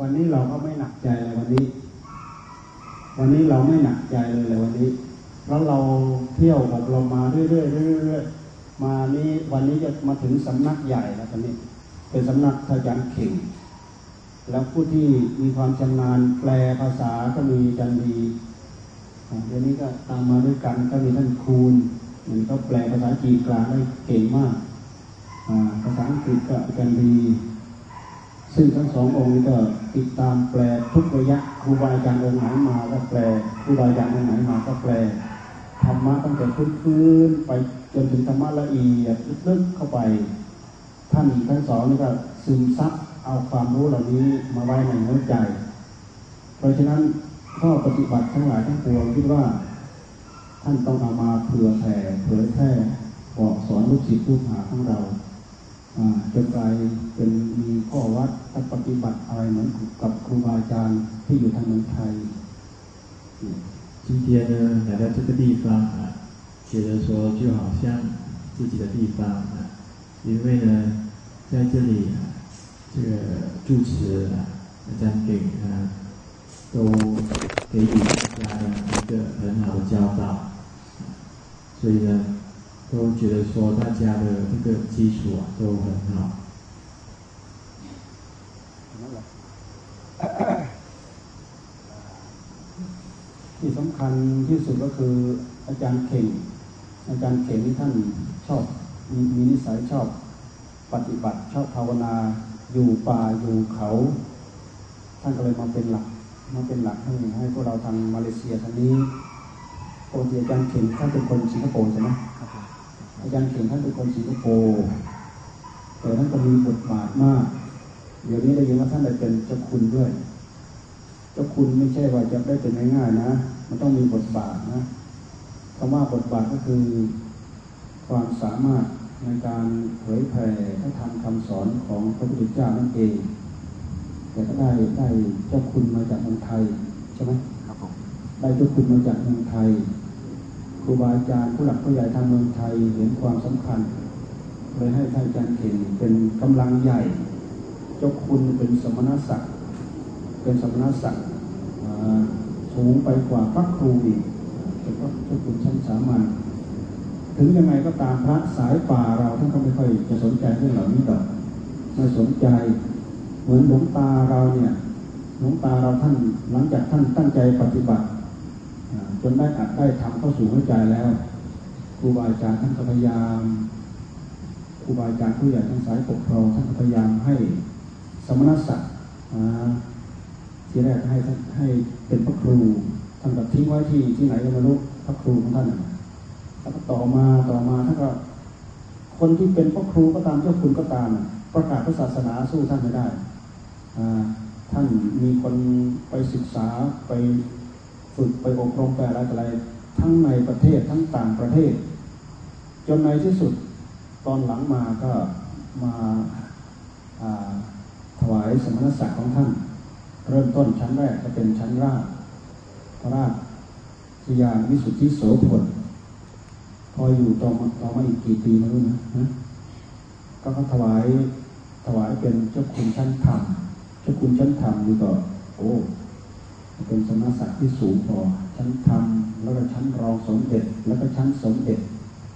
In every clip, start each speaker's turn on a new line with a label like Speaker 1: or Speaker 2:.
Speaker 1: วันนี้เราก็ไม่หนักใจเลยวันนี้ วันนี้เราไม่หนักใจเลยเลยวันนี้เพราะเราเที่ยวอบรมมาเรื่อยๆเรื่อยๆมานี้วันนี้จะมาถึงสำนักใหญ่แล้วตอนนี้ เป็นสำนักทยันเข่ง แล้วผู้ที่มีความชำนาญแปลภาษาก็มีจันดีเดี๋ยวนี้ก็ตามมาด้วยกันก็มีท่านคูณมันก็แปลภาษาจีนกลางได้เก่งมากภาษาอังกฤษก็จันดี ซึ่งทั้งสององค์นี้ก็ติดตามแปลทุกระยะครูบาอาจารย์องค์ไหนมาก็แปลครูบาอาจารย์องค์ไหนมาก็แปลธรรมะตั้งแต่พื้นๆไปจนถึงธรรมะละเอียดลึกเข้าไป ท่านทั้งสองนี่ก็ซึมซับเอาความรู้เหล่านี้มาไว้ในหัวใจ เพราะฉะนั้นข้อปฏิบัติทั้งหลายทั้งปวงคิดว่า ท่านต้องเอามาเผื่อแผ่เผยแพร่บอกสอนลูกศิษย์ลูกหาของเรา จนกลายเป็นมีข้อวัดปฏิบัติอะไรเหมือนกับครูบาอาจารย์ที่อยู่ทางเมืองไทย
Speaker 2: 今天呢，来到这个地方啊，觉得说就好像自己的地方啊，因为呢，在这里啊，这个住持啊，这样给啊，都给予大家一个很好的教导，所以呢。 都觉得说大家的这个基础啊都很好。
Speaker 1: ที่สำคัญที่สุดก็คืออาจารย์เข่ง อาจารย์เข่งที่ท่านชอบมีมีนิสัยชอบปฏิบัติชอบภาวนาอยู่ป่าอยู่เขา ท่านก็เลยมาเป็นหลักมาเป็นหลักให้ให้พวกเราทางมาเลเซียทางนี้โอทีอาจารย์เข่งท่านเป็นคนสิงคโปร์ใช่ไหม อาจารย์เข่งท่านเป็นคนสิงคโปร์แต่ท่านก็มีบทบาทมาก เดี๋ยวนี้ได้ยินว่าท่านได้เป็นเจ้าคุณด้วย เจ้าคุณไม่ใช่ว่าจะได้เป็นง่ายๆนะ มันต้องมีบทบาทนะคำว่าบทบาทก็คือความสามารถในการเผยแผ่พระธรรมคำสอนของพระพุทธเจ้านั่นเอง แต่ก็ได้ได้เจ้าคุณมาจากเมืองไทยใช่ไหมครับผมได้เจ้าคุณมาจากเมืองไทยค รูบาอาจารย์ผู้หลักผู้ใหญ่ทางเมืองไทยเห็นความสำคัญเลยให้ท่านอาจารย์เข่งเป็นกำลังใหญ่ เจ้าคุณเป็นสมณศักดิ์เป็นสมณศักดิ์สูงไปกว่าพระครูอีกเป็นพระเจ้าคุณชั้นสามัญถึงยังไงก็ตามพระสายป่าเราท่านก็ไม่ค่อยจะสนใจเรื่องเหล่านี้ต่อไม่สนใจ เหมือนหลวงตาเราเนี่ยหลวงตาเราท่านหลังจากท่านตั้งใจปฏิบัติ จนได้อัดได้ทำเข้าสู่หัวใจแล้วครูบาอาจารย์ท่านพยายามครูบาอาจารย์ผู้ใหญ่ทั้งสายปกครองท่านพยายามให้สมณศักดิ์ที่แรกให้ให้เป็นพระครูท่านก็ทิ้งไว้ที่ที่ไหนก็ไม่รู้พระครูของท่านแล้วก็ต่อมาต่อมาท่านก็คนที่เป็นพระครูก็ตามเจ้าคุณก็ตาม ประกาศพระศาสนาสู้ท่านไม่ได้ท่านมีคนไปศึกษาไป ฝึกไปอบรมไปอะไรอะไรทั้งในประเทศทั้งต่างประเทศ จนในที่สุดตอนหลังมาก็มาถวายสมณศักดิ์ของท่าน เริ่มต้นชั้นแรกก็เป็นชั้นราชพระราชสยานวิสุทธิโสพลพออยู่ต่อมาต่อมาอีกกี่ปีไม่รู้นะนะก็ถวายถวายเป็นเจ้าคุณชั้นธรรมเจ้าคุณชั้นธรรมนี่ก็โอ้ เป็นสมณศักดิ์ที่สูงพอชั้นธรรมแล้วก็ชั้นรองสมเด็จ แล้วก็ชั้นสมเด็จ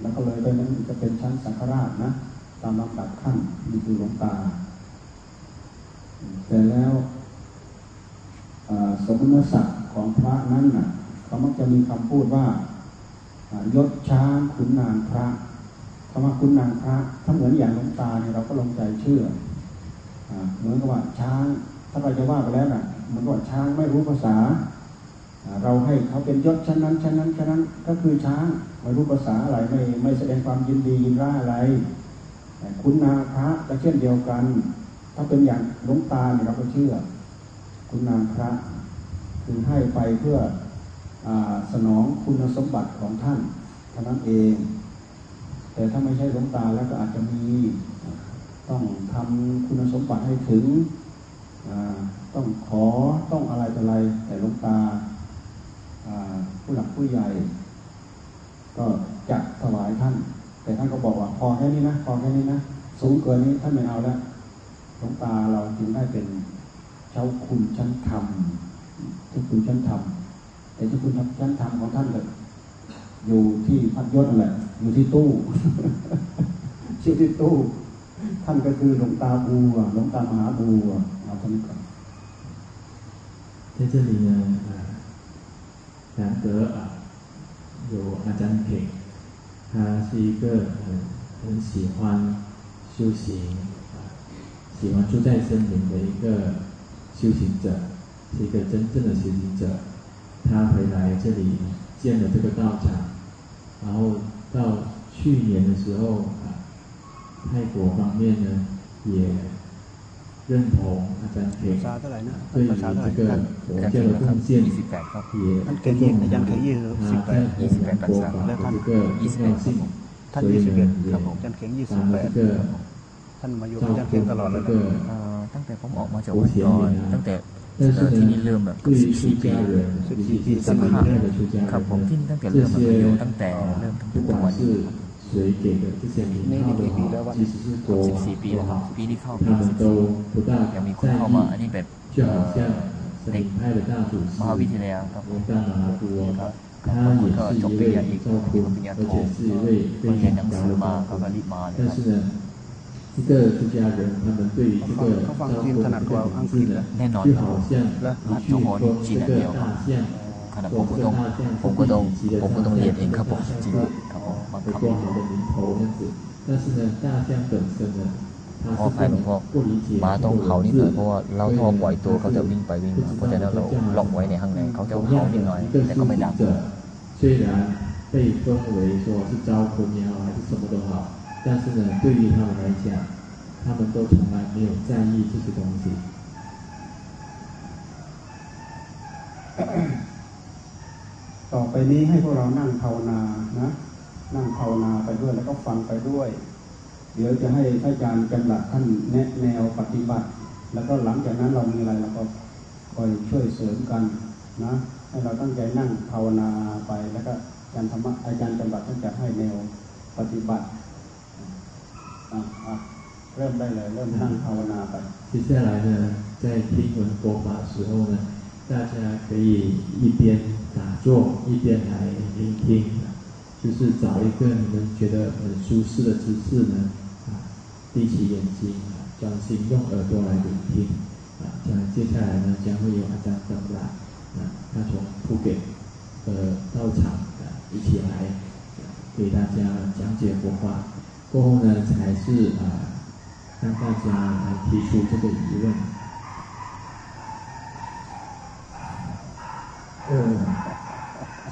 Speaker 1: แล้วก็เลยไปนั้นจะเป็นชั้นสังฆราชนะ ตามลำดับขั้นนี่คือหลวงตา แต่แล้วสมณศักดิ์ของพระนั้นน่ะเขามักจะมีคำพูดว่ายศช้างขุนนางพระคำว่าขุนนางพระ ถ้าเหมือนอย่างหลวงตาเนี่ยเราก็ลงใจเชื่อเหมือนกับว่าช้างถ้าเราจะว่าไปแล้วน่ะ มันว่าช้างไม่รู้ภาษา เราให้เขาเป็นยศชั้นนั้นชั้นนั้นชั้นนั้นก็คือช้างไม่รู้ภาษาอะไรไม่ไม่แสดงความยินดียินร้ายอะไร คุณนาพระก็เช่นเดียวกัน ถ้าเป็นอย่างหลวงตาเนี่ยเราก็เชื่อ คุณนาพระคือให้ไปเพื่ออสนองคุณสมบัติของท่านเท่านั้นเอง แต่ถ้าไม่ใช่หลวงตาแล้วก็อาจจะมีต้องทำคุณสมบัติให้ถึง ต้องขอต้องอะไรอะไร แต่ลงตาผู้หลักผู้ใหญ่ ก็จัดถวายท่าน แต่ท่านก็บอกว่าพอแค่นี้นะพอแค่นี้นะสูงเกินนี้ท่านไม่เอาแล้วหลวงตาเราจึงได้เป็นเจ้าคุณชั้นธรรมเจ้าคุณชั้นธรรมแต่เจ้าคุณชั้นธรรมของท่านเลยอยู่ที่พัดยศนั่นแหละอยู่ที่ตู้ชื่อที่ตู้ ท่านก็คือหลวงตาบัวหลวงตามหาบัวเอาท่านก่อน
Speaker 2: 在这里呢，呃，难得啊，有阿张给，他是一个很很喜欢修行啊，喜欢住在森林的一个修行者，是一个真正的修行者。他回来这里建了这个道场，然后到去年的时候啊，泰国方面呢也 เรื่องขออาจารย์เขภา
Speaker 1: ษาเท่า
Speaker 2: ไหร่นะภาษาเท่าไหร่กันเจ้า
Speaker 1: ท่าน
Speaker 2: เซียนยี่
Speaker 3: สิบแปดครับ
Speaker 2: ท่านเก่งอาจารย์เข่งยี่สิบแปดยี่สิบแปดภาษาและท่านยี่สิบแปด
Speaker 1: ท่านยี่สิบเอ็ดครับผมอาจารย์เข่งยี่สิบแปดท่านมาอยู่อาจารย์เข่งตลอดเลย
Speaker 3: ตั้งแต่ผมออกมาจากวัดก่อนตั้งแต่ที่นี่เริ่มแบบสิบสี่ปีสิบสี่ปีสิบห้าครับผมที่ตั้งแต่เริ่มมาอยู่ตั้งแต่เริ่มทำทุกวัน
Speaker 2: 谁给的这些名号的话，其实是国
Speaker 3: 国好，
Speaker 2: 他们都不大在意，就好像领派的大
Speaker 3: 祖
Speaker 2: 师翁大拿多，他也是一位赵普，而且是一位非常高的大夫，但是呢。这个出家人，他们对于这个招工这个名字呢，就好像一句说这个大象。我这个大象是第几级的大象，这个大象是有多好的名头这样子。但是呢，大象本身呢，它是这种不理解
Speaker 3: ม้าต้องเขานิดหน่อยเพราะว่าเราถ้าปล่อยตัวเขาจะวิ่งไปวิ่งมาเพราะฉะนั้นเราล็อกไว้ในข้างในเขาจะเขานิดหน่อยแต่ก็ไม่ดัง
Speaker 2: 虽然被分为说是招魂也好还是什么都好但是呢，对于他们来讲，他们都从来没有在意这些东西。
Speaker 1: ต่อไปนี้ให้พวกเรานั่งภาวนานะ นั่งภาวนาไปด้วยแล้วก็ฟังไปด้วย เดี๋ยวจะให้อาจารย์จำหลักท่านแนะแนวปฏิบัติ แล้วก็หลังจากนั้นเรามีอะไรเราก็คอยช่วยเสริมกันนะ ให้เราตั้งใจนั่งภาวนาไป แล้วก็อาจารย์ธรรมะอาจารย์จำหลักท่านจะให้แนวปฏิบัติเริ่มได้เลยเริ่มนั่งภาวนาไป
Speaker 2: 接下来呢，在听闻佛法的时候呢， 大家可以一边打坐一边来聆听，就是找一个你们觉得很舒适的姿势呢，啊，闭起眼睛，啊专心用耳朵来聆听，啊，这样接下来呢将会有阿张张来，啊，他从铺给呃道场啊一起来给大家讲解佛法。过后呢，才是啊，让大家来提出这个疑问。
Speaker 4: เออ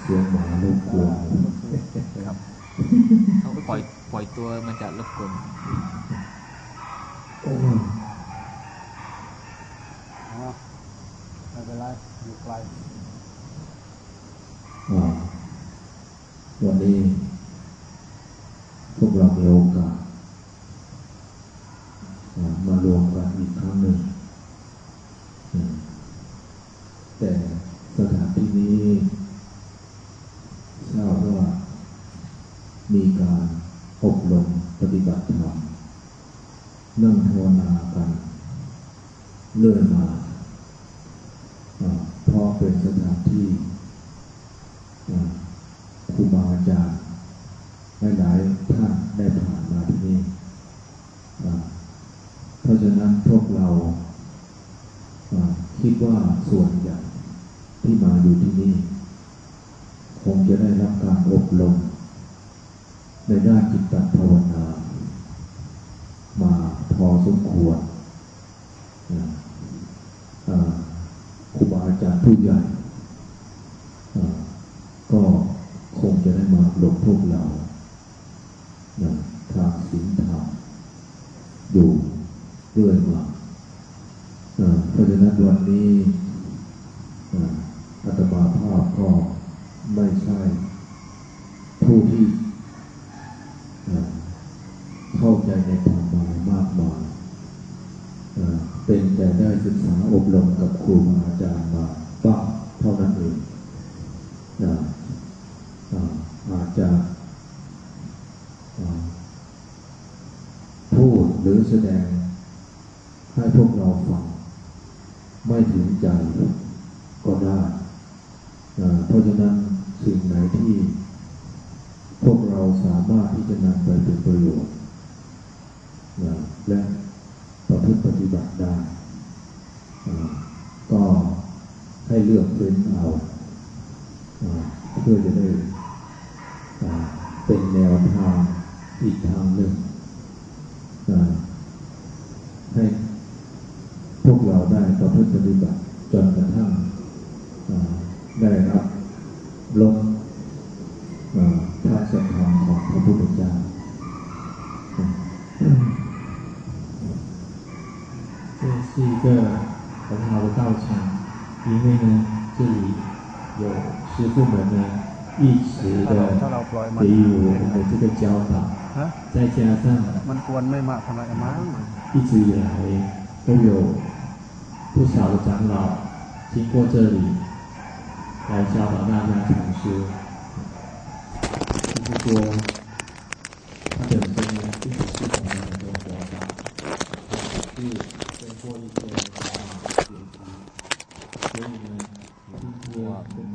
Speaker 4: เสียงหมาลูกกวน
Speaker 3: ครับเขาปล่อยปล่อยตัวมันจะรบกวน
Speaker 1: ไม่เป็นไรอยู่ไกล
Speaker 4: วันนี้พวกเรามีโอกาสมารวมกันอีกครั้งหนึ่ง แต่สถานที่นี้ทราบว่ามีการอบรมปฏิบัติธรรมนั่งภาวนากันเลื่อยมาเพราะเป็นสถานที่ครูบาอาจารย์หลายท่านได้ผ่านมาที่นี่เพราะฉะนั้นพวกเราคิดว่าส่วนใหญ่ที่มาอยู่ที่นี่ คงจะได้รับการอบรมใน ด้
Speaker 2: 教法，再加上一直以来都有不少的长老经过这里来教导大家禅修，就是说它本身并不是从很多佛法，是通过一。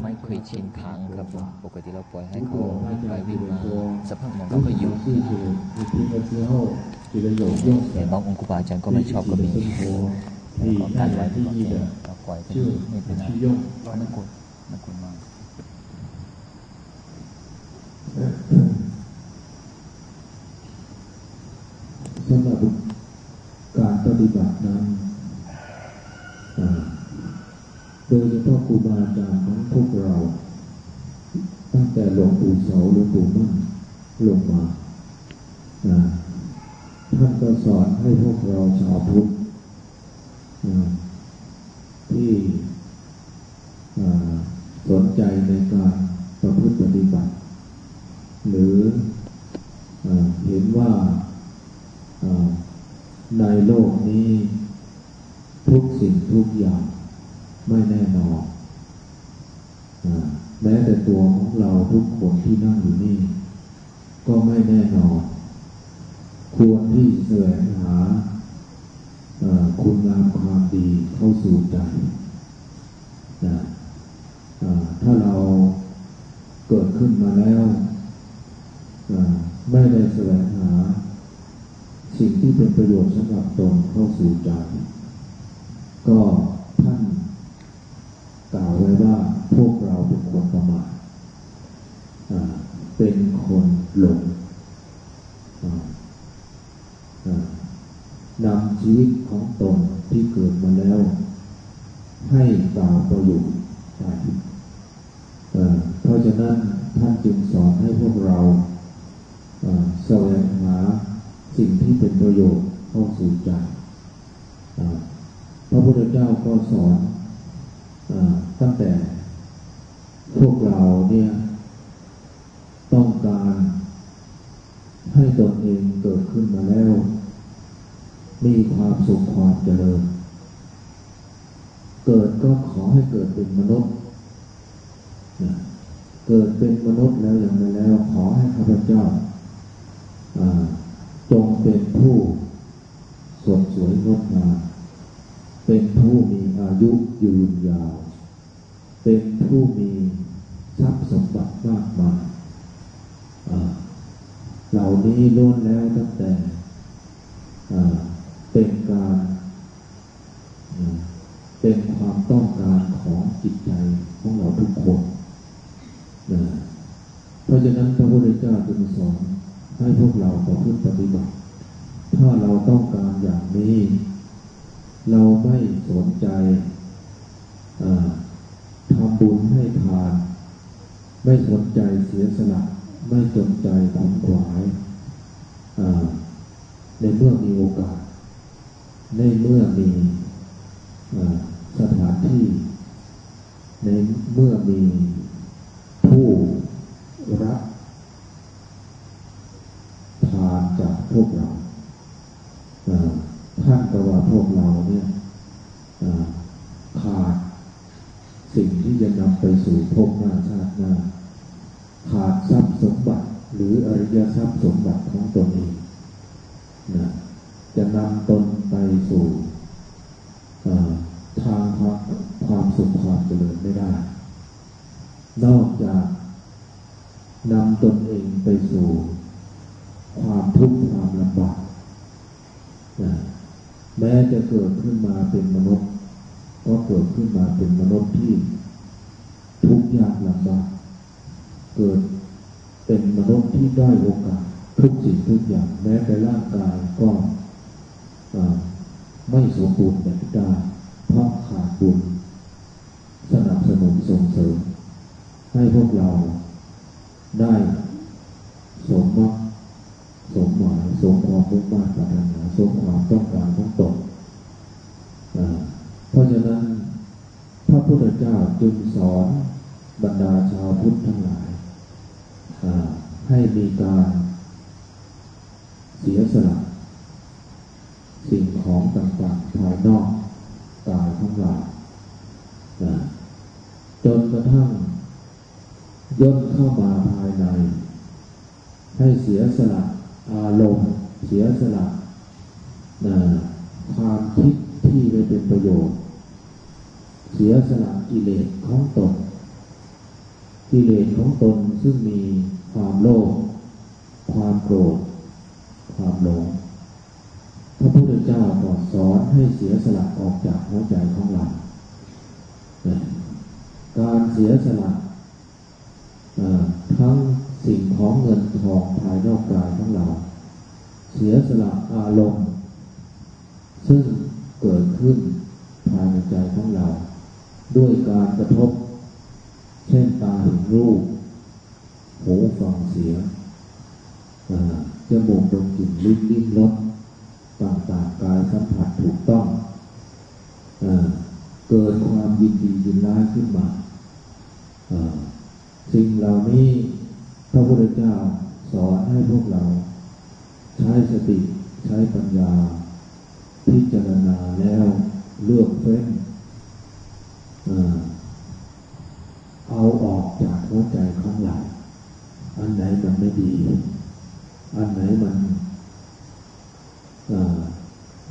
Speaker 3: ไม่เคยชินทางครับผมปกติเราปล่อยให้เขาไปวิ่งมาสักพักหนึ่งเขาก็อยู่แต่บางองค์ครูบาอาจารย์ก็ไม่ชอบก็มีก็การไว้ที่เราปล่อยไปไม่เป็นไรไม่กลัวไม่กลัวมาก
Speaker 4: สำหรับการปฏิบัตินั้น โดยเฉพาะครูบาอาจารย์ของพวกเรา ตั้งแต่หลวงปู่เสาหลวงปู่มั่นลงมาท่านก็สอนให้พวกเราชาวพุทธที่สนใจในการประพฤติปฏิบัติ หรือเห็นว่าในโลกนี้ทุกสิ่งทุกอย่าง ไม่แน่นอนแม้แต่ตัวของเราทุกคนที่นั่งอยู่นี่ ก็ไม่แน่นอน ควรที่แสวงหาคุณงามความดีเข้าสู่ใจถ้าเราเกิดขึ้นมาแล้วไม่ได้แสวงหาสิ่งที่เป็นประโยชน์สำหรับตนเข้าสู่ใจ ก็ท่านกล่าวไว้ว่าพวกเราเป็นคนประมาทเป็นคนหลงนำชีวิตของตนที่เกิดมาแล้ว ให้ตาประโยชน์ใจเพราะฉะนั้นท่านจึงสอนให้พวกเราแสวงหาสิ่งที่เป็นประโยชน์เข้าสู่ใจพระพุทธเจ้าก็สอนตั้งแต่พวกเราเนี่ยต้องการให้ตนเองเกิดขึ้นมาแล้ว มีความสุขความ เจริญ เกิดก็ขอให้เกิดเป็นมนุษย์ เกิดเป็นมนุษย์แล้วอย่างไรแล้ว ขอให้ข้าพเจ้าจงเป็นผู้สดสวยงดงามเป็นผู้มีอายุยืนยาว เป็นผู้มีทรัพย์สมบัติมากมายเหล่านี้ล้วนแล้วตั้งแต่เป็นการเป็นความต้องการของจิตใจของเราทุกคนเพราะฉะนั้นพระพุทธเจ้าจึงสอนให้พวกเรา ประพฤติปฏิบัติ ถ้าเราต้องการอย่างนี้ เราไม่สนใจทำบุญให้ทาน ไม่สนใจเสียสละไม่สนใจขนขวายในเมื่อมีโอกาส ในเมื่อมี นอกจากนำตนเองไปสู่ความทุกข์ความลำบากนะแม้จะเกิดขึ้นมาเป็นมนุษย์ ก็เกิดขึ้นมาเป็นมนุษย์ที่ทุกข์ยากลำบากเกิดเป็นมนุษย์ที่ได้โอกาสทุกสิ่งทุกอย่างแม้แต่ร่างกายก็ไม่สมบูรณ์แบบได้เพราะขาดบุญสนับสนุนส่งเสริม ให้พวกเรา ได้สมมติสมหมายสมความมุ่งมั่นปรารถนาสมความต้องการของตนเพราะฉะนั้นพระพุทธเจ้าจึงสอนบรรดาชาวพุทธทั้งหลาย ให้มีการเสียสละสิ่งของต่างๆภายนอกกายของเราจนกระทั่ง ย่นเข้ามาภายใน ให้เสียสละอารมณ์เสียสละความคิดที่ไม่เป็นประโยชน์ เสียสละกิเลสของตน กิเลสของตนซึ่งมีความโลภความโกรธ ความหลงพระพุทธเจ้าก็สอนให้เสียสละออกจากหัวใจของเราการเสียสละ ทั้งสิ่งของเงินทองภายนอกกายของเรา เสียสละอารมณ์ ซึ่งเกิดขึ้นภายในใจของเรา ด้วยการกระทบ เช่นตาเห็นรูป หูฟังเสียงจมูกดมกลิ่นลิ้นลิ้นรสต่างๆกายสัมผัสถูกต้องเกิดความยินดียินร้ายขึ้นมา สิ่งเหล่านี้พระพุทธเจ้าสอนให้พวกเรา ใช้สติใช้ปัญญา พิจารณาแล้วเลือกเฟ้นเอาออกจากหัวใจของเราอันไหนมันไม่ดี อันไหนมัน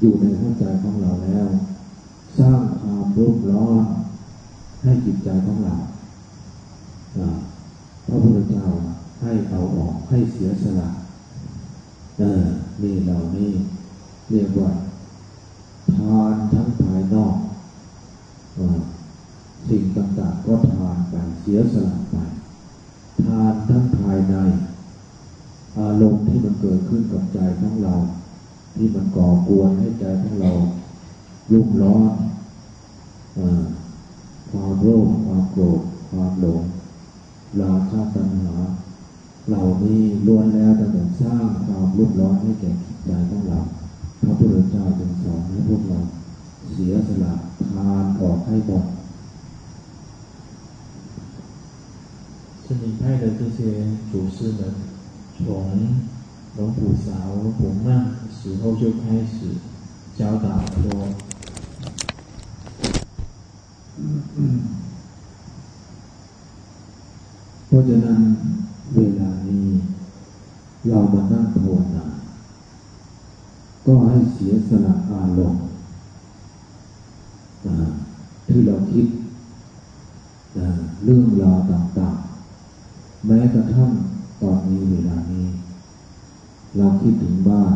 Speaker 4: อยู่ในหัวใจของเราแล้ว สร้างความรุ่มร้อนให้จิตใจของเรา พระพุทธเจ้าให้เอาออกให้เสียสละเออนี่เรานี่เรียกว่าทานทั้งภายนอกสิ่งต่างๆก็ทานไปเสียสละไปทานทั้งภายใน อารมณ์ที่มันเกิดขึ้นกับใจของเรา ที่มันก่อกวนให้ใจของเรารุ่มร้อนความโลภความโกรธความหลง ราคะตัณหาเหล่านี้ล้วนแล้วแต่สร้างความรุ่มร้อนให้แก่จิตใจของเราพระพุทธเจ้าจึงสอนให้พวกเรา เสียสละทานออกให้หมด
Speaker 2: 是你派的这些祖师们，从龙普勺、龙普曼时候就开始教导说，
Speaker 4: เพ ราะฉะนั้นเวลานี้เรามานั่งภาวนา ก็ให้เสียสละอารมณ์ที่เราคิดเรื่องราวต่างๆ แม้กระทั่งตอนนี้เวลานี้ เราคิดถึงบ้าน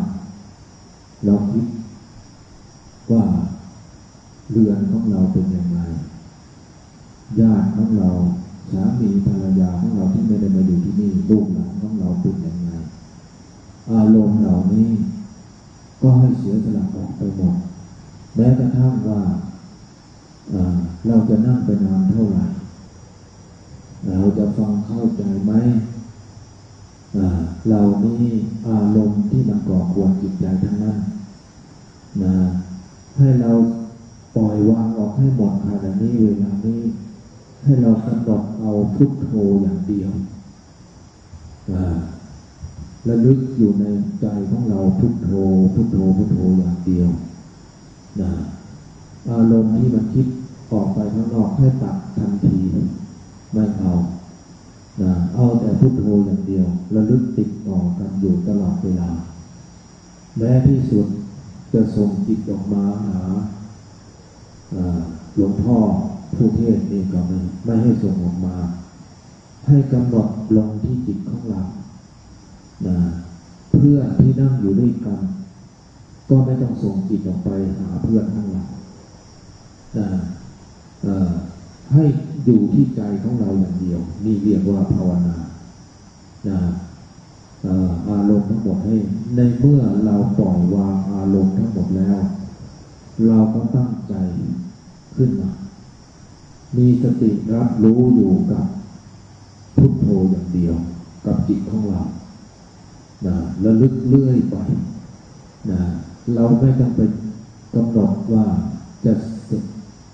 Speaker 4: เราคิดว่าเรือนของเราเป็นยังไงญาติของเรา สามีภรรยาของเราที่ไม่ได้มาอยู่ที่นี่ลูกหลานของเราเป็นยังไงอารมณ์เหล่านี้ ก็ให้เสียสละออกไปหมดแม้กระทั่งว่าเราจะนั่งไปนานเท่าไหร่ เราจะฟังเข้าใจไหมเรานี่อารมณ์ที่มันก่อควรจิตใจทั้งนั้นนะให้เราปล่อยวางออกให้หมดขณะนี้เวลานี้ ให้เรากำหนดเอาพุทโธอย่างเดียวและลึกอยู่ในใจของเราพุทโธพุทโธพุทโธอย่างเดียวนะอารมณ์ที่มันคิดออกไปข้างนอกให้ตัดทันทีไม่เอานะเอาแต่พุทโธอย่างเดียวระลึกติดต่อกันอยู่ตลอดเวลา แม้ที่สุดจะส่งจิตออกมาหาหลวงพ่อ ผู้เทศนี่ก็ไม่ไม่ให้ส่งออกมา ให้กำหนดลงที่จิตของเรานะเพื่อนที่นั่งอยู่ด้วยกัน ก็ไม่ต้องส่งจิตออกไปหาเพื่อนข้างหลังนะให้อยู่ที่ใจของเราอย่างเดียว นี่เรียกว่าภาวนานะอารมณ์ทั้งหมดให้ ในเมื่อเราปล่อยวางอารมณ์ทั้งหมดแล้ว เราก็ตั้งใจขึ้นมา มีสติรับรู้อยู่กับพุทโธอย่างเดียว กับจิตของเรานะระลึกเลื่อยไปนะเราไม่ต้องไปกำหนดว่าจะ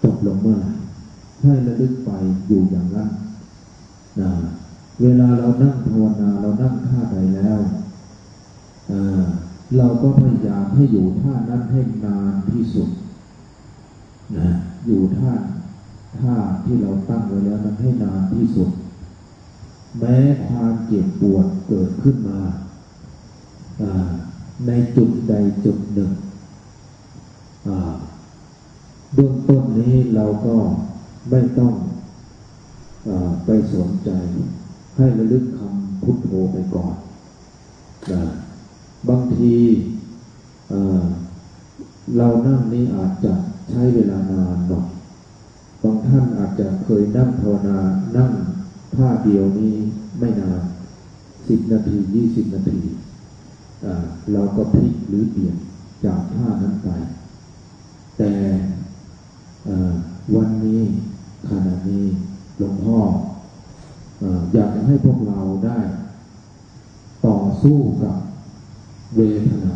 Speaker 4: จบลงเมื่อไหร่ให้ระลึกไปอยู่อย่างนั้นนะเวลาเรานั่งภาวนาเรานั่งท่าใดแล้วเราก็พยายามให้อยู่ท่านั้นให้นานที่สุดนะอยู่ท่า ท่าที่เราตั้งไว้แล้วนั้นให้นานที่สุด แม้ความเจ็บปวดเกิดขึ้นมาในจุดใดจุดหนึ่งเบื้องต้นนี้เราก็ไม่ต้องอไปสนใจ ให้ระลึกคำพุทโธไปก่อนบางทีเรานั่งนี้อาจจะใช้เวลานานหน่อย บางท่านอาจจะเคยนั่งภาวนานั่งท่าเดียวนี้ไม่นานสิบนาทียี่สิบนาทีเราก็พลิกหรือเปลี่ยนจากท่านั้นไป แต่วันนี้ขณะนี้หลวงพ่ออยากจะให้พวกเราได้ ต่อสู้กับเวทนา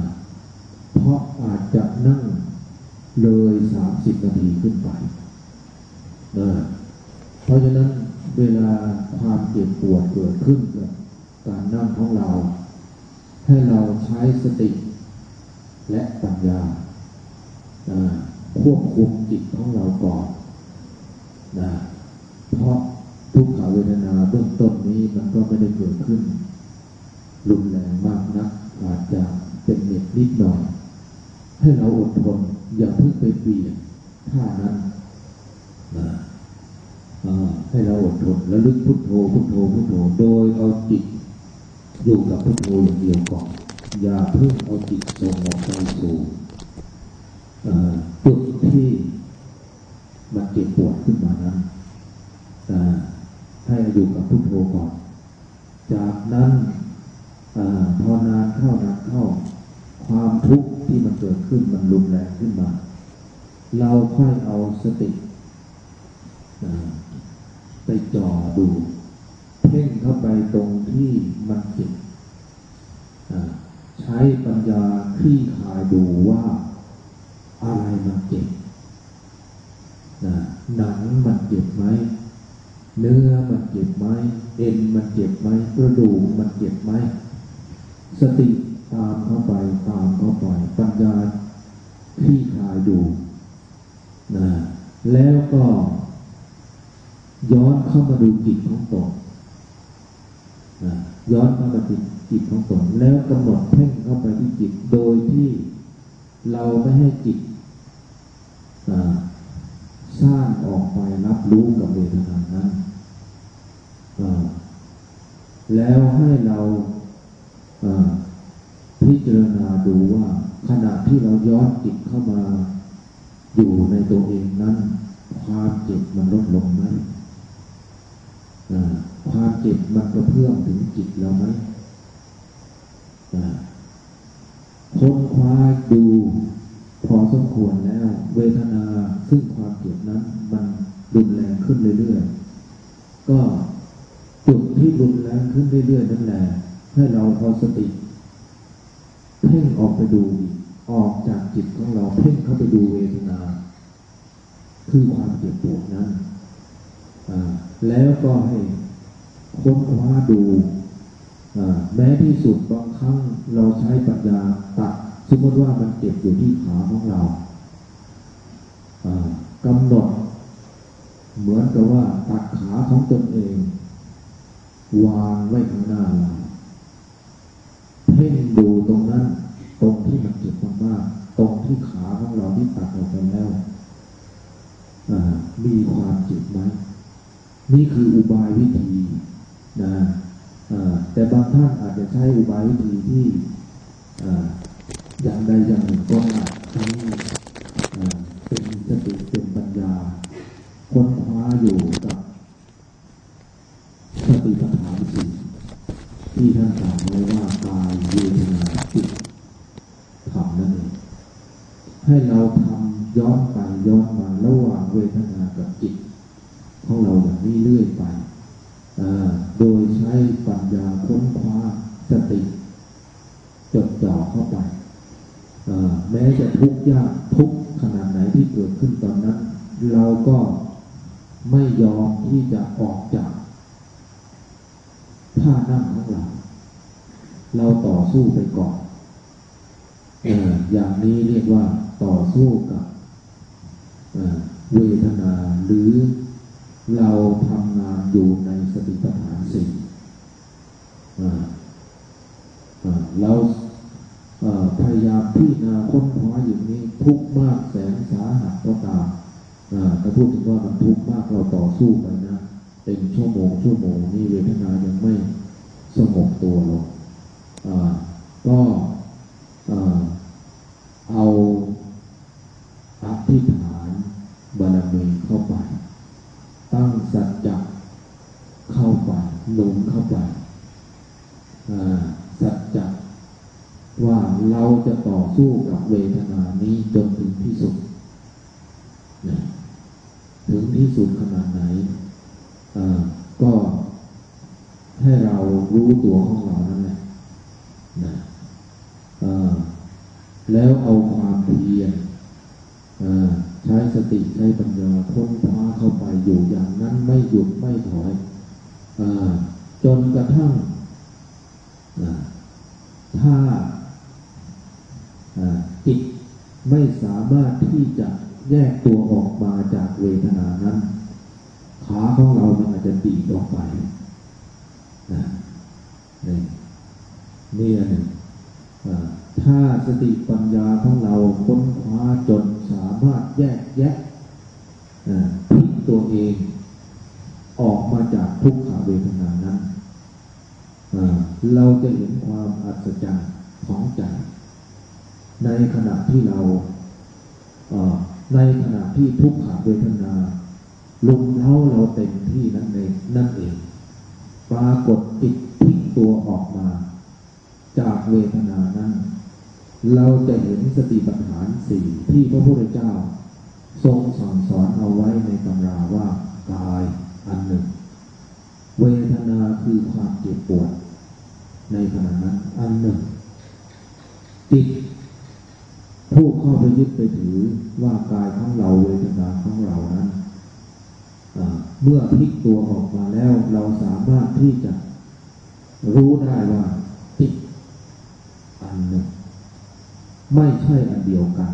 Speaker 4: เพราะอาจจะนั่งเลยสามสิบนาทีขึ้นไป เพราะฉะนั้นเวลาความเจ็บปวดเกิดขึ้นกับการนั่งของเรา ให้เราใช้สติและปัญญาควบคุมจิตของเราก่อนนะเพราะทุกขเวทนาเบื้องต้นนี้มันก็ไม่ได้เกิดขึ้น รุนแรงมากนะอาจจะเป็นเน็ตนิดหน่อย ให้เราอดทนอย่าเพิ่งไปเปลี่ยนท่านั้น ให้เราอดทนแล้วลึกพุทโธพุทโธพุทโธโดยเอาจิตอยู่กับพุทโธอย่างเดียวก่อนอย่าเพิ่งเอาจิตส่งออกไปสู่จุดที่มันเจ็บปวดขึ้นมานั้นให้อยู่กับพุทโธก่อน จากนั้นอพอนานเข้านานเข้าความทุกข์ที่มันเกิดขึ้นมันรุนแรงขึ้นมา เราค่อยเอาสติ ไปจ่อดู เพ่งเข้าไปตรงที่มันเจ็บใช้ปัญญาคลี่คลายดูว่าอะไรมันเจ็บหนังมันเจ็บไหม เนื้อมันเจ็บไหม เอ็นมันเจ็บไหมกระดูกมันเจ็บไหม สติตามเข้าไปตามเข้าไปปัญญาที่คลายดูนะแล้วก็ ย้อนเข้ามาดูจิตของตนย้อนเข้ามาดูจิตของตนแล้วกำหนดเพ่งเข้าไปที่จิตโดยที่เราไม่ให้จิตสร้างออกไปรับรู้กับเวทนานั้นแล้วให้เราพิจารณาดูว่า ขณะที่เราย้อนจิตเข้ามาอยู่ในตัวเองนั้น ความเจ็บมันลดลงไหม ความเจ็บมันกระเพื่อมถึงจิตเราไหมค้นคว้าดูพอสมควรแล้ว เวทนาซึ่งความเจ็บนั้น มันรุนแรงขึ้นเรื่อยๆ ก็จุดที่รุนแรงขึ้นเรื่อยๆนั่นแหละ ให้เราพอสติเพ่งออกไปดู ออกจากจิตของเราเพ่งเข้าไปดูเวทนา คือความเจ็บปวดนั้น แล้วก็ให้ค้นคว้าดูแม้ที่สุดบางครั้งเราใช้ปัญญาตัดสมมติว่ามันเจ็บอยู่ที่ขาของเรากำหนด เหมือนกับว่าตัดขาของตนเอง วางไว้ข้างหน้าเราเพ่งดูตรงนั้น ตรงที่มันเจ็บมากๆตรงที่ขาของเราที่ตัดออกไปแล้วมีความเจ็บไหม นี่คืออุบายวิธีนะแต่บางท่านอาจจะใช้อุบายวิธีที่อย่างใดอย่างหนึ่งก็อาจใช้เป็นสติเป็นปัญญาค้นคว้าอยู่กับสติปัฏฐานสี่ที่ท่านกล่าวไว้ว่ากายเวทนาจิตทำนั่นเองให้เราทำย้อนไปย้อนมาระหว่างเวทนากับจิต ของเราอย่างนี้เรื่อยไป โดยใช้ปัญญาค้นคว้าสติจดจ่อเข้าไป แม้จะทุกข์ยากทุกขนาดไหนที่เกิดขึ้นตอนนั้น เราก็ไม่ยอมที่จะออกจากท่านั่งของเรา เราต่อสู้ไปก่อนอย่างนี้เรียกว่าต่อสู้กับเวทนาหรือ เราทำงานอยู่ในสติปัฏฐานสี่เราพยายามที่นาค้นคว้าอย่างนี้ทุกมากแสนสาหัสก็ตามถ้าพูดถึงว่ามันทุกมากเราต่อสู้ไปนะเป็นชั่วโมงชั่วโมงนี่เวทนายังไม่สงบตัวลงก็เอาอธิษฐานบารมีเข้าไป ตั้งสัจจะเข้าไปหลงเข้าไปสัจจะว่าเราจะต่อสู้กับเวทนานี้จนถึงที่สุดถึงที่สุดขนาดไหนก็ให้เรารู้ตัวของเรานั่นแหละนะแล้วเอาความเพียร ใช้สติใช้ปัญญาค้นคว้าเข้าไปอยู่อย่างนั้นไม่หยุดไม่ถอยอจนกระทั่งถ้าจิตไม่สามารถที่จะแยกตัวออกมาจากเวทนานั้น ขาของเรามันอาจจะตีออกไปนะนี่นี่ถ้าสติปัญญาของเราค้นคว้าจนามารถแยกแยะพลิกตัวเองออกมาจากทุกขาเวทนานั้นเราจะเห็นความอัศจรรย์ของใจ ในขณะที่เราในขณะที่ทุกขาเวทนาลุมเล้าเราเต็มที่นั่นเองนั่นเอง ปรากฏจิตพลิกตัวออกมา จากเวทนานั้น เราจะเห็นสติปัฏฐานสี่ที่พระพุทธเจ้า ทรงสั่งสอนเอาไว้ในตำราว่ากายอันหนึ่ง เวทนาคือความเจ็บปวด ในขณะนั้นอันหนึ่งจิตผู้เข้าไปยึดไปถือว่ากายของเราเวทนาของเรานั้นเมื่อพลิกตัวออกมาแล้วเราสามารถที่จะรู้ได้ว่าติดอันหนึ่ง ไม่ใช่อันเดียวกัน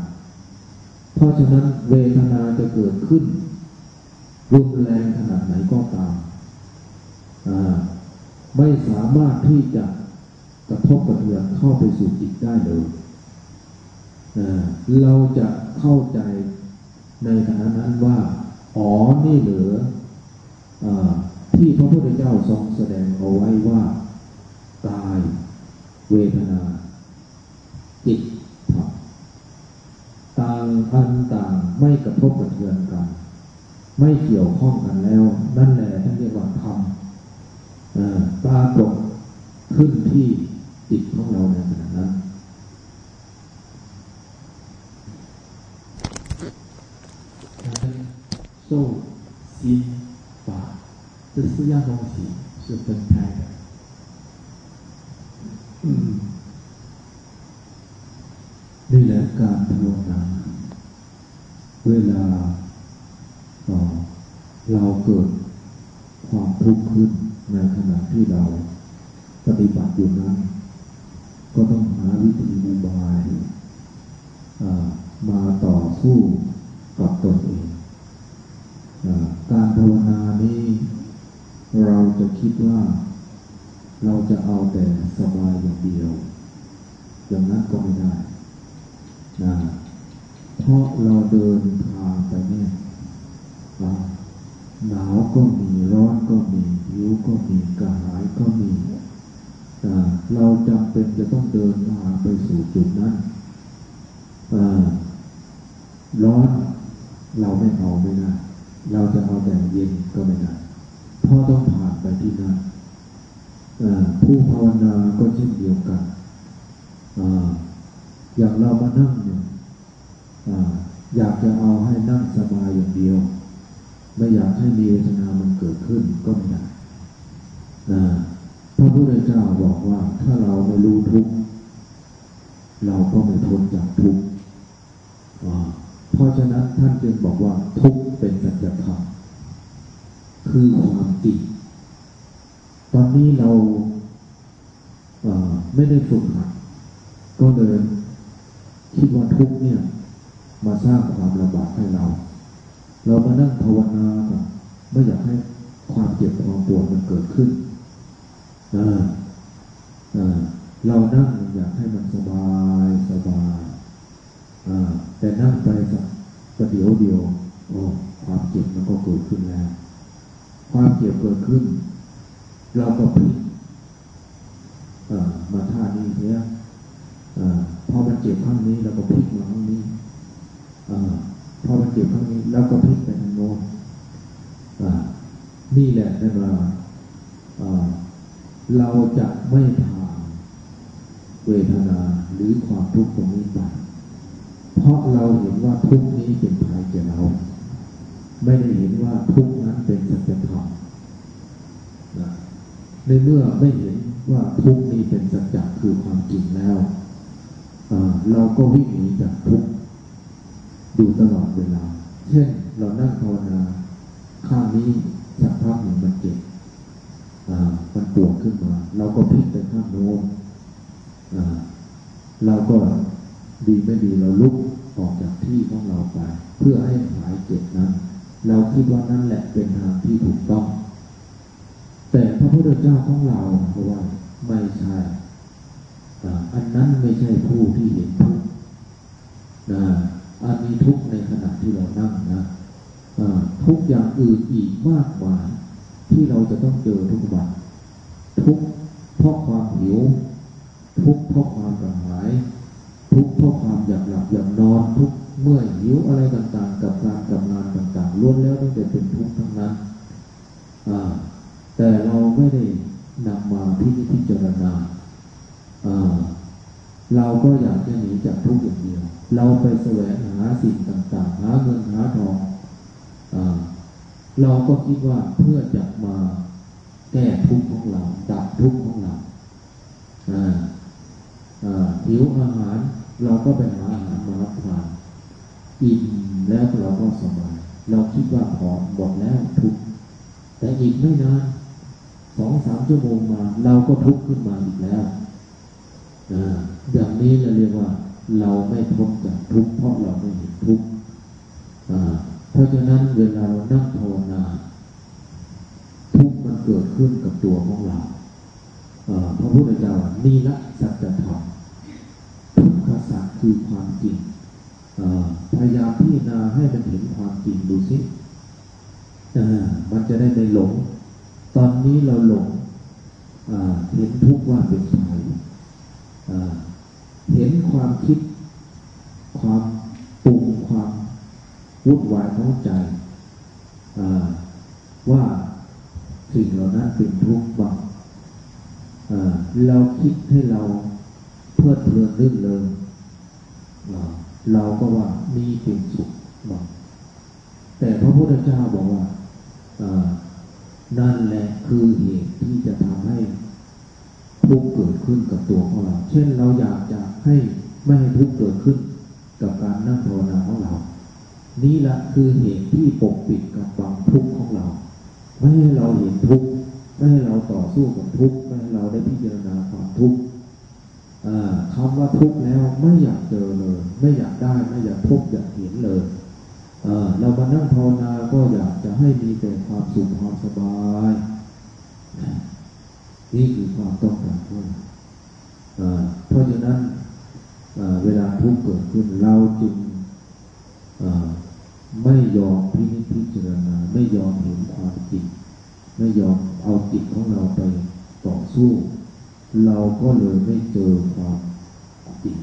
Speaker 4: เพราะฉะนั้นเวทนาจะเกิดขึ้น รุนแรงขนาดไหนก็ตาม ไม่สามารถที่จะกระทบกระเทือนเข้าไปสู่จิตได้เลยเราจะเข้าใจในขณะนั้นว่า อ๋อ นี่เหลืออที่พระพุทธเจ้าทรงแสดงเอาไว้ว่า กาย เวทนา จิตธรรม ต่างอันต่างไม่กระทบกระเทือนกัน ไม่เกี่ยวข้องกันแล้ว นั่นแหละท่านเรียกว่าธรรมปรากฏขึ้นที่จิตของเราในขณะนั้น
Speaker 2: 受、心、法这四样东西是分开的。
Speaker 4: นี่แหละการภาวนา เวลาเราเกิดความทุกข์ขึ้นในขณะที่เราปฏิบัติอยู่นั้น ก็ต้องหาวิธีอุบายมาต่อสู้กับตนเองการภาวนานี้เราจะคิดว่าเราจะเอาแต่สบายอย่างเดียว อย่างนั้นก็ไม่ได้นะ เพราะเราเดินทางไปเนี่ยหนาวก็มีร้อนก็มีหิวก็มีกระหายก็มีเราจำเป็นจะต้องเดินทางไปสู่จุดนั้นร้อนเราไม่เอาไม่ได้เราจะเอาแต่เย็นก็ไม่ได้เพราะต้องผ่านไปที่นั่นผู้ภาวนาก็เช่นเดียวกันอย่างเรามานั่งเนี่ย อยากจะเอาให้นั่งสบายอย่างเดียว ไม่อยากให้มีเวทนามันเกิดขึ้นก็ไม่ได้พระพุทธเจ้าบอกว่า ถ้าเราไม่รู้ทุกข์เราก็ไม่พ้นจากทุกข์เพราะฉะนั้นท่านจึงบอกว่าทุกข์เป็นสัจธรรมคือความจริงตอนนี้เราไม่ได้ฝึกหัดก็เลยคิดว่าทุกข์เนี่ย มาสร้างความลำบากให้เรา เรามานั่งภาวนาไม่อยากให้ความเจ็บความปวดมันเกิดขึ้นเรานั่งอยากให้มันสบายสบายแต่นั่งไปสักประเดี๋ยวเดียวโอ้ความเจ็บมันก็เกิดขึ้นแล้ว ความเจ็บเกิดขึ้น เราก็พลิกมาท่านี้เนี่ยพอมันเจ็บข้างนี้เราก็พลิกมาข้างนี้ พอมันเจ็บข้างนี้แล้วก็พลิกไปทางโน้นนี่แหละนั่นว่าเราจะไม่ทางเวทนาหรือความทุกข์ตรงนี้ไป เพราะเราเห็นว่าทุกนี้เป็นภัยแก่เรา ไม่ได้เห็นว่าทุกนั้นเป็นสัจธรรมในเมื่อไม่เห็นว่าทุกนี้เป็นสัจจะคือความจริงแล้ว เราก็วิ่งหนีจากทุก อยู่ตลอดเวลา เช่นเรานั่งภาวนาข้างนี้สักพักหนึ่งมันเจ็บมันปวดขึ้นมา เราก็พลิกไปข้างโน้นเราก็ดีไม่ดีเราลุกออกจากที่ของเราไป เพื่อให้หายเจ็บนั้นเราคิดว่านั่นแหละเป็นทางที่ถูกต้อง แต่พระพุทธเจ้าของเราเพราะว่าไม่ใช่อันนั้นไม่ใช่ผู้ที่เห็นทุกข์นะ อันมีทุกข์ในขณะที่เรานั่งนะทุกอย่างอื่นอีกมากมายที่เราจะต้องเจอทุกวันทุกเพราะความหิว ทุกเพราะความกระหาย ทุกเพราะความอยากหลับอยากนอนทุกเมื่อหิวอะไรต่างๆ กับการกับงานต่างๆล้วนแล้วต้องเป็นทุกข์ทั้งนั้นแต่เราไม่ได้นำมาพิพิจารณา เราก็อยากจะหนีจากทุกข์อย่างเดียว เราไปแสวงหาสิ่งต่างๆ หาเงินหาทองอเราก็คิดว่าเพื่อจะมาแก้ทุกข์ของเรา ดับทุกข์ของเราหิวอาหาร เราก็ไปหาอาหารมารับทานอิ่มแล้วเราก็สบาย เราคิดว่าพอบอกแล้วทุกข์แต่อีกไม่นานสองสามชั่วโมงมา เราก็ทุกข์ขึ้นมาอีกแล้ว อย่างนี้เราเรียกว่า เราไม่พ้นจากทุกข์เพราะเราไม่เห็นทุกข์เพราะฉะนั้นเวลาเรานั่งภาวนา ทุกข์มันเกิดขึ้นกับตัวของเราพระพุทธเจ้านี่ละสัจธรรมทุกขสัจคือความจริงพยายามพิจารณาให้มันเห็นความจริงดูสิมันจะได้ไม่หลง ตอนนี้เราหลงเห็นทุกข์ว่าเป็นภัย เห็นความคิด ความปรุงความวุ่นวายของใจว่าสิ่งเหล่านั้นเป็นทุกข์บ้างเราคิดให้เราเพื่อเพลินรื่นเริงเราก็ว่ามีเป็นสุขบ้างแต่พระพุทธเจ้าบอกว่านั่นแหละคือเหตุที่จะทำให้ ทุกข์เกิดขึ้นกับตัวของเรา เช่นเราอยากจะให้ไม่ให้ทุกข์เกิดขึ้น กับการนั่งภาวนาของเรา นี่แหละคือเหตุที่ปกปิดกับบังทุกข์ของเรา ไม่ให้เราเห็นทุกข์ไม่ให้เราต่อสู้กับทุกข์ไม่ให้เราได้พิจารณาความทุกข์คำว่าทุกข์แล้วไม่อยากเจอเลย ไม่อยากได้ไม่อยากพบอยากเห็นเลยเรามานั่งภาวนาก็อยากจะให้มีแต่ความสุขความสบาย นี่คือความต้องการของเราเพราะฉะนั้นเวลาทุกข์เกิดขึ้นเราจึงไม่ยอมพินิจพิจารณาไม่ยอมเห็นความจริงไม่ยอมเอาจิตของเราไปต่อสู้ เราก็เลยไม่เจอความจริง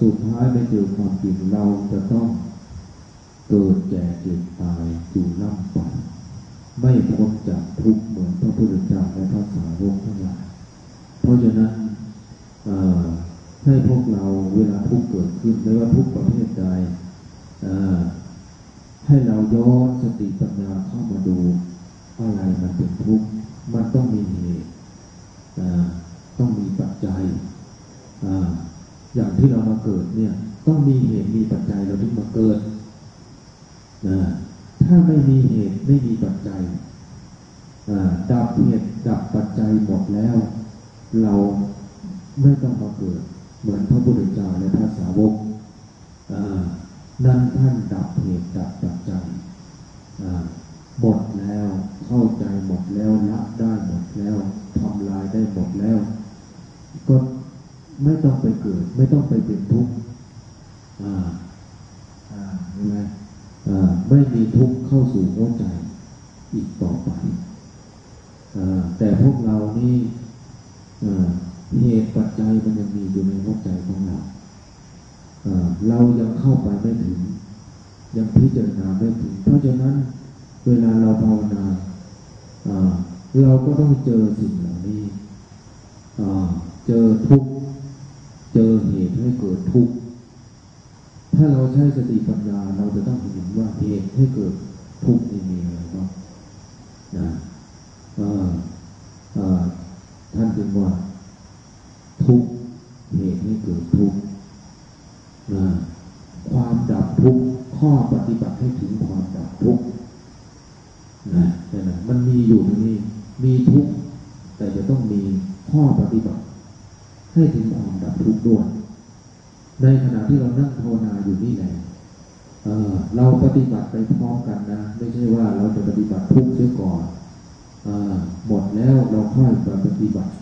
Speaker 4: สุดท้ายไม่เจอความจริงเราจะต้องเกิดแก่เจ็บตายอยู่ล่ำไป ไม่พ้นจากทุกข์เหมือนพระพุทธเจ้าและพระสาวกทั้งหลาย เพราะฉะนั้นให้พวกเราเวลาทุกข์เกิดขึ้นไม่ว่าทุกข์ประเภทใดให้เราย้อนสติปัญญาเข้ามาดูอะไรมันเป็นทุกข์มันต้องมีเหตุต้องมีปัจจัยอย่างที่เรามาเกิดเนี่ย ต้องมีเหตุมีปัจจัยเราถึงมาเกิด ถ้าไม่มีเหตุไม่มีปัจจัยดับเหตุดับปัจจัยหมดแล้ว เราไม่ต้องมาเกิด เหมือนพระพุทธเจ้าและพระสาวกนั่นท่านดับเหตุดับปัจจัยหมดแล้วเข้าใจหมดแล้วละได้หมดแล้วทำลายได้หมดแล้ว ก็ไม่ต้องไปเกิด ไม่ต้องไปเป็นทุกข์อ่าอ่าใช่ไหม ไม่มีทุกข์เข้าสู่หัวใจอีกต่อไปอแต่พวกเรานี่เหตุปัจจัยมันยังมีอยู่ในหัวใจของเราเรายังเข้าไปไม่ถึง ยังพิจารณาไม่ถึง เพราะฉะนั้นเวลาเราภาวนาเราก็ต้องเจอสิ่งเหล่านี้เจอทุกเจอเหตุให้เกิดทุกข์ ถ้าเราใช้สติปัญญาเราจะต้องเห็นว่าเหตุให้เกิดทุกข์นี่มีอะไรบ้างนะท่านจึงว่าทุกเหตุให้เกิดทุกข์นะความดับทุกข์ข้อปฏิบัติให้ถึงความดับทุกข์นะนะมันมีอยู่ตรงนี้มีทุกข์แต่จะต้องมีข้อปฏิบัติ ให้ถึงความดับทุกข์ด้วย ในขณะที่เรานั่งภาวนาอยู่นี่แหละเราปฏิบัติไปพร้อมกันนะ ไม่ใช่ว่าเราจะปฏิบัติทุกเสียก่อนอหมดแล้วเราค่อยไปปฏิบัติ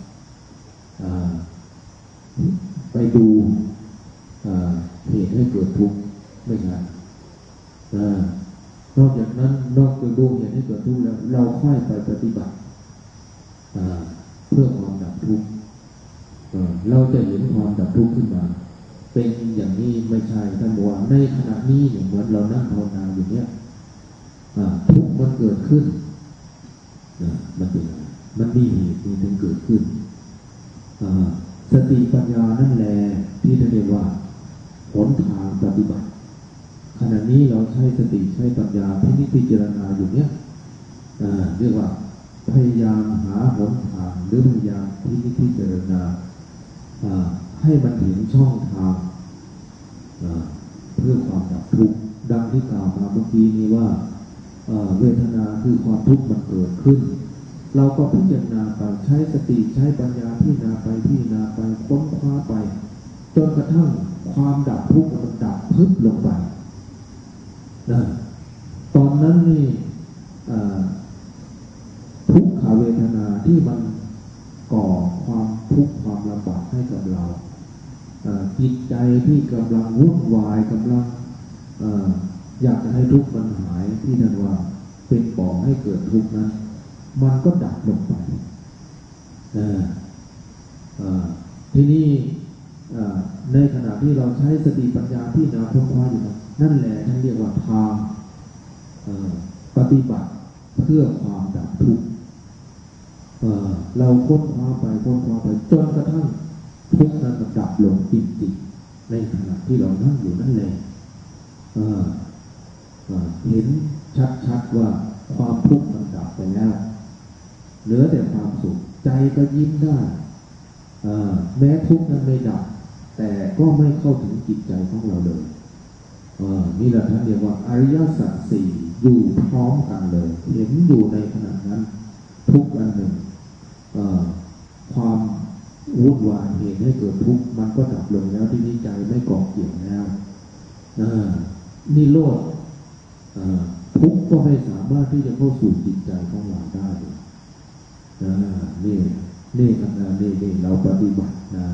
Speaker 4: ไปดูเหตุให้เกิดทุกข์ไม่ใช่นอกจากนั้นนอกจากดูเหตุให้เกิดทุกข์แล้ว เราค่อยไปปฏิบัติเพื่อความดับทุกข์เราจะเห็นความดับทุกข์ขึ้นมา เป็นอย่างนี้ไม่ใช่ท่านบอกว่าในขณะนี้เนี่ยเหมือนเรานั่งภาวนาอยู่เนี้ยทุกข์มันเกิดขึ้นมันเป็นมันมีเหตุมีถึงเกิดขึ้นสติปัญญานั่นแหละที่ท่านเรียกว่าหนทางปฏิบัติ ขณะนี้เราใช้สติใช้ปัญญาพินิจพิจารณาอยู่เนี้ยเรียกว่าพยายามหาหนทางหรือพยายามพินิจพิจารณา ให้มันถึงช่องทางเพื่อความดับทุกข์ดังที่กล่าวมาเมื่อกี้นี้ว่าเวทนาคือความทุกข์มันเกิดขึ้น เราก็พิจารณาไปใช้สติใช้ปัญญาพิจารณาไปพิจารณาไปค้นคว้าไป จนกระทั่งความดับทุกข์มันดับพึบลงไปนะตอนนั้นนี่ทุกขเวทนาที่มันก่อความทุกข์ความลำบากให้กับเรา จิตใจที่กำลังวุ่นวายกำลังอยากจะให้ทุกข์มันหายที่นั่นว่าเป็นบ่อให้เกิดทุกข์นั้น มันก็ดับลงไปทีนี้ในขณะที่เราใช้สติปัญญาที่นาค้นคว้าอยู่นั่นแหละท่านเรียกว่าทางปฏิบัติเพื่อความดับทุกข์เราค้นคว้าไปค้นคว้าไปจนกระทั่ง ทุกข์นั้นดับลงจริงๆในขณะที่เรานั่งอยู่นั่นแหละเห็นชัดๆว่าความทุกข์มันดับไปแล้วเหลือแต่ความสุขใจก็ยิ้มได้แม้ทุกข์นั้นไม่ดับ แต่ก็ไม่เข้าถึงจิตใจของเราเลยนี่แหละท่านเรียกว่าอริยสัจสี่อยู่พร้อมกันเลย เห็นอยู่ในขณะนั้น ทุกอันหนึ่งความ วุ่นวายเหตุให้เกิดทุกข์มันก็ดับลงแล้วที่นี้ใจไม่กาะเกี่ยวแล้วนี่โลดทุกข์ก็ไม่สามารถที่จะเข้าสู่จิตใจของเราได้นี่นี่ทำงานนี่นี่เราปฏิบัตินะ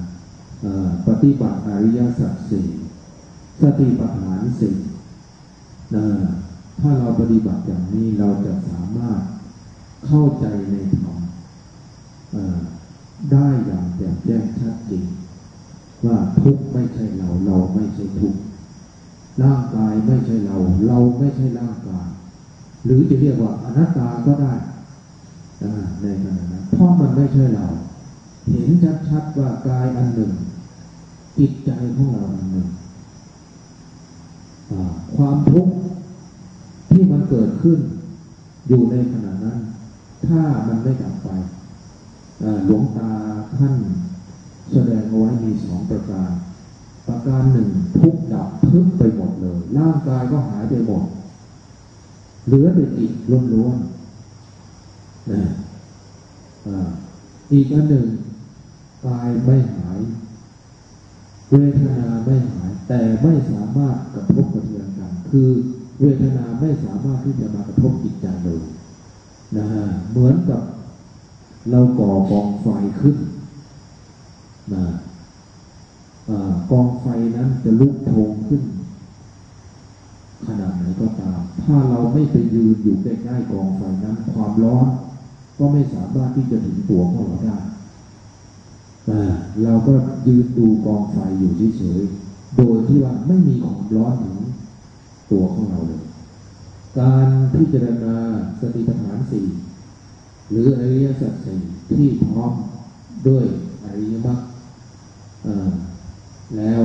Speaker 4: ปฏิบัติอริยสัจสี่สติปัฏฐานสี่ถ้าเราปฏิบัติอย่างนี้เราจะสามารถเข้าใจในธรรม ได้อย่างแจ่มแจ้งชัดเจนว่าทุกไม่ใช่เรา เราไม่ใช่ทุกร่างกายไม่ใช่เรา เราไม่ใช่ร่างกาย หรือจะเรียกว่าอนัตตาก็ได้ในขณะนั้นเพราะมันไม่ใช่เรา เห็นชัดๆว่ากายอันหนึ่งจิตใจของเราอันหนึ่งความทุกข์ที่มันเกิดขึ้นอยู่ในขณะนั้น ถ้ามันไม่ดับไป หลวงตาท่านแสดงเอาไว้มีสองประการ ประการหนึ่งทุกดับทึบไปหมดเลย ร่างกายก็หายไปหมด เหลือแต่จิตล้วนๆนะอีกอันหนึ่งกายไม่หาย เวทนาไม่หาย แต่ไม่สามารถกระทบกระเทือนกันคือเวทนาไม่สามารถที่จะมากระทบจิตใจเลยนะฮะเหมือนกับ เราก่อกองไฟขึ้นนะกองไฟนั้นจะลุกโผงขึ้น ขนาดไหนก็ตาม ถ้าเราไม่ไปยืนอยู่ใกล้ๆกองไฟนั้น ความร้อนก็ไม่สามารถที่จะถึงตัวของเราได้เราก็ยืนดูกองไฟอยู่เฉยๆ โดยที่ว่าไม่มีความร้อนถึงตัวของเราเลย การพิจารณาสติปัฏฐานสี่ หรืออริยสัจสี่ที่พร้อมด้วยอริยมรรคแล้ว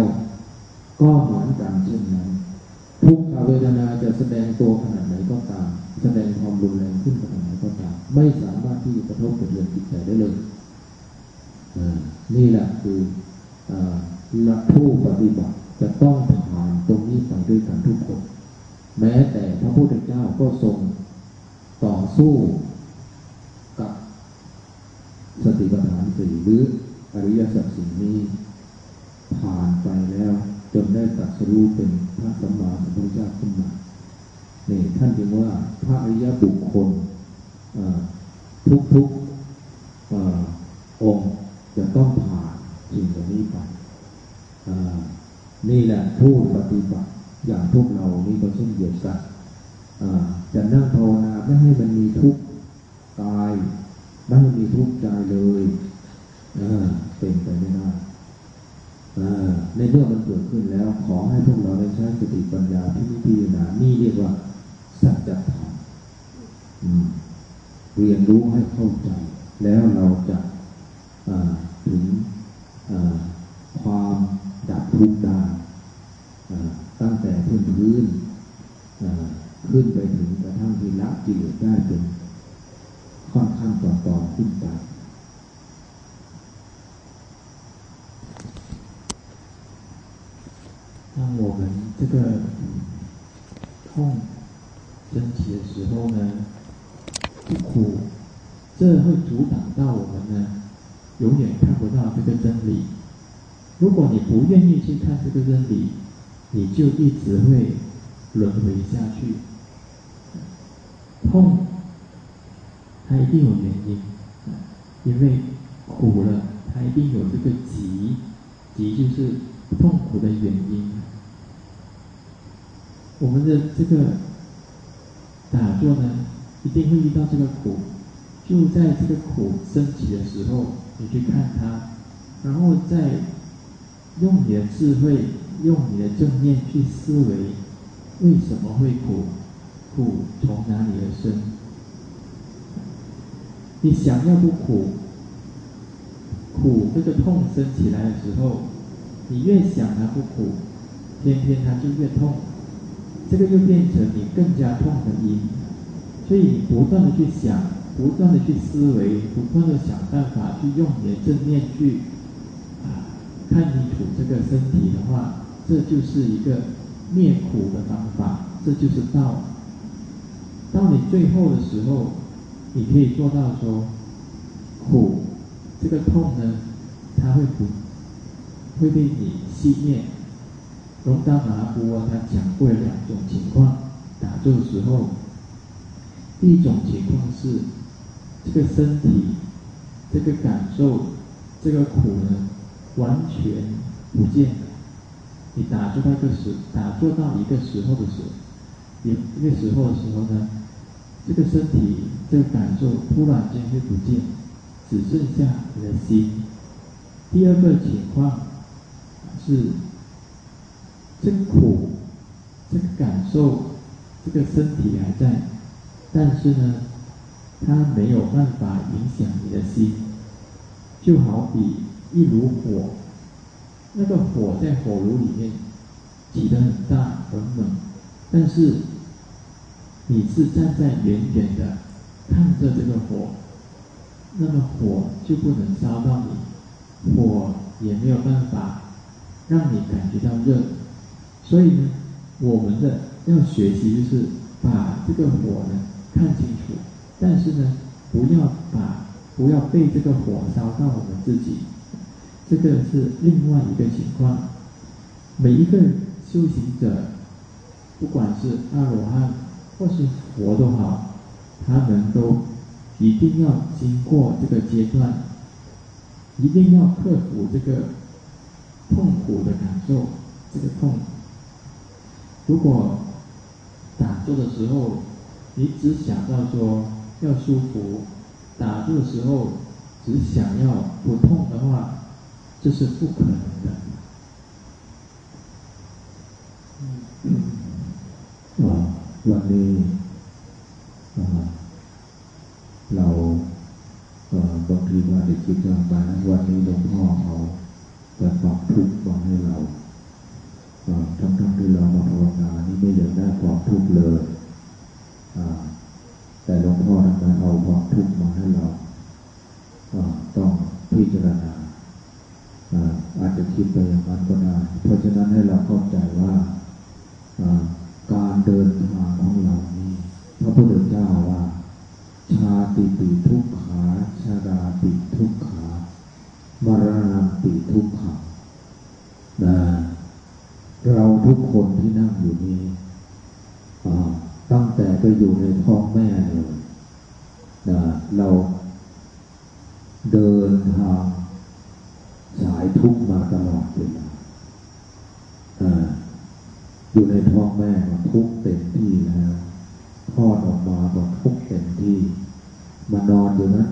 Speaker 4: ก็เหมือนกันเช่นนั้น ทุกขเวทนาจะแสดงตัวขนาดไหนก็ตาม แสดงความรุนแรงขึ้นขนาดไหนก็ตาม ไม่สามารถที่จะกระทบกระเทือนจิตใจได้เลยนี่แหละคือลักผู้ปฏิบัติจะต้องผ่านตรงนี้ไปด้วยกันทุกคน แม้แต่พระพุทธเจ้าก็ทรงต่อสู้ สติปัฏฐานสี่หรืออริยสัจสี่นี้ผ่านไปแล้ว จนได้ตัดสรู้เป็นพระสัมมาสัมพุทธเจ้าขึ้นมาเนี่ยท่านจึงว่าพระอริยบุคคลทุกทุกองค์จะต้องผ่านสิ่งเหล่านี้ไปนี่แหละผู้ปฏิบัติอย่างพวกเรานี่ก็เช่นเดียวกันจะนั่งภาวนาไม่ให้มันมีทุกข์กาย ไม่ให้มีทุกข์ใจเลยเป็นไปไม่ได้ในเมื่อมันเกิดขึ้นแล้ว ขอให้พวกเราได้ใช้สติปัญญาที่นิพพานานี่เรียกว่าสัจธรรมเรียนรู้ให้เข้าใจ แล้วเราจะถึงความดับทุกข์ได้ตั้งแต่พื้นพื้นขึ้นไปถึงกระทั่งที่ละกิเลสได้เป็น ต่อต่อขึ้นไป
Speaker 2: 当我们这个痛升起的时候呢，苦，这会阻挡到我们呢，永远看不到这个真理。如果你不愿意去看这个真理，你就一直会轮回下去。痛， 它一定有原因，因为苦了，它一定有这个急，急就是痛苦的原因。我们的这个打坐呢，一定会遇到这个苦，就在这个苦升起的时候，你去看它，然后再用你的智慧，用你的正念去思维，为什么会苦？苦从哪里而生？你想要不苦，苦这个痛升起来的时候，你越想它不苦，偏偏它就越痛。这个就变成你更加痛的因，所以你不断的去想，不断的去思维，不断的想办法去用你的正念去啊看清楚这个身体的话，这就是一个灭苦的方法，这就是道。到你最后的时候，你可以做到说，苦这个痛呢，它会不会被你熄灭。龙达马夫啊，他讲过两种情况，打坐的时候，第一种情况是这个身体这个感受这个苦呢完全不见了。你打坐到一个时，打坐到一个时候的时候，也那个时候的时候呢，这个身体这个感受突然间会不见，只剩下你的心。第二个情况是，这个苦，这个感受，这个身体还在，但是呢，它没有办法影响你的心，就好比一炉火，那个火在火炉里面起得很大很猛，但是你是站在远远的看着这个火，那么火就不能烧到你，火也没有办法让你感觉到热，所以呢，我们的要学习就是把这个火呢看清楚，但是呢，不要把不要被这个火烧到我们自己，这个是另外一个情况。每一个修行者，不管是阿罗汉或是佛都好，他们都一定要经过这个阶段一定要克服这个痛苦的感受这个痛如果打坐的时候你只想到说要舒服打坐的时候只想要不痛的话这是不可能的。
Speaker 4: 嗯嗯嗯 เราบางทีว่าได้คิดว่ามาวันนี้หลวงพ่อเอาแต่ความทุกข์มาให้เราทั้งทั้งที่เรามาภาวนานี่ไม่อยากได้ความทุกข์เลยแต่หลวงพ่อทำไมเอาความทุกข์มาให้เราต้องพิจารณาอาจจะคิดไปอย่างนั้นก็ได้เพราะฉะนั้นให้เราเข้าใจว่าการเดินทางของเรานี้ พระพุทธเจ้าว่า ชาติปิทุกขาชาดาปิทุกขามรณะปิทุกขานะเราทุกคนที่นั่งอยู่นี้ตั้งแต่ไปอยู่ในท้องแม่เลยนะเราเดินทางสายทุกมาตลอดเวลาอยู่ในท้องแม่ก็ทุกเต็มที่แล้ว คลอดออกมาก็ทุกเต็มที่ มานอนอยู่นั้น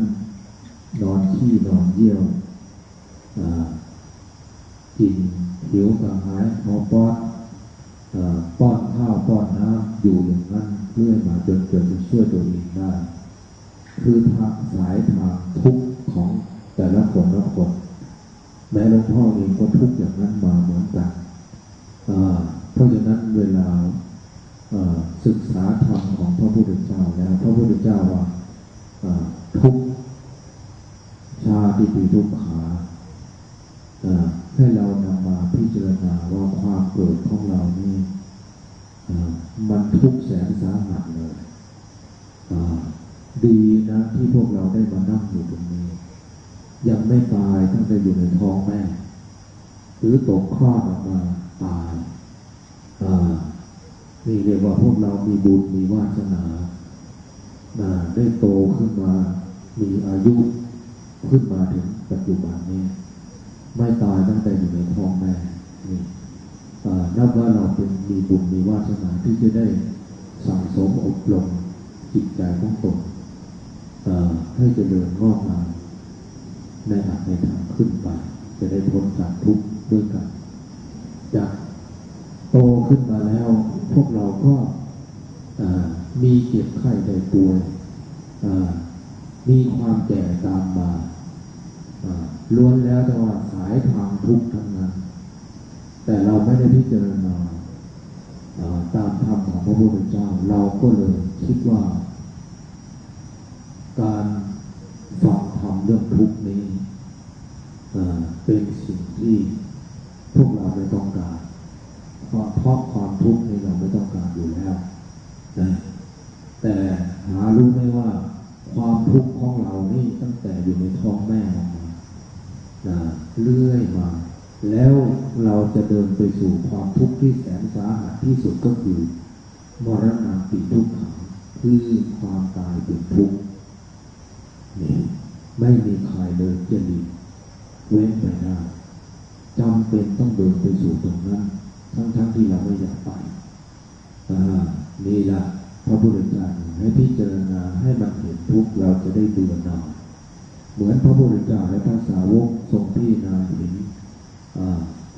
Speaker 4: นอนขี้นอนเยี่ยวกินหิวกระหายหอป้อนป้อนข้าวป้อนน้ำอยู่อย่างนั้นเรื่อยมาจนเกิดจะช่วยตัวเองได้ คือทางสายทางทุกข์ของแต่ละคนละคนแม้หลวงพ่อเองก็ทุกข์อย่างนั้นมาเหมือนกันเพราะฉะนั้นเวลา ศึกษาธรรมของพระพุทธเจ้าแล้วพระพุทธเจ้าว่าทุกชาติปีทุกขาให้เรานำมาพิจารณาว่าความเกิดของเรานี่มันทุกแสนสาหัสเลยดีนะที่พวกเราได้มานั่งอยู่ตรงนี้ ยังไม่ตายตั้งแต่อยู่ในท้องแม่ หรือตกคลอดออกมาตาย นี่เรียกว่าพวกเรามีบุญมีวาสนาได้โตขึ้นมา มีอายุขึ้นมาถึงปัจจุบันนี้ ไม่ตายตั้งแต่อยู่ในท้องแม่นี่นับว่าเราเป็นมีบุญมีวาสนาที่จะได้สั่งสมอบรมจิตใจของตนให้เจริญงอกงามในหักในทางขึ้นไป จะได้พ้นจากทุกข์ด้วยกันจาก โตขึ้นมาแล้ว พวกเราก็มีเจ็บไข้ในตัวมีความแก่ตามมาล้วนแล้วแต่ว่าสายทางทุกข์ทั้งนั้น แต่เราไม่ได้พิจารณาตามธรรมของพระพุทธเจ้า เราก็เลยคิดว่า การฟังธรรมเรื่องทุกข์นี้เป็นสิ่งที่พวกเราไม่ต้องการ เพราะเพราะความทุกข์นี่เราไม่ต้องการอยู่แล้วนะแต่หารู้ไหมว่า ความทุกข์ของเรานี่ตั้งแต่อยู่ในท้องแม่มานะเลื่อยมา แล้วเราจะเดินไปสู่ความทุกข์ที่แสนสาหัสที่สุดก็คือมรณะปิทุกขังคือความตายเป็นทุกข์นี่ไม่มีใครเลยจะหลีกเว้นไปได้จำเป็นต้องเดินไปสู่ตรงนั้น ทั้งๆทที่เราไม่อยากไปนี่ละพระพุทธเจ้าให้พิจารณาให้มันเห็นทุกเราจะได้ดูหน่อยเหมือนพระพุทธเจ้าและพระสาวกทรงพิจารณาเห็น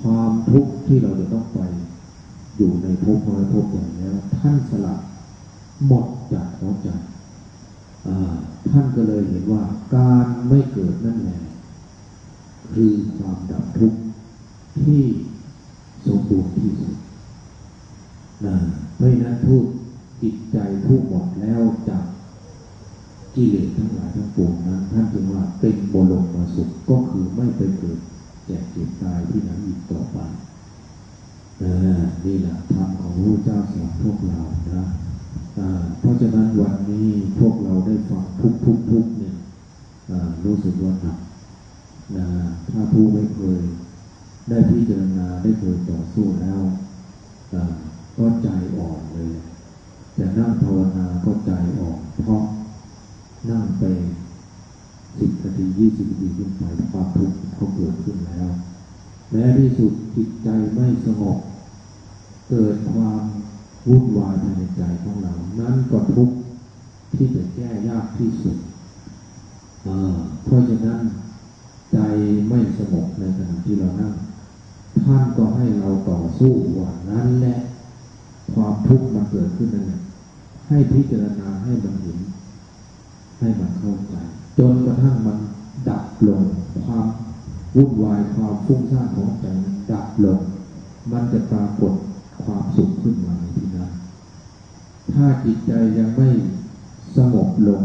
Speaker 4: ความทุกข์ที่เราจะต้องไป อยู่ในภพน้อยภพใหญ่แล้ว ท่านสละหมดจากหัวใจท่านก็เลยเห็นว่าการไม่เกิดนั่นแหละคือความดับทุกข์ที่ สมบูรณ์ที่สุดนะเพราะนั้นผู้จิตใจผู้หมดแล้วจากกิเลสทั้งหลายทั้งปวงนั้นท่านจึงว่าเป็นบรมมาสุขก็คือไม่ไปเกิดแก่เจ็บตายที่นั้นอีกต่อไปนี่แหละธรรมของพระเจ้าสอนพวกเรานะเพราะฉะนั้นวันนี้พวกเราได้ฟังทุกทุกทุกเนี่ยรู้สึกว่าหนักนะถ้าผู้ไม่เคย ได้พิจารณาได้เคยต่อสู้แล้วก็ใจอ่อนเลยแต่นั่งภาวนาก็ใจอ่อนเพราะนั่งไปสิบนาทียี่สิบนาทีขึ้นไปความทุกข์ก็เกิดขึ้นแล้ว แม้ที่สุดจิตใจไม่สงบเกิดความวุ่นวายภายในใจของเรา นั้นก็ทุกข์ที่จะแก้ยากที่สุดเพราะฉะนั้นใจไม่สงบในขณะที่เรานั่ง ท่านก็ให้เราต่อสู้ว่านั้นแหละความทุกข์มันเกิดขึ้นนั่นแหละให้พิจารณาให้มันเห็นให้มันเข้าใจจนกระทั่งมันดับลงความวุ่นวายความฟุ้งซ่านของใจมันดับลง มันจะปรากฏความสุขขึ้นมาในที่นั้นถ้าจิตใจยังไม่สงบลง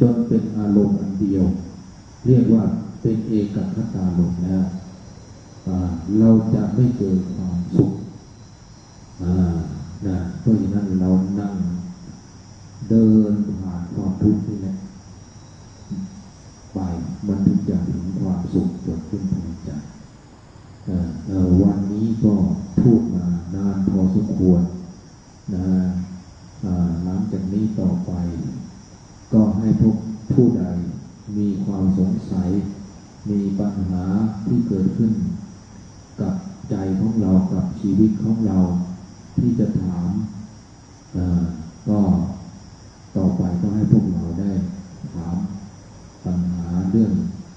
Speaker 4: จนเป็นอารมณ์อันเดียว เรียกว่าเป็นเอกคตาลงแล้ว เราจะไม่เกิดความสุขนะเพราะฉะนั้นเรานั่งเดินผ่านความทุกข์นี่แหละไปมันถึงจะถึงความสุขเกิดขึ้นภายในใจวันนี้ก็พูดมานานพอสมควรนะหลังจากนี้ต่อไป ก็ให้พวกผู้ใดมีความสงสัย มีปัญหาที่เกิดขึ้น ใจของเรากับชีวิตของเราที่จะถามก็ต่อไปก็ให้พวกเราได้ถามปัญหาเรื่อง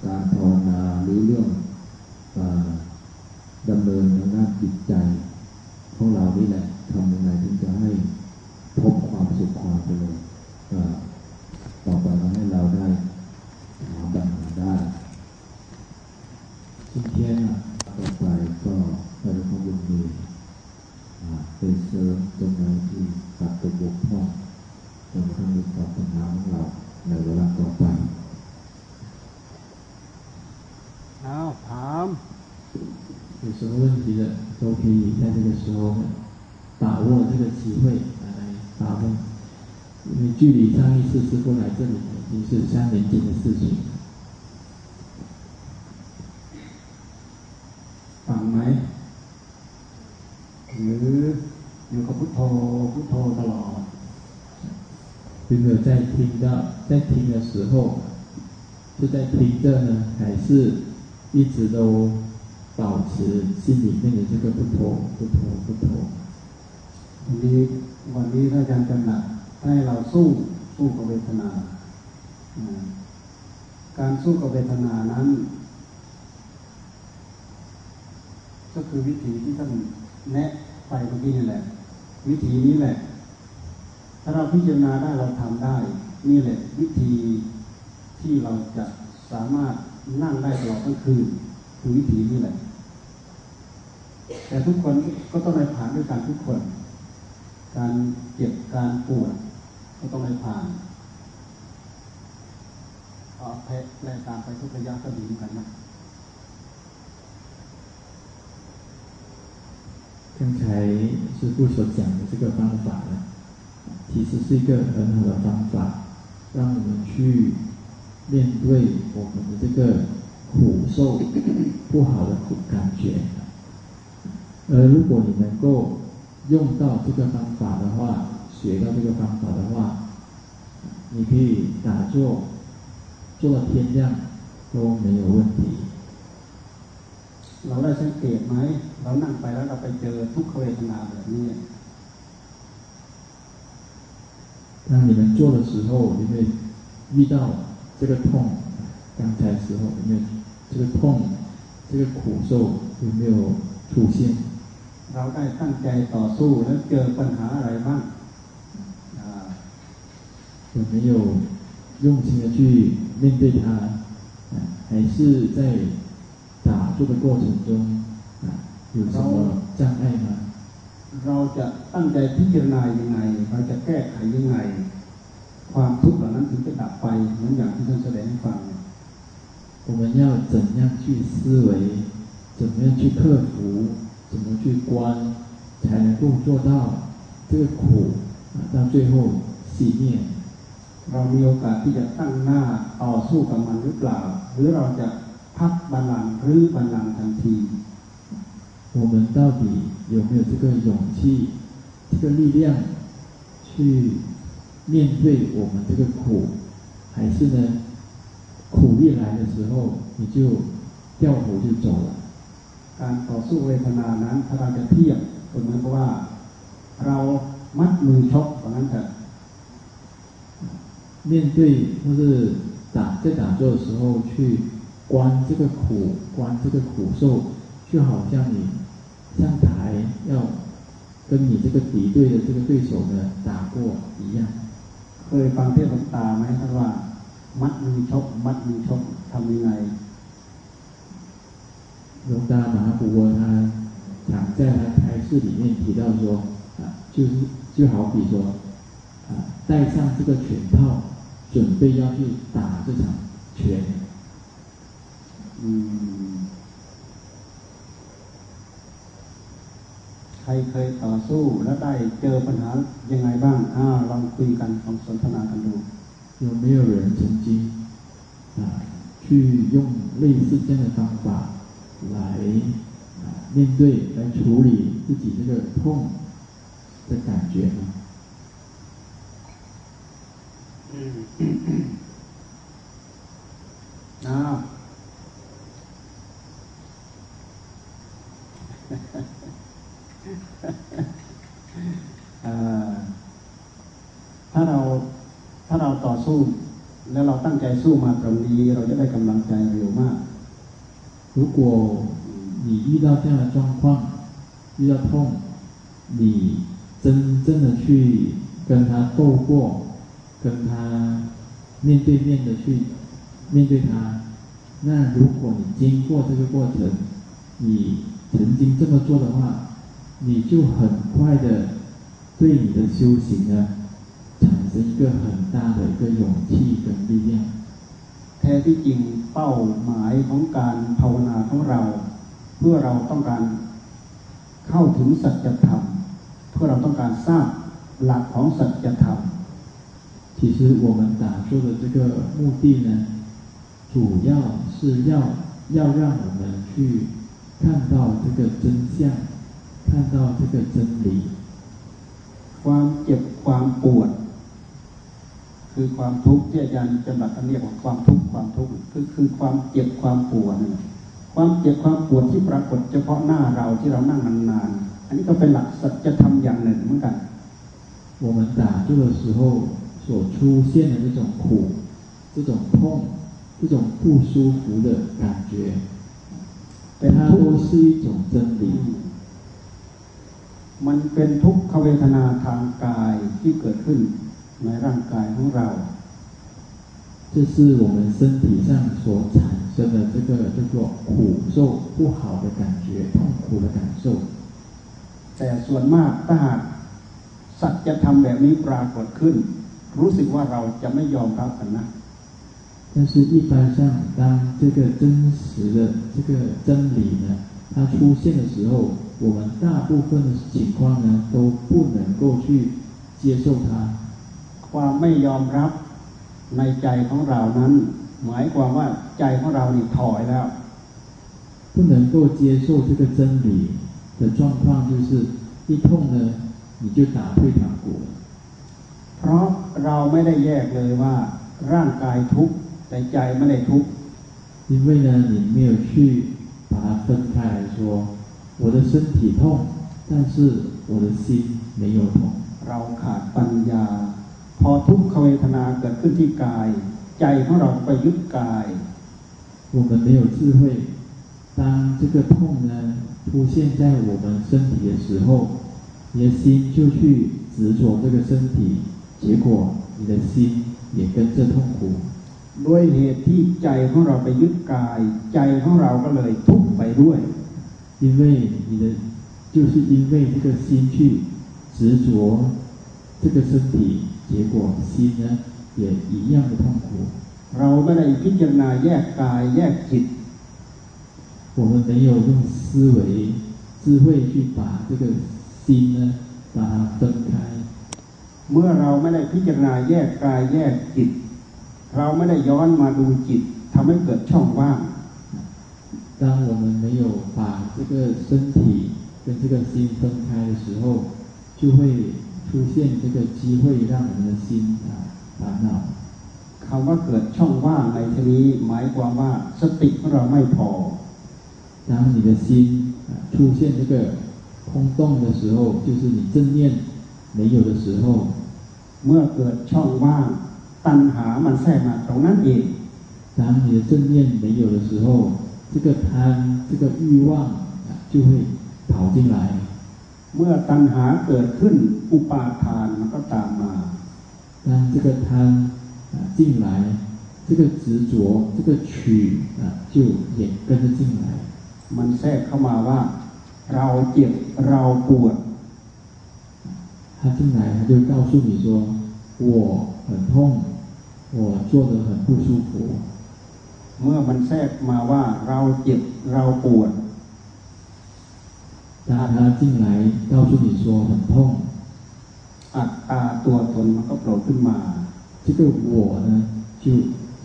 Speaker 4: การภาวนาหรือเรื่องดำเนินทางด้านจิตใจของเรานี่แหละทำยังไงถึงจะให้พบความสุขความเจริญต่อไปก็ให้เราได้ ไปเสริมตรงไหนที่ขาดตกบกพร่องจนกระทั่งมีความปัญหาของเราในเวลาต่อไป
Speaker 1: เอาถาม
Speaker 2: 有什么问题的都可以在这个时候把握这个机会来发问，因为距离上一次师傅来这里已经是三年前的事情。
Speaker 1: พุทโธพุทโธตลอด
Speaker 2: 有没有在听到在听的时候是在听着呢，还是一直都保持心里面的这个不脱不脱不脱？
Speaker 1: วันนี้วันนี้ถ้าอาจารย์จะหนักให้เราสู้สู้กับเวทนา การสู้กับเวทนานั้น ก็คือวิธีที่ท่านแนะไปเมื่อกี้นี่แหละ วิธีนี้แหละ ถ้าเราพิจารณาได้เราทำได้ นี่แหละ วิธีที่เราจะสามารถนั่งได้ตลอดทั้งคืนคือวิธีนี้แหละ แต่ทุกคนก็ต้องไปผ่านด้วยกันทุกคน การเจ็บการปวดก็ต้องไปผ่านเอาแพ้แรงตามไปทุกระยะก็ดีเหมือนกันนะ
Speaker 2: 刚才师傅所讲的这个方法呢，其实是一个很好的方法，让我们去面对我们的这个苦受不好的苦感觉。而如果你能够用到这个方法的话，学到这个方法的话，你可以打坐坐到天亮都没有问题。
Speaker 1: เราได้สังเกตไหมเรานั่งไปแล้วเราไปเจอทุกขเวทนาแบบนี้
Speaker 2: 当你们做的时候，你会遇到这个痛。刚才时候有没有这个痛，这个苦受有没有出现？
Speaker 1: เราได้ตั้งใจต่อสู้แล้วเจอปัญหาอะไรบ้าง
Speaker 2: 有没有用心的去面对它？还是在 打坐的过程中啊有什么障碍吗？
Speaker 1: เราจะตั้งใจพิจารณายังไงเราจะแก้ไขยังไง ความทุกข์เหล่านั้นถึงจะดับไปเหมือนอย่างที่ท่านแสดงให้ฟัง
Speaker 2: 我们要怎样去思维？怎么样去克服？怎么去观，才能够做到这个苦啊？到最后熄灭。
Speaker 1: เรามีโอกาสที่จะตั้งหน้าต่อสู้กับมันหรือเปล่า หรือเราจะ พักบัลลังก์หรือบัลลังก์ทันที
Speaker 2: 我们到底有没有这个勇气、这个力量去面对我们这个苦？还是呢？苦一来的时候，你就掉头就走了。
Speaker 1: การต่อสู้เวทนานั้นถ้าเราจะเทียบเหมือนกับว่า เรามัดมือชกอย่างนั้นเถอะ
Speaker 2: 面对或是打在打坐的时候去 观这个苦，观这个苦受，就好像你上台要跟你这个敌对的这个对手呢打过一样。
Speaker 1: เคยฟังเทศน์ตาไหมท่านว่ามัดมือชกมัดมือชกทำยังไง
Speaker 2: 龙大马古波他常在他开示里面提到说啊，就是就好比说啊，带上这个拳套，准备要去打这场拳。
Speaker 1: 嗯。ใครเคยต่อสู้แล้วได้เจอปัญหายังไงบ้างอ่าลองคุยกันลองสนทนากันดู
Speaker 2: 有没有人曾经啊去用类似这样的方法来啊面对来处理自己这个痛的感觉呢？
Speaker 1: 啊。 ถ้าเราถ้าเราต่อสู้แล้วเราตั้งใจสู้มาตรงนี้เราจะได้กำลังใจเร็วมาก
Speaker 2: 如果你遇到这样的状况，遇到痛，你真正的去跟他斗过，跟他面对面的去面对他，那如果你经过这个过程，你曾经这么做的话，你就很快的对你的修行呢 产生一个很大的一个勇气跟力量。
Speaker 1: แท้ที่จริงเป้าหมายของการภาวนาของเรา เพื่อเราต้องการเข้าถึงสัจธรรม เพื่อเราต้องการทราบหลักของสัจธรรม
Speaker 2: 其实我们打坐的这个目的呢，主要是要要让我们去看到这个真相，看到这个真理。
Speaker 1: ความเจ็บความปวด คือความทุกข์ที่อาจารย์จำรัดเรียกว่าความทุกข์ความทุกข์คือคือความเจ็บความปวดความเจ็บความปวดที่ปรากฏเฉพาะหน้าเราที่เรานั่งนานๆอันนี้ก็เป็นหลักสัจธรรมอย่างหนึ่งเหมือนกัน
Speaker 2: 我们打坐的时候所出现的这种苦、这种痛、这种不舒服的感觉，它都是一种真理。
Speaker 1: มันเป็นทุกขเวทนาทางกายที่เกิดขึ้น ในร่างกายของเรา
Speaker 2: 这是我们身体上所产生的这个叫做苦受不好的感觉痛苦的感受
Speaker 1: แต่ส่วนมากถ้าหากสัจธรรมแบบนี้ปรากฏขึ้น รู้สึกว่าเราจะไม่ยอมรับกันนะ
Speaker 2: 但是一般上当这个真实的这个真理呢它出现的时候我们大部分的情况呢都不能够去接受它
Speaker 1: ความไม่ยอมรับในใจของเรานั้น หมายความว่าใจของเรานี่ถอยแล้ว
Speaker 2: 不能够接受这个真理的状况，就是一痛呢，你就打退堂鼓了。
Speaker 1: เพราะเราไม่ได้แยกเลยว่า ร่างกายทุกข์แต่ใจไม่ได้ทุกข์
Speaker 2: 因为呢，你没有去把它分开来说，我的身体痛，但是我的心没有痛。
Speaker 1: เราขาดปัญญา พอทุกขเวทนาเกิดขึ้นที่กาย ใจของเราไปยึดกาย
Speaker 2: 我们没有智慧当这个痛呢出现在我们身体的时候你的心就去执着这个身体结果你的心也跟着痛苦
Speaker 1: ด้วยเหตุที่ใจของเราไปยึดกาย ใจของเราก็เลยทุกข์ไปด้วย
Speaker 2: 因为你的就是因为这个心去执着这个身体 结果心呢也一样的痛苦。
Speaker 1: เราไม่ได้พิจารณาแยกกายแยกจิต
Speaker 2: 我们没有用思维智慧去把这个心呢把它分开。
Speaker 1: เมื่อเราไม่ได้พิจารณาแยกกายแยกจิต เราไม่ได้ย้อนมาดูจิตทำให้เกิดช่องว่าง
Speaker 2: 当我们没有把这个身体跟这个心分开的时候，就会 出现这个机会让我们的心啊烦恼
Speaker 1: คำว่าเกิดช่องว่างในที่นี้หมายความว่าสติของเราไม่พอ
Speaker 2: 当你的心出现这个空洞的时候，就是你正念没有的时候。
Speaker 1: เมื่อเกิดช่องว่างตัณหามันแทรกมาตรงนั้นเอง
Speaker 2: 当你的正念没有的时候，这个贪、这个欲望就会跑进来。
Speaker 1: เมื่อตัณหาเกิดขึ้นอุปาทานมันก็ตามมา
Speaker 2: 当这个贪啊进来，这个执着，这个取啊就也跟着进来。
Speaker 1: มันแทรกเข้ามาว่า เราเจ็บเราปวด
Speaker 2: 他进来，他就告诉你说：“我很痛，我做的很不舒服。”
Speaker 1: เมื่อมันแทรกมาว่าเราเจ็บเราปวด
Speaker 2: ถ้าอาบน้ำจิ้มไหลเก้าชุดหนีชั
Speaker 1: อัตตาตัวตนก็โผล่ขึ้นมา
Speaker 2: ที่เว่อ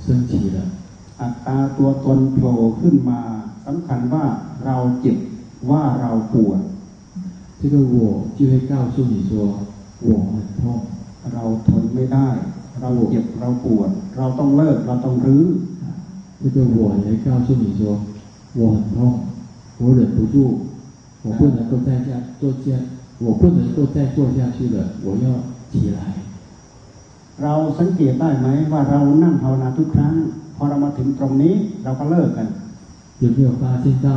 Speaker 2: เส้นที
Speaker 1: อัตตาตัวตนโผล่ขึ้นมาสํคัญว่าเราเจ็บว่าเราปวด
Speaker 2: ที่เป็นหัวชื่อให้ก้าวสู้หนีชัวหัวมันพ่อง
Speaker 1: เราทนไม่ได้ เราเจ็บเราปวด เราต้องเลิกเราต้องรื้อ
Speaker 2: ที่เป็นหัวให้ก้าวสู้หนีชัวหัวมัพ่องหัวเหลือผู้ 我不能够再下坐下，我不能够再坐下去了，我要起来。
Speaker 1: เราสังเกตได้ไหมว่าเรานั่งภาวนาทุกครั้งพอเรามาถึงตรงนี้เราก็เลิกกัน
Speaker 2: 有没有发现到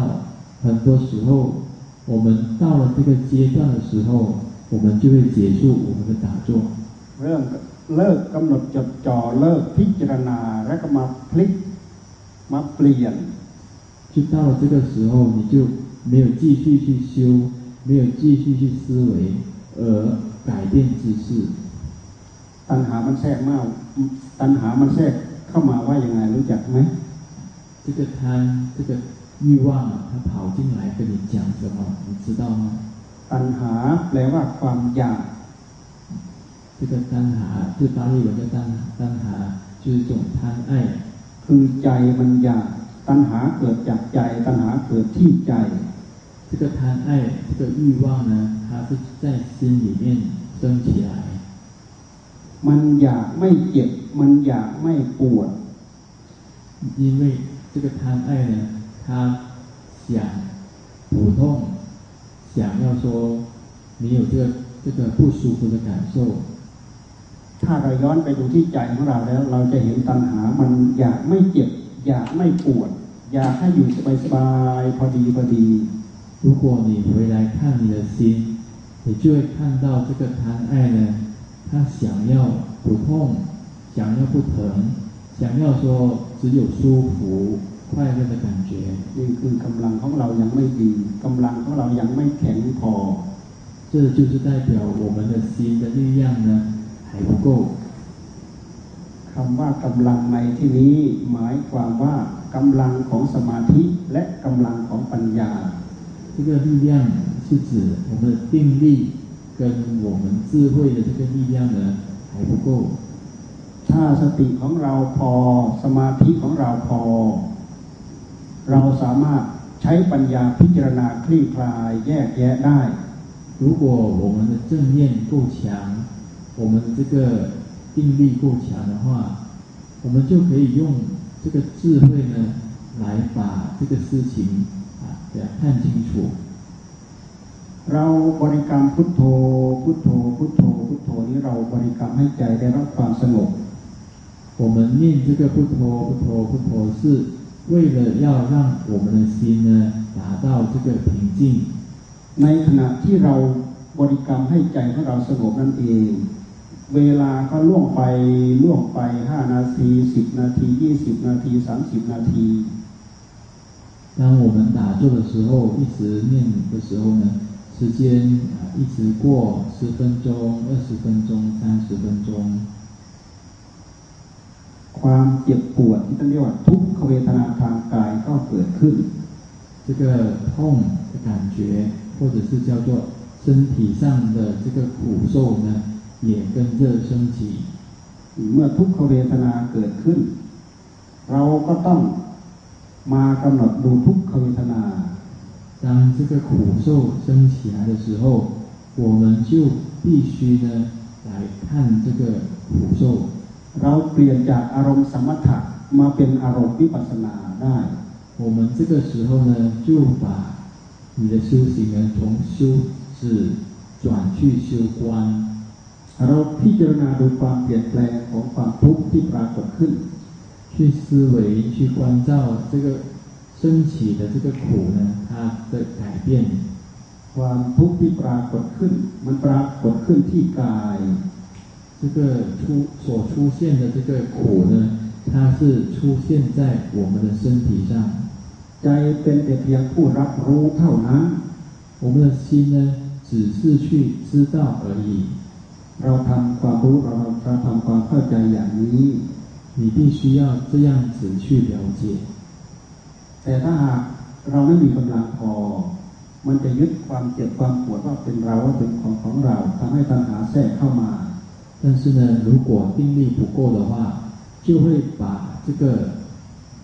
Speaker 2: 很多时候我们到了这个阶段的时候我们就会结束我们的打坐
Speaker 1: เริ่มเลิกกำหนดจดจ่อเลิกพิจารณาและก็มาพลิกมาเปลี่ยน
Speaker 2: 就到了这个时候你就 没有继续去修，没有继续去思维而改变姿势。
Speaker 1: ตัณหามันแทรกมากตัณหามันแทรกเข้ามาว่ายังไงรู้จักไหม
Speaker 2: 这个贪，这个欲望，它跑进来跟你讲什么，你知道吗？
Speaker 1: ตัณหาแปลว่าความอยาก
Speaker 2: 这个单ห是巴利文的单单ห就是种贪爱。
Speaker 1: คือใจมันอยากตัณหาเกิดจากใจตัณหาเกิดที่ใจ
Speaker 2: 这个贪爱，这个欲望呢，它是在心里面升起来。
Speaker 1: มันอยากไม่เจ็บมันอยากไม่ปวด
Speaker 2: 因为这个贪爱呢，他想普通，想要说没有这个这个不舒服的感受。
Speaker 1: ถ้าเราย้อนไปดูที่ใจของเราแล้ว เราจะเห็นตัณหามันอยากไม่เจ็บ อยากไม่ปวด อยากให้อยู่สบายๆพอดีพอดี
Speaker 2: 如果你回来看你的心，你就会看到这个贪爱呢，他想要不痛，想要不疼，想要说只有舒服、快乐的感觉。
Speaker 1: นี่คือกำลังของเรายังไม่ดีกำลังของเรายังไม่แข็งพอ
Speaker 2: 这就是代表我们的心的力量呢还不够。
Speaker 1: คำว่ากำลังในที่นี้หมายความว่ากำลังของสมาธิและกำลังของปัญญา
Speaker 2: 这个力量是指我们的定力跟我们智慧的这个力量呢还不够。
Speaker 1: ถ้าสติของเราพอสมาธิของเราพอ เราสามารถใช้ปัญญาพิจารณาคลี่คลายแยกแยะได้
Speaker 2: 如果我们的正念够强，我们这个定力够强的话，我们就可以用这个智慧呢来把这个事情 给看清楚。
Speaker 1: เราบริกรรมพุทโธพุทโธพุทโธพุทโธนี้เราบริกรรมให้ใจได้รับความสงบ
Speaker 2: 我们念这个不陀不陀不陀是为了要让我们的心呢达到这个平静
Speaker 1: ในขณะที่เราบริกรรมให้ใจของเราสงบนั่นเอง เวลาก็ล่วงไปล่วงไปห้านาทีสิบนาทียี่สิบนาทีสามสิบนาที
Speaker 2: 当我们打坐的时候，一直念的时候呢，时间啊一直过十分钟、二十分钟、三十分钟。
Speaker 1: ความเจ็บปวดที่เรียกว่าทุกขเวทนาทางกายก็เกิดขึ้น
Speaker 2: 这个痛的感觉或者是叫做身体上的这个苦受呢，也跟着升起。
Speaker 1: เมื่อทุกขเวทนาเกิดขึ้น เราก็ต้อง มากำหนดดูทุกขเวทนา
Speaker 2: 当这个苦受升起来的时候，我们就必须呢来看这个苦受。
Speaker 1: เราเปลี่ยนจากอารมณ์สมถะมาเป็นอารมณ์วิปัสสนาได้
Speaker 2: 我们这个时候呢，就把你的修行呢从修止转去修观。
Speaker 1: เราพิจารณาดูความเปลี่ยนแปลงของความทุกข์ที่ปรากฏขึ้น
Speaker 2: 去思维去关照这个升起的这个苦呢，它的改变。
Speaker 1: ความทุกข์ที่ปรากฏขึ้น มันปรากฏขึ้นที่กาย
Speaker 2: 这个出所出现的这个苦呢，它是出现在我们的身体上。
Speaker 1: ใจเป็นแต่เพียงผู้รับรู้เท่านั้น
Speaker 2: 我们的心呢，只是去知道而已。
Speaker 1: เราทำความรู้เราเราทำความเข้าใจอย่างนี้
Speaker 2: 你必须要这样子去了解。
Speaker 1: แต่ถ้าหากเราไม่มีกำลังพอ มันจะยึดความเจ็บความปวดว่าเป็นเราว่าเป็นของของเราทำให้ตัณหาแทรกเข้ามา
Speaker 2: 但是呢，如果定力不够的话，就会把这个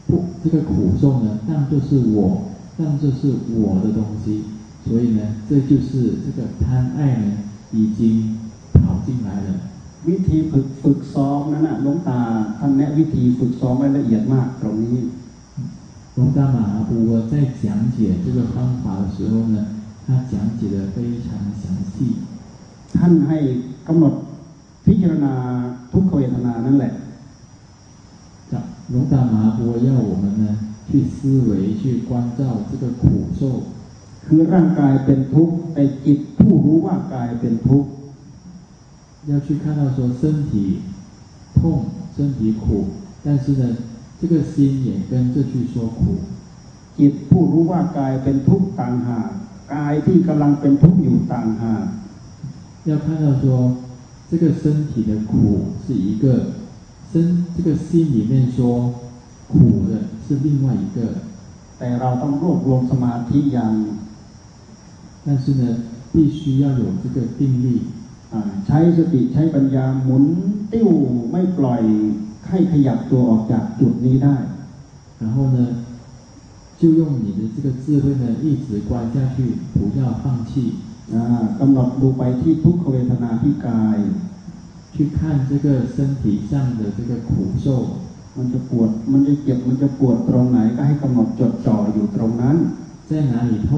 Speaker 2: 不这个苦受呢，当作是我，当作是我的东西，所以呢，这就是这个贪爱呢，已经跑进来了。
Speaker 1: วิธีฝึกฝึกซ้อมนั้นนะหลวงตาท่านแนะวิธีฝึกซ้อมไว้ละเอียดมากตรงนี้
Speaker 2: หลวงตา马哈布在讲解这个方法的时候呢，他讲解的非常详细。
Speaker 1: ท่านให้กำหนดพิจารณาทุกขเวทนานั่นแหละ
Speaker 2: 龙大麻波要我们呢去思维去关照这个苦受，
Speaker 1: คือร่างกายเป็นทุกข์แต่จิตผู้รู้ว่ากายเป็นทุกข์
Speaker 2: 要去看到说身体痛身体苦，但是呢这个心也跟着去说苦。
Speaker 1: จิตผู้รู้ว่ากายเป็นทุกข์ต่างหากกายที่กำลังเป็นทุกข์อยู่ต่างหาก
Speaker 2: 要看到说这个身体的苦是一个。真这个心里面说苦的是另外一个，
Speaker 1: แต่เราต้องรวบรวมสมาธิอย่าง
Speaker 2: 但是呢，必须要有这个定力
Speaker 1: ใช้สติใช้ปัญญาหมุนติ้วไม่ปล่อยให้ขยับตัวออกจากจุดนี้ได้
Speaker 2: 然后呢，就用你的这个智慧呢，一直观下去，不要放弃。
Speaker 1: กำหนดดูไปที่ทุกขเวทนาที่กาย
Speaker 2: 去看这个身体上的这个苦受，
Speaker 1: มันจะปวดมันจะเจ็บมันจะปวดตรงไหนก็ให้กำหนดจดจ่ออยู่ตรงนั้น
Speaker 2: 在哪里痛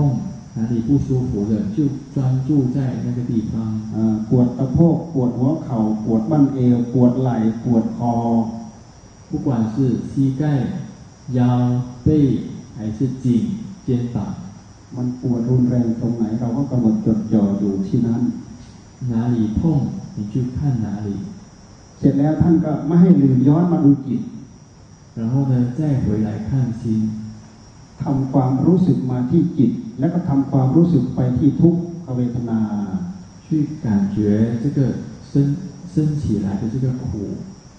Speaker 2: 哪里不舒服的就专注在那个地方
Speaker 1: ปวดตะโพกปวดหัวเข่าปวดบั้นเอวปวดไหล่ปวดคอ
Speaker 2: 不管是膝盖腰背还是颈肩膀
Speaker 1: มันปวดรุนแรงตรงไหนเราก็กำหนดจดจ่ออยู่ที่นั้น
Speaker 2: 哪里痛你去看哪里
Speaker 1: เสร็จแล้วท่านก็ไม่ให้ลืมย้อนมาดูจิต
Speaker 2: 然后呢再回来看心
Speaker 1: ทำความรู้สึกมาที่จิต แล้วก็ทำความรู้สึกไปที่ทุกขเวทนา
Speaker 2: 去感觉这个升升起来的这个苦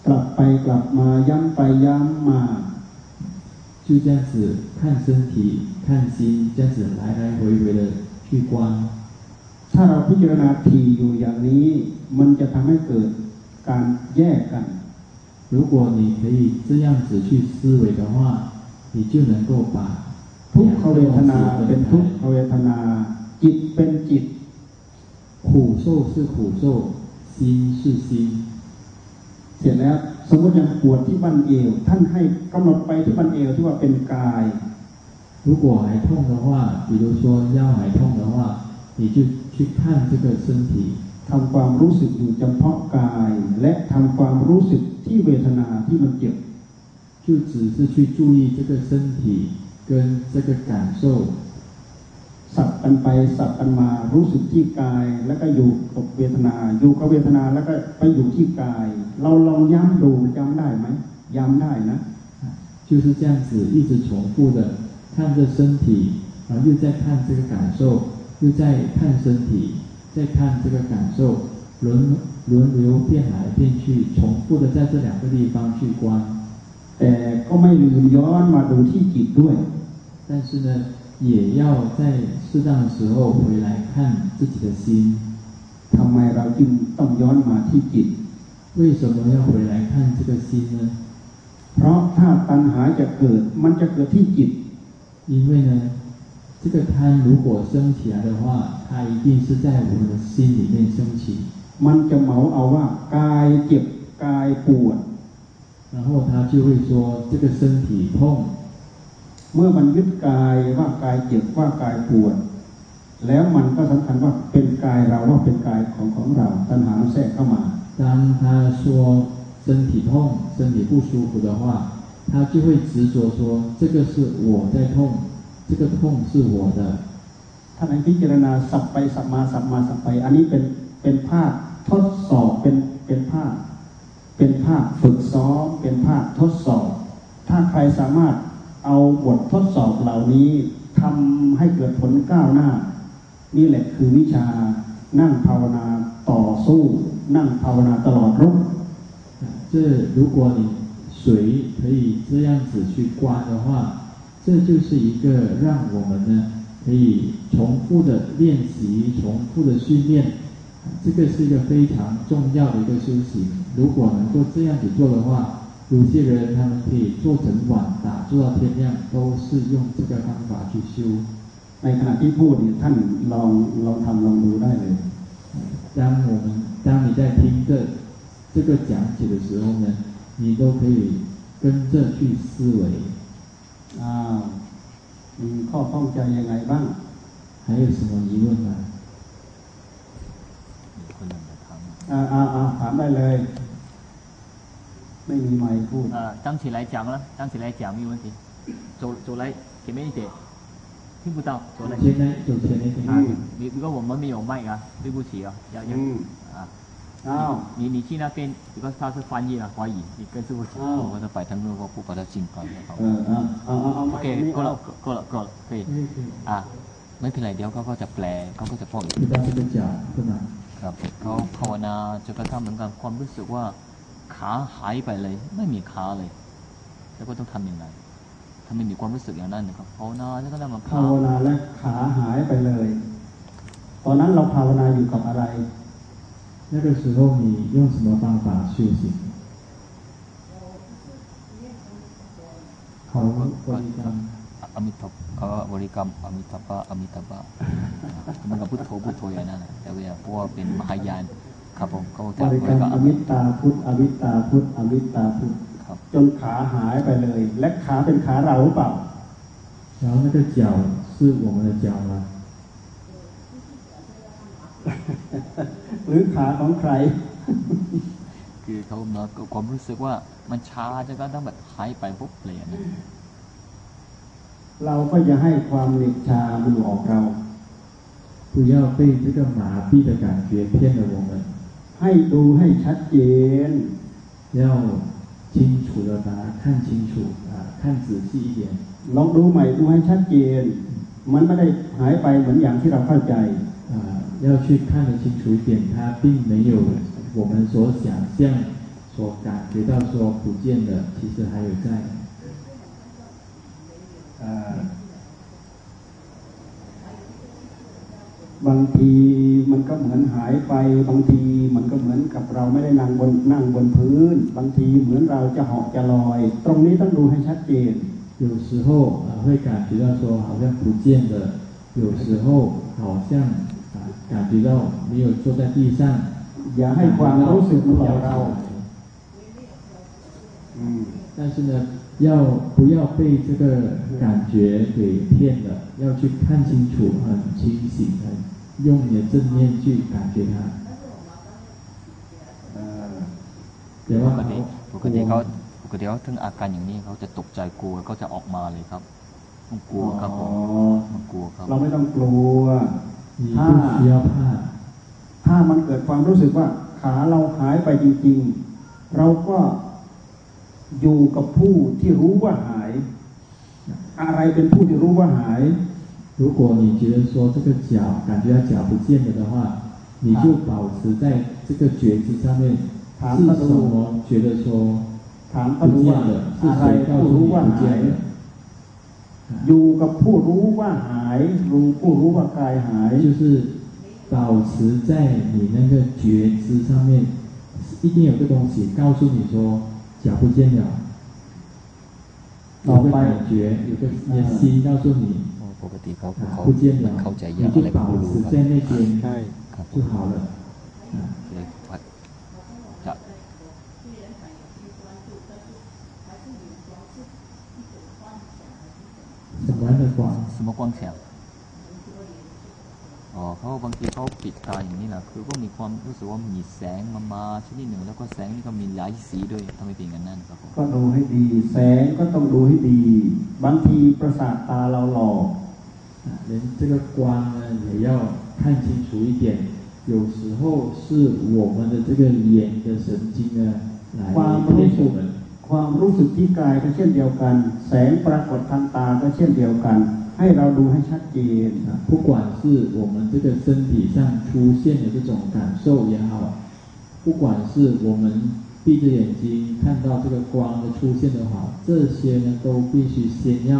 Speaker 1: กลับไปกลับมาย้ำไปย้ำมา
Speaker 2: 就这样子看身体看心这样子来来回回的去观
Speaker 1: ถ้าเราพิจารณาทีอยู่อย่างนี้ มันจะทำให้เกิดการแยกกัน
Speaker 2: 如果你可以这样子去思维的话，你就能够把
Speaker 1: ทุกขเวทนาเป็นทุกขเวทนา จิตเป็นจิต
Speaker 2: 苦受是苦受心是心
Speaker 1: เสร็จแล้วสมมติอย่างปวดที่บั้นเอว ท่านให้กำหนดไปที่บั้นเอวที่ว่าเป็นกาย
Speaker 2: 如果还痛的话比如说腰还痛的话 你就去看这个身体
Speaker 1: ทำความรู้สึกอยู่เฉพาะกาย และทำความรู้สึกที่เวทนาที่มันเจ็บ
Speaker 2: 就只是去注意这个身体 跟这个感受
Speaker 1: สับกันไปสับกันมารู้สึกที่กาย แล้วก็อยู่กับเวทนา อยู่กับเวทนาแล้วก็ไปอยู่ที่กาย เราลองย้ำดูจำได้ไหมย้ำได้นะ
Speaker 2: 就是这样子一直重复的看着身体，然后又在看这个感受，又在看身体，再看这个感受，轮轮流变来变去，重复的在这两个地方去观。
Speaker 1: แต่ก็ไม่ลืมย้อนมาดูที่จิตด้วย
Speaker 2: 但是呢也要在适当的时候回来看自己的心。
Speaker 1: ทำไมเราจึงต้องย้อนมาที่จิต
Speaker 2: 为什么要回来看这个心呢？
Speaker 1: เพราะถ้าตัณหาจะเกิดมันจะเกิดที่จิต
Speaker 2: 因为呢，这个贪如果升起来的话，它一定是在我们的心里面升起。
Speaker 1: มันจะเหมาเอาว่ากายเจ็บกายปวด
Speaker 2: 然后他就会说这个身体痛。
Speaker 1: เมื่อมันยึดกายว่ากายเจ็บว่ากายปวด แล้วมันก็สำคัญว่าเป็นกายเราว่าเป็นกายของของเราตัณหาแทรกเข้ามา
Speaker 2: 当他说身体痛身体不舒服的话他就会执着说这个是我在痛这个痛是我的
Speaker 1: ท่านพิจารณาสับไปสับมาสับมาสับไป อันนี้เป็นเป็นภาพทดสอบเป็นเป็นภาพเป็นภาพฝึกซ้อมเป็นภาพทดสอบ ถ้าใครสามารถ เอาบททดสอบเหล่านี้ทำให้เกิดผลก้าวหน้า นี่แหละคือวิชานั่งภาวนาต่อสู้ นั่งภาวนาตลอดรุ่ง
Speaker 2: 这如果你谁可以这样子去观的话，这就是一个让我们呢可以重复的练习、重复的训练。这个是一个非常重要的一个修行。如果能够这样子做的话， 有些人他们可以做整晚打做到天亮，都是用这个方法去修。
Speaker 1: ในขณะที่พูดเนี่ยท่านลองลองทำลองดูได้เลย
Speaker 2: 当我们当你在听着这个讲解的时候呢，你都可以跟着去思维。
Speaker 1: อ้าวมีข้อข้องใจยังไงบ้าง
Speaker 2: 还有什么疑问吗？
Speaker 1: อ่าอ่าอ่าถามได้เลย ไม่มีไมค์พูด
Speaker 3: 啊站起来讲了站起来讲没有问题走走来前面一点听不到走来
Speaker 2: 前面走前面一点啊
Speaker 3: 你如果我们没有麦啊对不起啊要要啊
Speaker 1: อ้
Speaker 3: 你你去那边如果他是翻译啊华语你跟师傅讲我的摆摊如果不把它进关
Speaker 1: 好嗯啊啊啊
Speaker 3: OK 够了够了够了可以อ่าไม่เป็นไรเดี๋ยวเขาก็จะแปลเขาก็จะพูดอีกครับเขาภาวนาจนกระทั่งเหมือนกันความรู้สึกว่า ขาหายไปเลย ไม่มีขาเลย แล้วก็ต้องทำยังไงถ้าไม่มีความรู้สึกอย่างนั้นนะครับภาวนาแล้วก็ได้มา
Speaker 1: ภาวนาและขาหายไปเลย ตอนนั้นเราภาวนาอยู่กับอะไร
Speaker 2: 那个时候你用什么方法修行？
Speaker 3: เขาบริกรรมอมิตาบริกรรมอมิตาปะอมิตาปะมันก็พุทโธพุทโธอย่างนั้นแต่ว่าเพราะว่าเป็นมหายาน ครับผมก็
Speaker 1: บริกรรมอวิตตาพุทธอวิตตาพุทธอวิตตาพุทธจนขาหายไปเลย และขาเป็นขาเราหรือเปล่า
Speaker 2: 然后那个脚是我们的脚吗
Speaker 1: หรือขาของใคร
Speaker 3: คือเขาเนาะความรู้สึกว่ามันช้าจะก็ต้องแบบหายไปปุ๊บเปลี่ยน
Speaker 1: เราก็จะให้ความเหน็บชามันออกเรา
Speaker 2: 不要被这个麻痹的感觉骗了我们
Speaker 1: ให้ดูให้ชัดเจน
Speaker 2: 要清楚的把它看清楚啊看仔细一点
Speaker 1: ลองดูใหม่ดูให้ชัดเจน มันไม่ได้หายไปเหมือนอย่างที่เราเข้าใจ
Speaker 2: 啊要去看得清楚一点它并没有我们所想象所感觉到说不见的其实还有在
Speaker 1: บางทีมันก็เหมือนหายไป บางทีมันก็เหมือนกับเราไม่ได้นั่งบนนั่งบนพื้น บางทีเหมือนเราจะเหาะจะลอย ตรงนี้ต้องดูให้ชัดเจน
Speaker 2: 有时候啊会感觉到说好像不见了有时候好像啊感觉到没有坐在地上
Speaker 1: อย่าให้ความรู้สึกมันหลอกเรา
Speaker 2: 但是呢 要不要被这个感觉给骗了要去看清楚很清醒很 用你的正念去感觉它。
Speaker 3: แต่ว่าปกติปกติเขาปกติเขาถึงอาการอย่างนี้เขาจะตกใจกลัวเขาจะออกมาเลยครับมันกลัวครับผมมันกลัวครับ
Speaker 1: เราไม่ต้องกลัว
Speaker 2: ถ้า
Speaker 1: ถ้ามันเกิดความรู้สึกว่า ขาเราหายไปจริงๆ เราก็ อยู่กับผู้ที่รู้ว่าหาย อะไรเป็นผู้ที่รู้ว่าหาย
Speaker 2: 如果你觉得说这个脚感觉到脚不见了的话，你就保持在这个觉知上面。是什么觉得说不见了？是谁告诉你不见了？
Speaker 1: อยู่กับผู้รู้ว่าหายรู้ผู้รู้ว่ากายหาย
Speaker 2: 就是保持在你那个觉知上面，一定有个东西告诉你说 看不见了，有个感觉，有个心告诉你
Speaker 3: 不见了，你就保持在
Speaker 2: 那边就好了。什么光？
Speaker 3: 什么光强？ อ๋อเขาบางทีเขาปิดตาอย่างนี้แหละคือก็มีความรู้สึกว่ามีแสงมามาชนิดหนึ่งแล้วก็แสงนี่ก็มีหลายสีด้วยทำไมเป็นอย่างนั้นครับ
Speaker 1: ก็ดูให้ดี แสงก็ต้องดูให้ดี บางทีประสาทตาเราหลอก
Speaker 2: 连这个光呢也要看清楚一点，有时候是我们的这个眼的神经呢来骗我们。
Speaker 1: ความรู้สึกที่กายก็เช่นเดียวกัน แสงปรากฏทางตาก็เช่นเดียวกัน ให้เราดูให้ชัดเจน
Speaker 2: 不管是我们这个身体上出现的这种感受也好，不管是我们闭着眼睛看到这个光的出现的话，这些呢都必须先要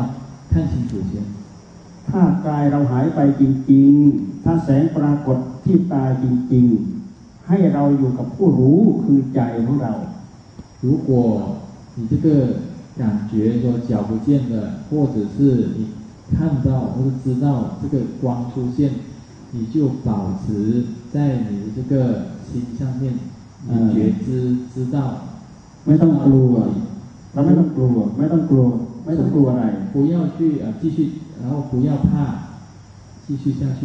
Speaker 2: 看清楚先。
Speaker 1: ถ้ากายเราหายไปจริงๆ ถ้าแสงปรากฏที่ตาจริงๆ ให้เราอยู่กับผู้รู้คือใจของเรา
Speaker 2: 如果你这个感觉说脚不见了，或者是你 看到或者知道这个光出现，你就保持在你的这个心上面，你觉知知道，
Speaker 1: ไม่ต้องกลัวเราไม่ต้องกลัวไม่ต้องกลัวไม่ต้องกลัวอะไร
Speaker 2: 不要去呃继续然后不要怕，继续下去。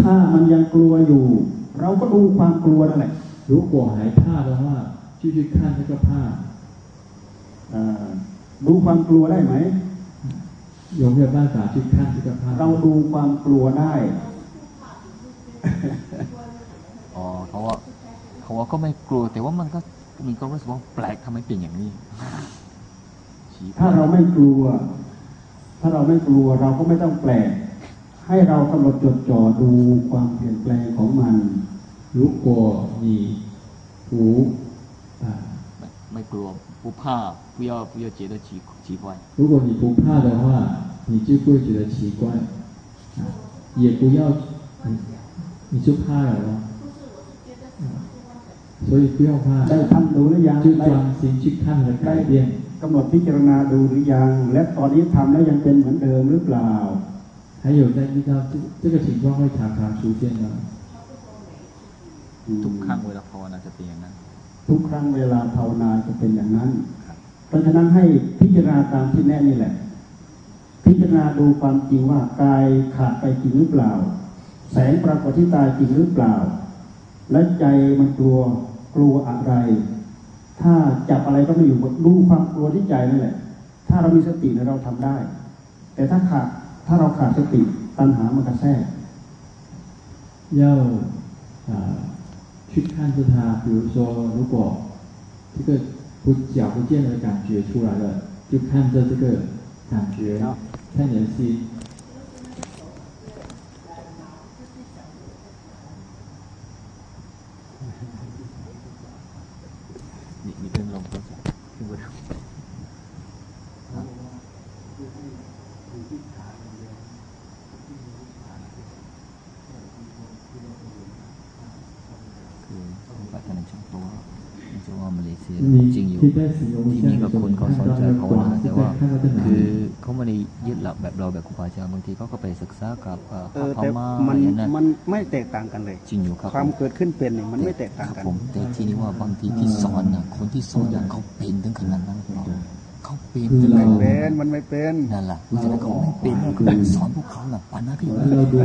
Speaker 1: ถ้ามันยังกลัวอยู่ เราก็ดูความกลัวนั่นแหละ
Speaker 2: 如果还怕的话，继续看那个怕。
Speaker 1: ดูความกลัวได้ไหม
Speaker 2: โยมเพื่อนบ้านสาธิตขั้นสุขภาพ
Speaker 1: เราดูความกลัวได้
Speaker 3: อ๋อเขาว่าเขาว่าก็ไม่กลัว แต่ว่ามันก็มีความรู้สึกว่าแปลกทำไมเป็นอย่างนี้
Speaker 1: ถ้าเราไม่กลัว ถ้าเราไม่กลัวเราก็ไม่ต้องแปลก ให้เรากำหนดจดจ่อดูความเปลี่ยนแปลงของมัน
Speaker 2: รู้ก
Speaker 3: ลัวมีหู กลัว不怕不要不要觉得奇奇怪
Speaker 2: 如果你不怕的话你就不会觉得奇怪也不要你就怕了咯所以不要怕
Speaker 1: ได้ทำดูหรือยัง
Speaker 2: 就专心去看和改变
Speaker 1: กำหนดพิจารณาดูหรือยัง และตอนนี้ทำแล้วยังเป็นเหมือนเดิมหรือเปล่า
Speaker 2: 还有在遇到这这个情况会常常出现吗
Speaker 3: ทุกครั้งเวลาภาวนาจะเป็นอย่างนั้น
Speaker 1: ทุกครั้งเวลาภาวนาจะเป็นอย่างนั้น เพราะฉะนั้นให้พิจารณาตามที่แน่นี่แหละ พิจารณาดูความจริงว่ากายขาดไปจริงหรือเปล่า แสงปรากฏที่ตาจริงหรือเปล่า และใจมันกลัวกลัวอะไร ถ้าจับอะไรก็ไม่อยู่ดูความกลัวที่ใจนั่นแหละ ถ้าเรามีสติเราทำได้ แต่ถ้าขาดถ้าเราขาดสติตัณหามันกระแทรก
Speaker 2: 要啊去看着它，比如说，如果这个不脚不见的感觉出来了，就看着这个感觉，看人心
Speaker 3: ที่นี่กับคนเขาสนใจภาวนาแต่ว่าคือเขาไม่ได้ยึดหลักแบบเราแบบครูบาอาจารย์บางทีเขาก็ไปศึกษากับพม่า
Speaker 1: อย่างนั้นมันไม่แตกต่างกันเลย
Speaker 3: จริงอยู่ครับ
Speaker 1: ความเกิดขึ้นเป็นเนี่ยมันไม่แตกต่างกัน
Speaker 3: ผมแต่ที่นี่ว่าบางทีที่สอนนะคนที่สอนอย่างเขาเป็นถึงขนาดนั้นเเขาเปีน
Speaker 5: ขึ้นไม่เป็นมันไม่เป็น
Speaker 3: นั่นแหละเพราะฉะนั้นเขาไม่เป็นก็สอนพวกเขาน่ะปัญหาก็อยู่
Speaker 4: เราดู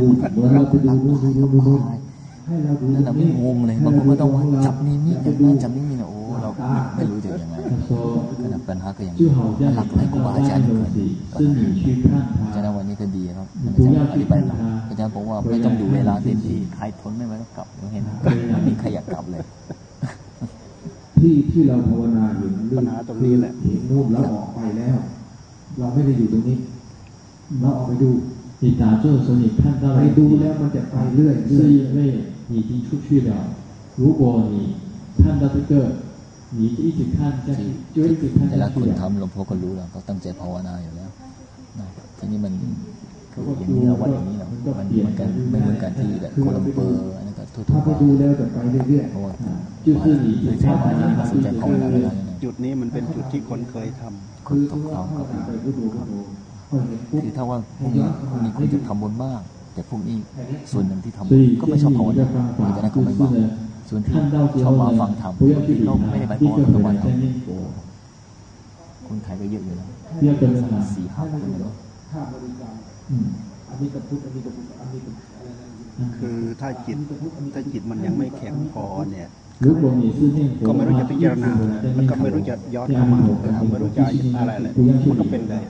Speaker 4: เราดูดูดูดูดู
Speaker 3: ให้เราดูนั่นแหละไม่งงเลยบางคนก็ต้องว่าจับนี่นี่อย่างนั้นจับนั่น ไม่รู้จะยังไงขนาดปัญหาก็อย่างหลักให้ครูบาอาจารย์เกิดฉะนั้นวันนี้ก็ดีครับอาจารย์อธิบายหลักอาจารย์บอกว่าไม่ต้องดูเวลาเต็มที่ใครทนไม่ไหวก็กลับเห็นไม่มีใครอยากกลับเลย
Speaker 4: ที่ที่เราภาวนาเห็นปัญหาตรงนี้แหละเห็นนู่นแล้วออกไปแล้ว เราไม่ได้อยู่ตรงนี้เราออกไปดู
Speaker 2: 你打坐的时候，你看到了，
Speaker 4: ไปดูแล้วมันจะไปเรื่อย
Speaker 2: 是因为你已经出去了。如果你看到这个， แต่ละ
Speaker 3: คนทำหลวงพ่อก็รู้แล้วก็ตั้งใจภาวนาอยู่แล้วทีนี้มันอย่างนี้เราวัดอย่างนี้เรามันเหมือนกันไม่เหมือนกันที่แบบโคลำเปอร์อันนั้นก็ทั่วทั่ไป
Speaker 4: เพราะว่า
Speaker 3: คือชาวบ้านนี่เขาสนใจภาวนาอะไจุ
Speaker 5: ดนี้มันเป็นจุดที่คนเคยทำ
Speaker 3: คนตกต้องครับคือถ้าว่าพวกนี้พวกนี้คนจะทำบุญมาก แต่พวกนี้ส่วนหนึ่งที่ทำก็ไม่ชอบภาวนาแต่นั้นก็ไม่มา ส่วนที่ชอบมาฟังธรรมที่เราไม่ได้ไปภาวนาทุกวันคนไทยก็เยอะอยู่นะสี่ห้าคนเนาะ
Speaker 5: อันนี้กับพุทธอันนี้กับพุทธอันนี้กับคือถ้าจิตถ้าจิตมันยังไม่แข็งพอเนี่ยก็ไม่รู้จะพิจารณาแล้วก็ไม่รู้จะย้อนเข้ามาไม่รู้จะอะไรเลยมันก็เป็นเลย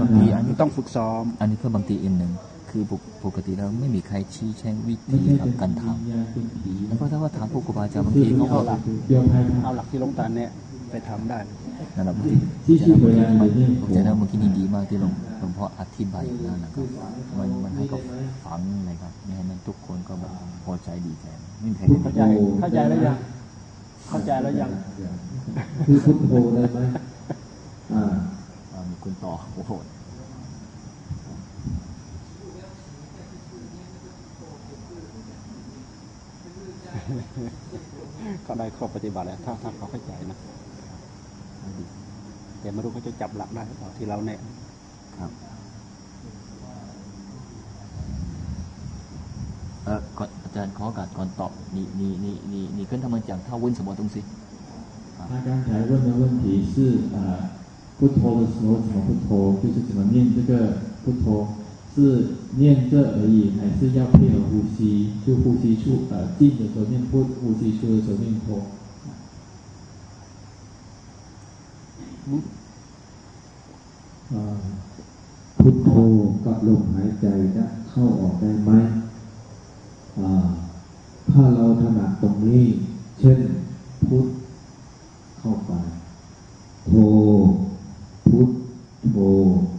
Speaker 5: บางทีอันนี้ต้องฝึกซ้อม
Speaker 3: อันนี้เพื่อบางทีอีกหนึ่ง คือปกติแล้วไม่มีใครชี้แจงวิธีการทำแล้วก็ถ้าว่าถามพวกครูบาอาจารย์บางทีเขาก็
Speaker 5: เอาหลักที่ลงตาเนี่ยไปทำได้
Speaker 3: นั่นแหละที่ที่เวลามันแต่นั้นเมื่อกี้นี่ดีมากที่หลวงหลวงพ่ออธิบายนั่นนะครับมันมันให้กับฝังเลยครับนี่ให้มันทุกคนก็แบบพอใจดีใจไม่มีใคร
Speaker 5: เข้าใจเข้าใจแล้วยังเข้าใจแล้วยัง
Speaker 4: คือพุทโธได้ไหมอ่า
Speaker 3: มีคุณต่อโอ้โห
Speaker 5: เขาได้ข้อปฏิบัติแล้วถ้าถ้าเขาเข้าใจนะแต่ไม่รู้เขาจะจับหลักได้หรือเปล่าที่เราแน่ครับ
Speaker 3: เออก่อนอาจารย์ขอโอกาสก่อนตอบ你你你你你跟他们讲他问什么东西
Speaker 2: 他刚才问的问题是呃不脱的时候怎么不脱就是怎么念这个不脱 是念这而已还是要配合呼吸就呼吸出呃进的时候念不呼吸出的时候念脱
Speaker 4: พุทโธกับลมหายใจจะเข้าออกได้ไหมถ้าเราถนัดตรงนี้ เช่น พุทเข้าไป โธพุทโธ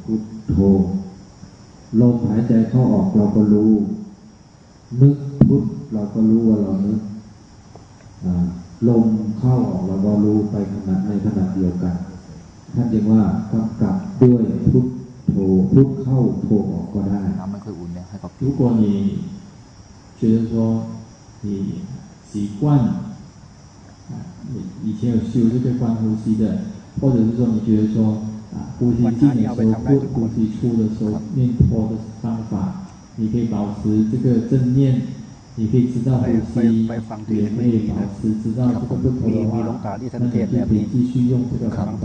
Speaker 4: พุทโธ ลมหายใจเข้าออกเราก็รู้ นึกพุทเราก็รู้ว่าเรานึกลมเข้าออกเราก็รู้ไปขณะในขณะเดียวกันท่านเรียกว่ากำกับด้วยพุทโธพุทเข้าโธออกก็ได้
Speaker 3: น้ำไม่ค่อยอุ่นเนี่ยให้กับ
Speaker 2: 如果你觉得说你习惯你以前有修这个观呼吸的，或者是说你觉得说 啊呼吸进的时候或呼吸出的时候念拖的方法，你可以保持这个正念，你可以知道呼吸，也可以保持知道这个不同的话，那你就可以继续用这个方法。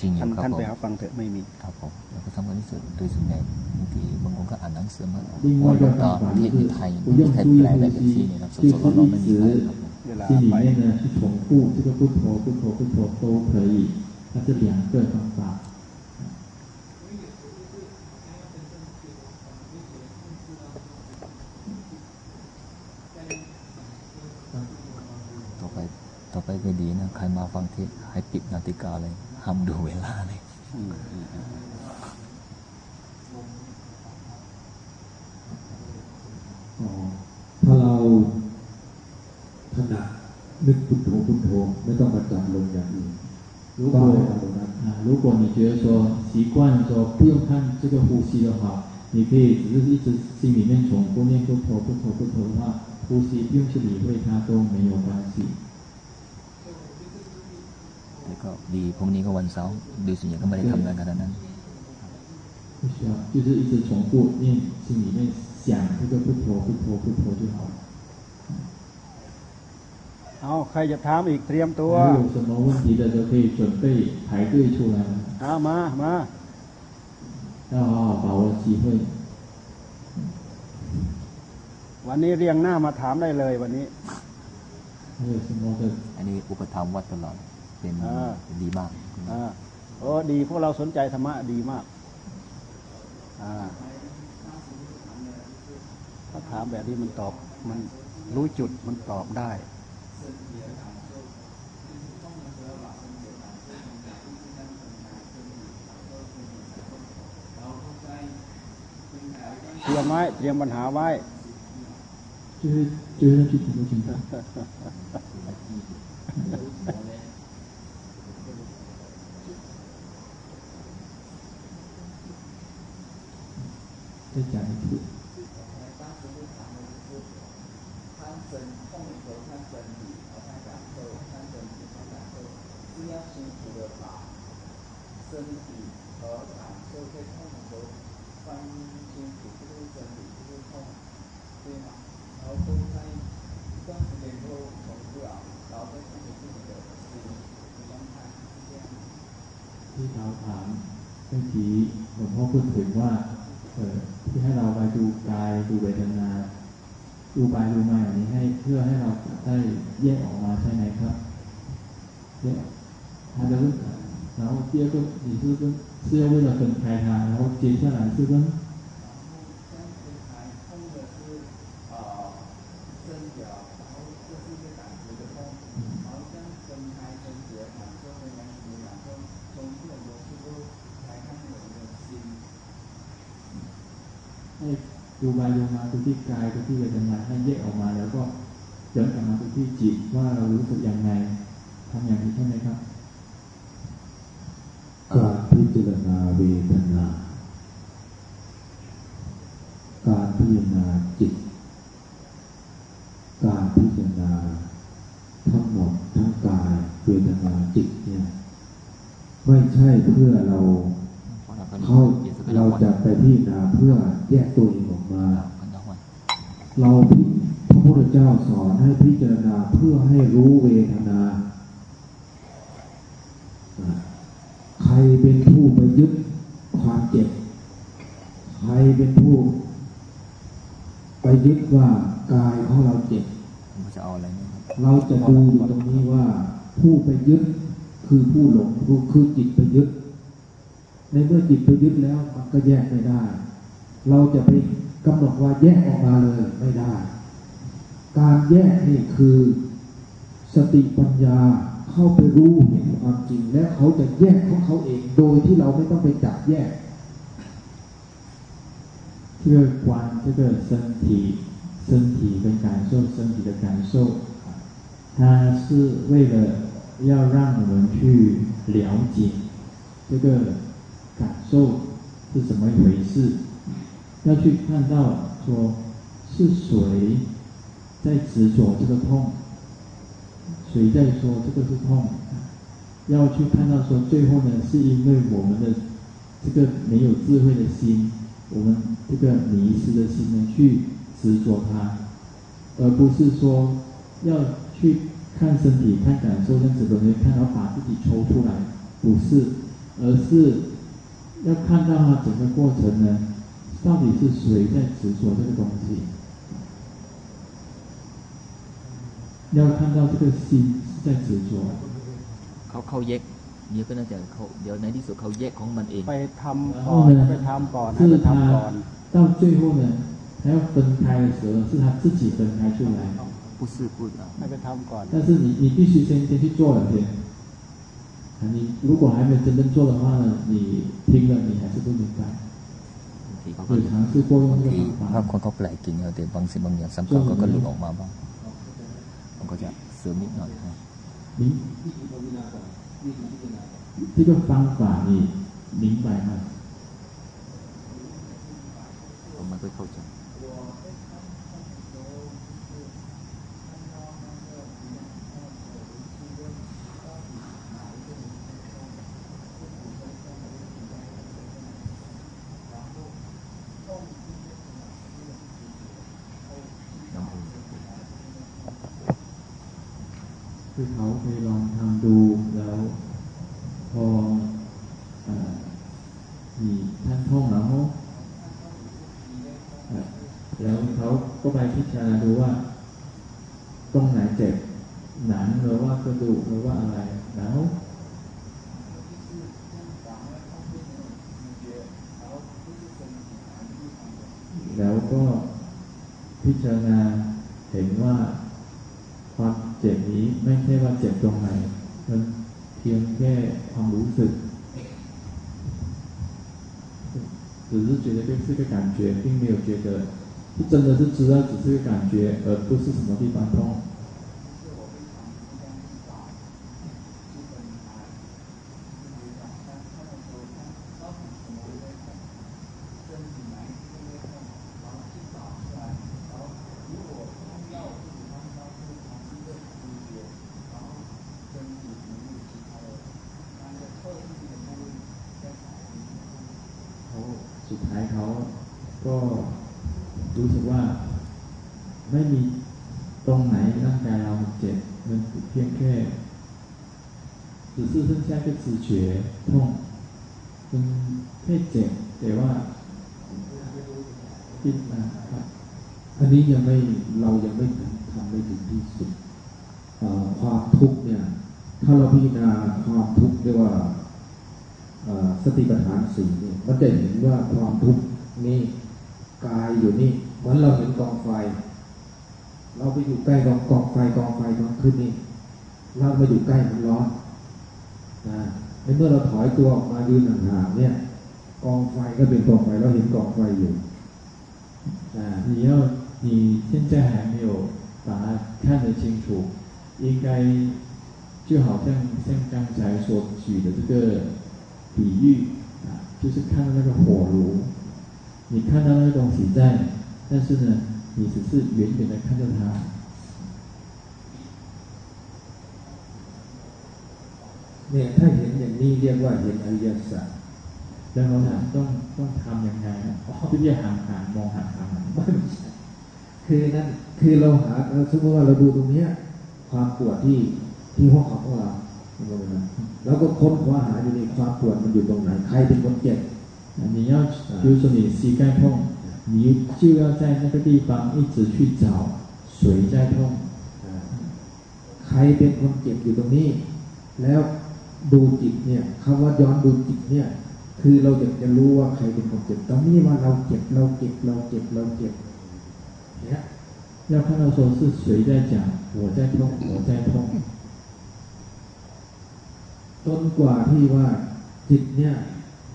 Speaker 3: จริง
Speaker 5: ครับท่านไปหาฟังเถอะไม่มี
Speaker 3: ครับผมแล้วก็สำคัญที่สุดโดยส่วนใหญ่บางทีบางคนก็อ่านหนังสือมาว่าหลวงตาประเทศไทยไม่มีใครแปลแบบที่นี่ครับสดๆร้อนๆไม่มีใครครับ
Speaker 2: 心里面呢去重复这个不陀不陀不陀都可以，它是两个方法。
Speaker 3: ไปก็ดีนะใครมาฟังเทศให้ปิดนาฬิกาเลยห้ามดูเวลาเลย
Speaker 4: ถ้าเราถนัดนึกพุทโธพุทโธไม่ต้องมาจำลงอย่างอื่น
Speaker 2: 如果啊，如果你觉得说习惯说不用看这个呼吸的话，你可以只是一直心里面重复念不陀不陀不陀的话，呼吸不用去理会它都没有关系。
Speaker 3: ก็ดีพรุ่งนี้ก็วันเสาร์ดูส่วนใหญ่ก็ไม่ได้ทำงานขนาดนั้น
Speaker 2: 不需要，就是一直重复念，心里面想这个不陀不陀不陀就好了。
Speaker 5: เอาใครจะถามอีกเตรียมตัว
Speaker 2: 有什么问题的都可以准备排队出来
Speaker 5: เอามามา
Speaker 2: 要好好把握机会
Speaker 5: วันนี้เรียงหน้ามาถามได้เลยวันนี้
Speaker 3: อันนี้อุปธรรมวัดตลอด เป็นดีมาก
Speaker 5: โอ้ดีพวกเราสนใจธรรมะดีมากถ้าถามแบบนี้มันตอบมันรู้จุดมันตอบได้เตรียมไว้เตรียมปัญหาไว้เจอเจอที่ผมไม่ถึง 情况。
Speaker 2: 再讲一次。身体和感受在痛的时候，分清楚这个是真理，这个痛，对吗？然后都在一段时间后重复了，然后再调整自己的心的状态，是这样。ที่เขาถามเมื่อกี้หลวงพ่อพูดถึงว่า เออที่ให้เราไปดูกายดูเวทนาดูไปดูมาอย่างนี้ให้เพื่อให้เราได้แยกออกมาใช่ไหมครับแยก他的然后第二个你是跟是要为了分开它，然后接下来是跟 ดูไปดูมาดูที่กายดูที่เวทนาให้แยกออกมา แล้วก็ย้อนกลับมาดูที่จิตว่าเรารู้สึกอย่างไรทำอย่างนี้ใช่ไหมครับ
Speaker 4: การพิจารณาเวทนา การพิจารณาจิต การพิจารณาทั้งหมดทั้งกายเวทนาจิตเนี่ยไม่ใช่เพื่อเราเขาเราจะไปพิจารณาเพื่อแยกตัวเอง เราพระพุทธเจ้าสอนให้พิจารณาเพื่อให้รู้เวทนา ใครเป็นผู้ไปยึดความเจ็บ ใครเป็นผู้ ไปยึดว่ากายของเราเจ็บ เราจะดูอยู่ตรงนี้ว่า ผู้ไปยึดคือผู้หลงคือจิตไปยึด ในเมื่อจิตไปยึดแล้วมันก็แยกไม่ได้ เราจะไป กำหนดว่าแยกออกมาเลยไม่ได้ การแยกนี่คือสติปัญญาเข้าไปรู้เห็นความจริงและเขาจะแยกของเขาเอง โดยที่เราไม่ต้องไปจับแยก
Speaker 2: 这个观这个身体身体的感受身体的感受它是为了要让我们去了解这个感受是怎么一回事 要去看到说是谁在执着这个痛谁在说这个是痛？要去看到说最后呢，是因为我们的这个没有智慧的心，我们这个迷失的心呢，去执着它，而不是说要去看身体、看感受、看什么东西，看到把自己抽出来，不是，而是要看到它整个过程呢，到底是谁在执着这个东西。要看到这个心是在执着
Speaker 3: เขาเขาแยกเดี๋ยวก็น่าจะเขาเดี๋ยวในที่สุดเขาแยกของมันเอง
Speaker 5: ไปทำก่อนไปทำก่อนให้ไปทำก่อน
Speaker 2: 到最后呢还要分开的时候是他自己分开出来
Speaker 3: 不是不的
Speaker 5: ให้ไปทำก่อน
Speaker 2: 但是你你必须先先去做了先你如果还没真正做的话呢你听了你还是不明白
Speaker 3: ทีบางทีภาพคนก็แปลกจริงแต่บางสิ่งบางอย่างสำคัญก็กระลุกออกมาบ้างมันก็จะเสริมนิดหน่อยนะที่
Speaker 2: ก็ฟังฝ่านี่นิ้ง
Speaker 3: ไปมากมันก็เข้าใจ
Speaker 2: คือเขาเคยลองทำดูแล้วพอมีท่านท่องแล้ว
Speaker 5: แล้วเขา
Speaker 2: ก็ไปพิจารณาดูว่าตรงไหนเจ็บหนังหรือว่ากระดูกหรือว่าอะไรแล้วแล้วก็พิจารณาเห็นว่า 这个感觉，并没有觉得是真的是知道只是个感觉，而不是什么地方痛。 ตัว
Speaker 4: ออกมายืนห่างๆเนี่ยกองไฟก็เป็นกองไฟเราเห็นกองไฟอยู่
Speaker 2: 啊，你要你现在还没有把它看得清楚，应该就好像像刚才所举的这个比喻啊，就是看到那个火炉，你看到那个东西在，但是呢，你只是远远的看着它，
Speaker 4: เนี่ยถ้าเห็นอย่างนี้เรียกว่าเห็นอริยสัจ
Speaker 2: แล้วเราต้องต้องทำยังไงที่จะห่างห่างมองห่างห่างไม่ใช่
Speaker 4: คือนั่นคือเราหาสมมติว่าเราดูตรงเนี้ย ความปวดที่ที่ห้องของเราแล้วก็ค้นคว้าหาอยู่ในความปวดมันอยู่ตรงไหนใครเป็นคนเจ็บ
Speaker 2: 你要比如说你膝盖痛你就要在那个地方一直去找谁在痛
Speaker 4: ใครเป็นคนเจ็บอยู่ตรงนี้ แล้ว ดูจิตเนี่ยคำว่าย้อนดูจิตเนี่ย คือเราอยากจะรู้ว่าใครเป็นคนเจ็บตอนนี้ว่าเราเจ็บเราเจ็บเราเจ็บเราเจ็บเนี่ย
Speaker 2: 要看到说是谁在讲我在痛我在痛
Speaker 4: จนกว่าที่ว่าจิตเนี่ย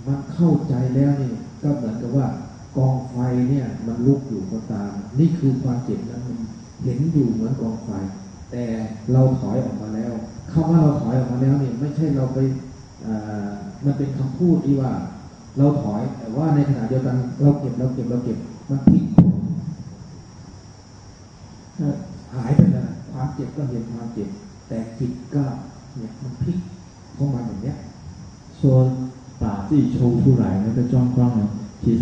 Speaker 4: มันเข้าใจแล้วนี่ก็เหมือนกับว่า กองไฟเนี่ย มันลุกอยู่ก็ตาม นี่คือความเจ็บนั้นมันเห็นอยู่เหมือนกองไฟ แต่เราถอยออกมาแล้วคำว่าเราถอยออกมาแล้วเนี่ยไม่ใช่เราไปมันเป็นคำพูดที่ว่า เราถอย แต่ว่าในขณะเดียวกันเราเก็บเราเก็บเราเก็บมันพลิกหายไปแล้วความเจ็บก็เห็นความเจ็บ แต่จิตก็เนี่ยมันพลิกเข้ามาอย่างเนี้ย
Speaker 2: 说把自己抽出来那个状况呢，其实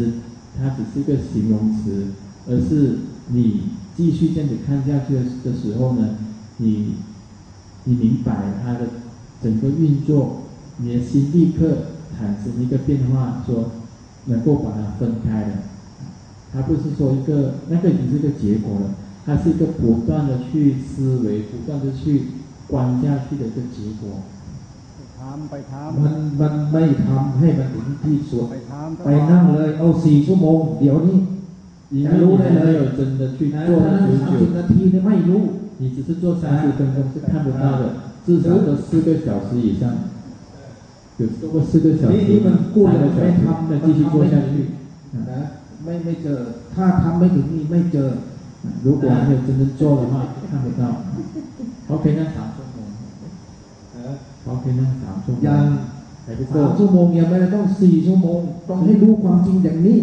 Speaker 2: 它只是一个形容词，而是你继续这样子看下去的时候呢， 你你明白它的整个运作，你的心立刻产生一个变化，说能够把它分开了。它不是说一个那个已经是一个结果了，它是一个不断的去思维、不断的去观下去的一个结果。
Speaker 5: ทำไปทำ
Speaker 4: มันมันไม่ทำให้มันถึงที่สุดไปทำไปนั่งเลยเอาสี่ชั่วโมงเดี๋ยวนี้
Speaker 2: จะรู้ได้เลย真的去做
Speaker 4: 很久นาทีเนี่ยไม่รู้
Speaker 2: 你只是做三十分钟是看不到的，至少都四个小时以上，有超过四个小时，
Speaker 4: 你们过了
Speaker 2: 没ทำ继续做下去，
Speaker 4: นะไม่ไม่เจอถ้าทำไม่ถึงนี่ไม่เจอ
Speaker 2: 如果没有真正做的话看不到，OK 那สามชั่วโมง OK 那สามชั่วโมง
Speaker 4: ยังสามชั่วโมงยังไม่ได้ต้องสี่ชั่วโมงต้องให้รู้ความจริงอย่างนี้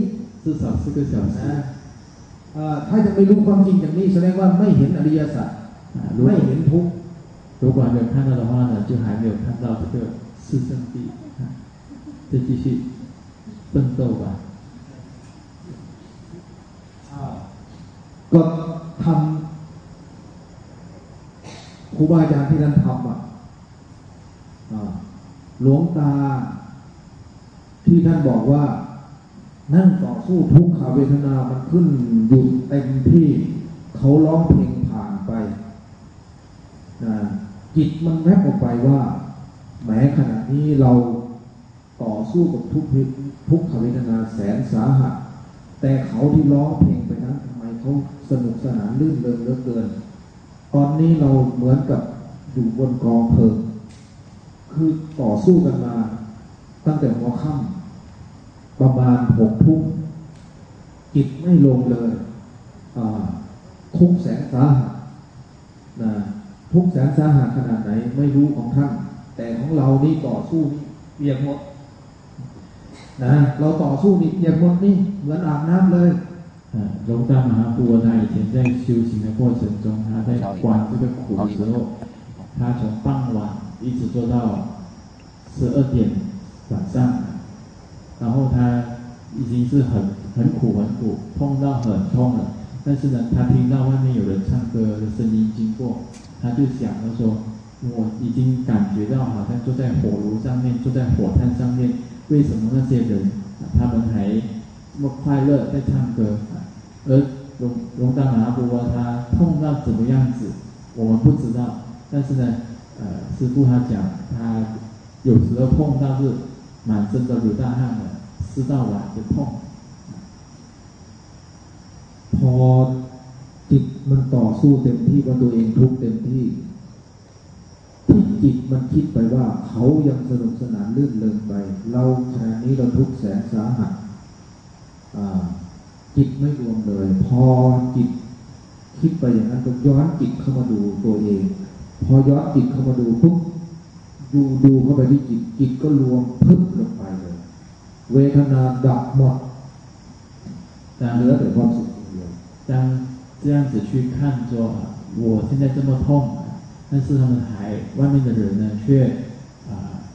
Speaker 2: 至少四个小时
Speaker 4: ถ้ายังไม่รู้ความจริงอย่างนี้แสดงว่าไม่เห็นอริยสัจ ไม่เห็นทุกข์
Speaker 2: 如果还没有看到的话呢，就还没有看到这个四圣谛，再继续奋斗吧。
Speaker 4: ก็ทำครูบาอาจารย์ที่ท่านทำอ่ะหลวงตา ที่ท่านบอกว่า นั่งต่อสู้ทุกขเวทนา มันขึ้นหยุดเต็มที่ เขาร้องเพลงผ่านไปนะ จิตมันแวบออกไปว่าแม้ขณะนี้เราต่อสู้กับทุกทุกขเวทนาแสนสาหัส แต่เขาที่ร้องเพลงไปนั้นทำไมเขาสนุกสนานลื่นเริงเหลือเกิน ตอนนี้เราเหมือนกับอยู่บนกองเพลิง คือต่อสู้กันมา ตั้งแต่หัวค่ำประมาณหกทุ่มจิตไม่ลงเลย ทุกแสนสาหัสนะ ทุกแสนสาหัสขนาดไหนไม่รู้ของท่าน แต่ของเรานี่ต่อสู้นี่เปียกหมดนะเราต่อสู้นี่เปียกหมดนี่เหมือนอาบน้ำเลย
Speaker 2: 龙大马哈布他以前在修行的过程中，他在观这个苦的时候，他从傍晚一直做到十二点晚上，然后他已经是很很苦很苦，痛到很痛了。但是呢，他听到外面有人唱歌的声音经过， 他就想到说，我已经感觉到好像坐在火炉上面，坐在火炭上面，为什么那些人他们还那么快乐在唱歌？而龙龙达马布波他痛到怎么样子，我们不知道。但是呢，呃，师傅他讲，他有时候痛到是满身都流大汗的，湿到碗就痛。
Speaker 4: พอ จิตมันต่อสู้เต็มที่ว่าตัวเองทุกเต็มที่ที่จิตมันคิดไปว่า เขายังสนุกสนานลื่นเลิงไป เราขณะนี้เราทุกแสนสาหัสจิตไม่รวมเลย พอจิตคิดไปอย่างนั้นก็ย้อนจิตเข้ามาดูตัวเอง พอย้อนจิตเข้ามาดูปุ๊บดูดูเข้าไปที่จิตจิตก็รวมพึบลงไปเลย เวทนาดับหมดเหลือแต่ความสุขเดียว
Speaker 2: 当这样子去看着我现在这么痛但是他们还外面的人呢却啊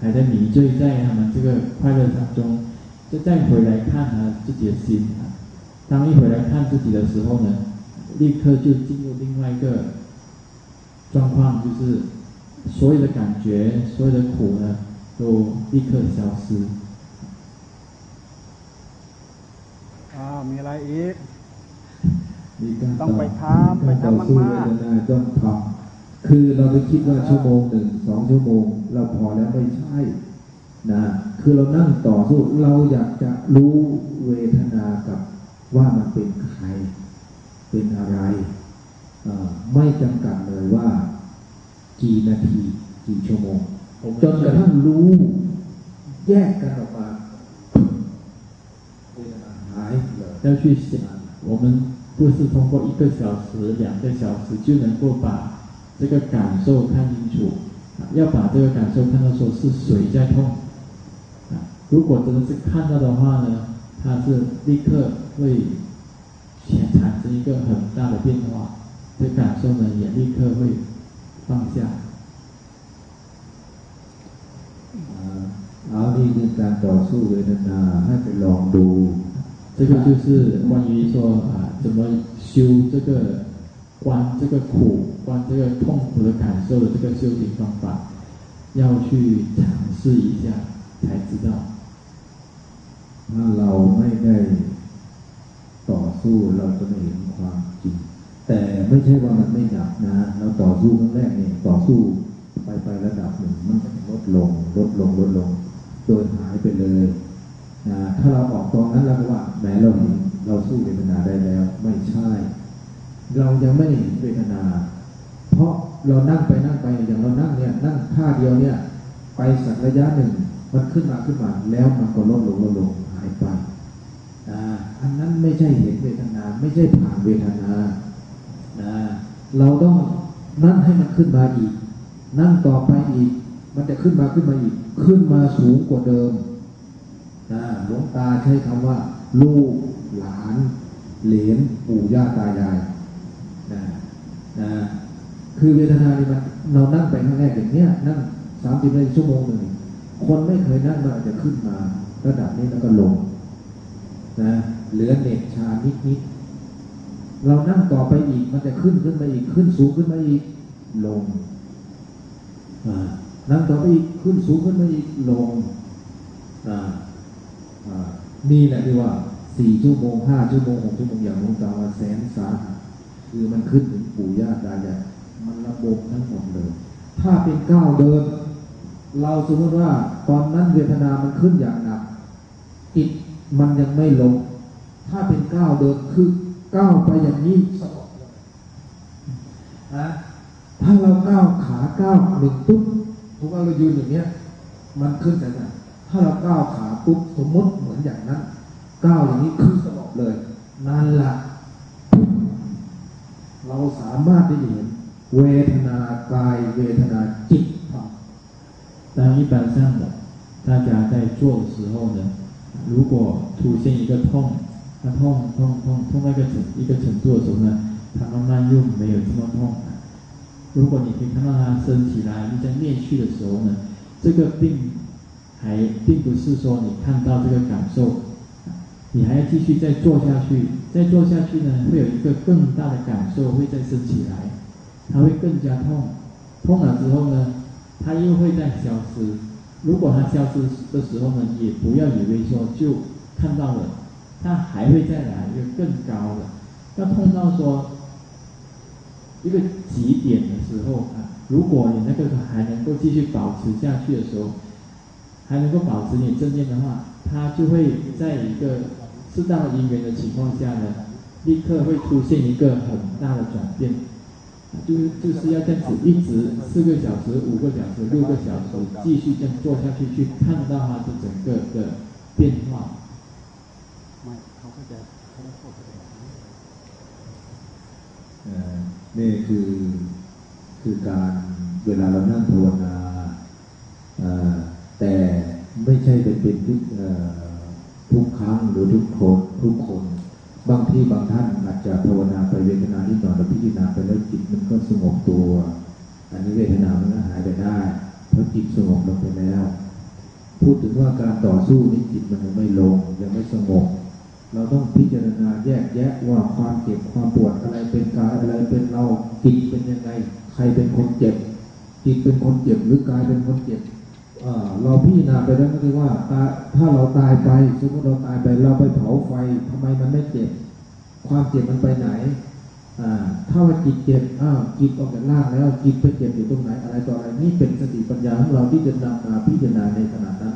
Speaker 2: 还在迷醉在他们这个快乐当中就再回来看他自己的心啊。当一回来看自己的时候呢立刻就进入另外一个状况就是所有的感觉所有的苦呢都立刻消失。
Speaker 5: 啊没来由 ต้องไปทำไปทำมาก
Speaker 4: ๆต้องทำคือเราไปคิดว่าชั่วโมงหนึ่งสองชั่วโมง เราพอแล้วไม่ใช่นะคือเรานั่งต่อสู้เราอยากจะรู้เวทนากับว่ามันเป็นใคร เป็นอะไรไม่จำกัดเลยว่า กี่นาทีกี่ชั่วโมงจนกระทั่งรู้ แยกกันออกมาเวทนาหายเลย
Speaker 2: 要去想我们 不是通过一个小时两个小时就能够把这个感受看清楚，要把这个感受看到说是谁在痛，啊，如果真的是看到的话呢，它是立刻会产产生一个很大的变化，这感受呢也立刻会放下。
Speaker 4: 啊，阿弥是การต่อสู้เวทนาให้ไปลองดู
Speaker 2: 这个就是关于说啊，怎么修这个。观这个苦，观这个痛苦的感受的这个修行方法，要去尝试一下才知道。
Speaker 4: ถ้าเราไม่ได้ต่อสู้เราจะไม่เห็นความจริงแต่ไม่ใช่ว่ามันไม่ดับนะเราต่อสู้ครั้งแรกเนี่ยต่อสู้ไปไประดับหนึ่งมันจะลดลงลดลงลดลงโดยหายไปเลยนะ ถ้าเราออกตรงนั้นแล้วว่าแม้เราเห็นเราสู้เวทนาได้แล้ว ไม่ใช่ เรายังไม่เห็นเวทนา เพราะเรานั่งไปนั่งไปอย่างเรานั่งเนี่ยนั่งท่าเดียวเนี่ย ไปสักระยะหนึ่งมันขึ้นมาขึ้นมาแล้วมันก็ลดลงลดลงหายไปอันนั้นไม่ใช่เห็นเวทนา ไม่ใช่ผ่านเวทนาเราต้องนั่งให้มันขึ้นมาอีก นั่งต่อไปอีก มันจะขึ้นมาขึ้นมาอีก ขึ้นมาสูงกว่าเดิม หลวงตาใช้คำว่า ลูกหลานเหลนปู่ย่าตายายนะนะคือเวทนานี่มันเรานั่งไปครั้งแรกอย่างเนี้ยนั่งสามสิบนาทีชั่วโมงหนึ่งคนไม่เคยนั่งมันอาจจะขึ้นมา ระดับนี้แล้วก็ลงนะเหลือเน็ตชานิดนิดเรานั่งต่อไปอีกมันจะขึ้นขึ้นมาอีกขึ้นสูงขึ้นมาอีกลงนั่งต่อไปอีกขึ้นสูงขึ้นมาอีกลง นี่แหละที่ว่าสี่ชั่วโมงห้าชั่วโมงหกชั่วโมงอย่างลงตาว่าแสนสาหัสคือมันขึ้นถึงปู่ย่าตายายมันระบบทั้งหมดเลย ถ้าเป็นก้าวเดิน เราสมมติว่าตอนนั้นเวทนามันขึ้นอย่างหนักจิตมันยังไม่ลง ถ้าเป็นก้าวเดินคือก้าวไปอย่างนี้สงบเลยนะถ้าเราก้าวขาก้าวหนึ่งปุ๊บทุกว่าเรายืนอย่างเนี้ย มันขึ้นแต่ไหน ถ้าเราก้าวขาปุ๊บสมมติเหมือนอย่างนั้นก้าวอย่างนี้คือสงบเลยนั่นแหละเราสามารถได้เห็นเวทนากายเวทนาจิต
Speaker 2: 但一般上的，大家在做的时候呢，如果出现一个痛，那痛痛痛痛那个程一个程度的时候呢，它慢慢又没有这么痛。如果你可以看到它升起来，你在练气的时候呢，这个并 还并不是说你看到这个感受，你还要继续再做下去，再做下去呢，会有一个更大的感受会再升起来，它会更加痛，痛了之后呢，它又会再消失。如果它消失的时候呢，也不要以为说就看到了，它还会再来一个更高的，要碰到说。一个极点的时候啊，如果你那个还能够继续保持下去的时候，还能够保持你正念的话，它就会在一个适当的因缘的情况下呢，立刻会出现一个很大的转变，就是就是要这样子一直四个小时、五个小时、六个小时继续这样做下去，去看到它的整个的变化。
Speaker 4: นี่คือคือการเวลาเรานั่งภาวนา แต่ไม่ใช่เป็นเป็นทุกทุกครั้งหรือทุกคนทุกคน บางที่บางท่านอาจจะภาวนาไปเวทนาที่หน่อยแล้วพิจารณาไปแล้วจิตมันก็สงบตัว อันนี้เวทนามันก็หายไปได้เพราะจิตสงบลงไปแล้ว พูดถึงว่าการต่อสู้นี้จิตมันยังไม่ลงยังไม่สงบเราต้องพิจารณาแยกแยะว่าความเจ็บความปวดอะไรเป็นกายอะไรเป็นเราจิตเป็นยังไง ใครเป็นคนเจ็บ จิตเป็นคนเจ็บหรือกายเป็นคนเจ็บ เราพิจารณาไปแล้วก็คือว่าถ้าเราตายไปสมมติเราตายไปเราไปเผาไฟทำไมมันไม่เจ็บ ความเจ็บมันไปไหนถ้าว่าจิตเจ็บอ้าวจิตออกจากร่างแล้วจิตไปเจ็บอยู่ตรงไหนอะไรต่ออะไรนี่เป็นสติปัญญาของเราที่จะนำมาพิจารณาในขณะนั้น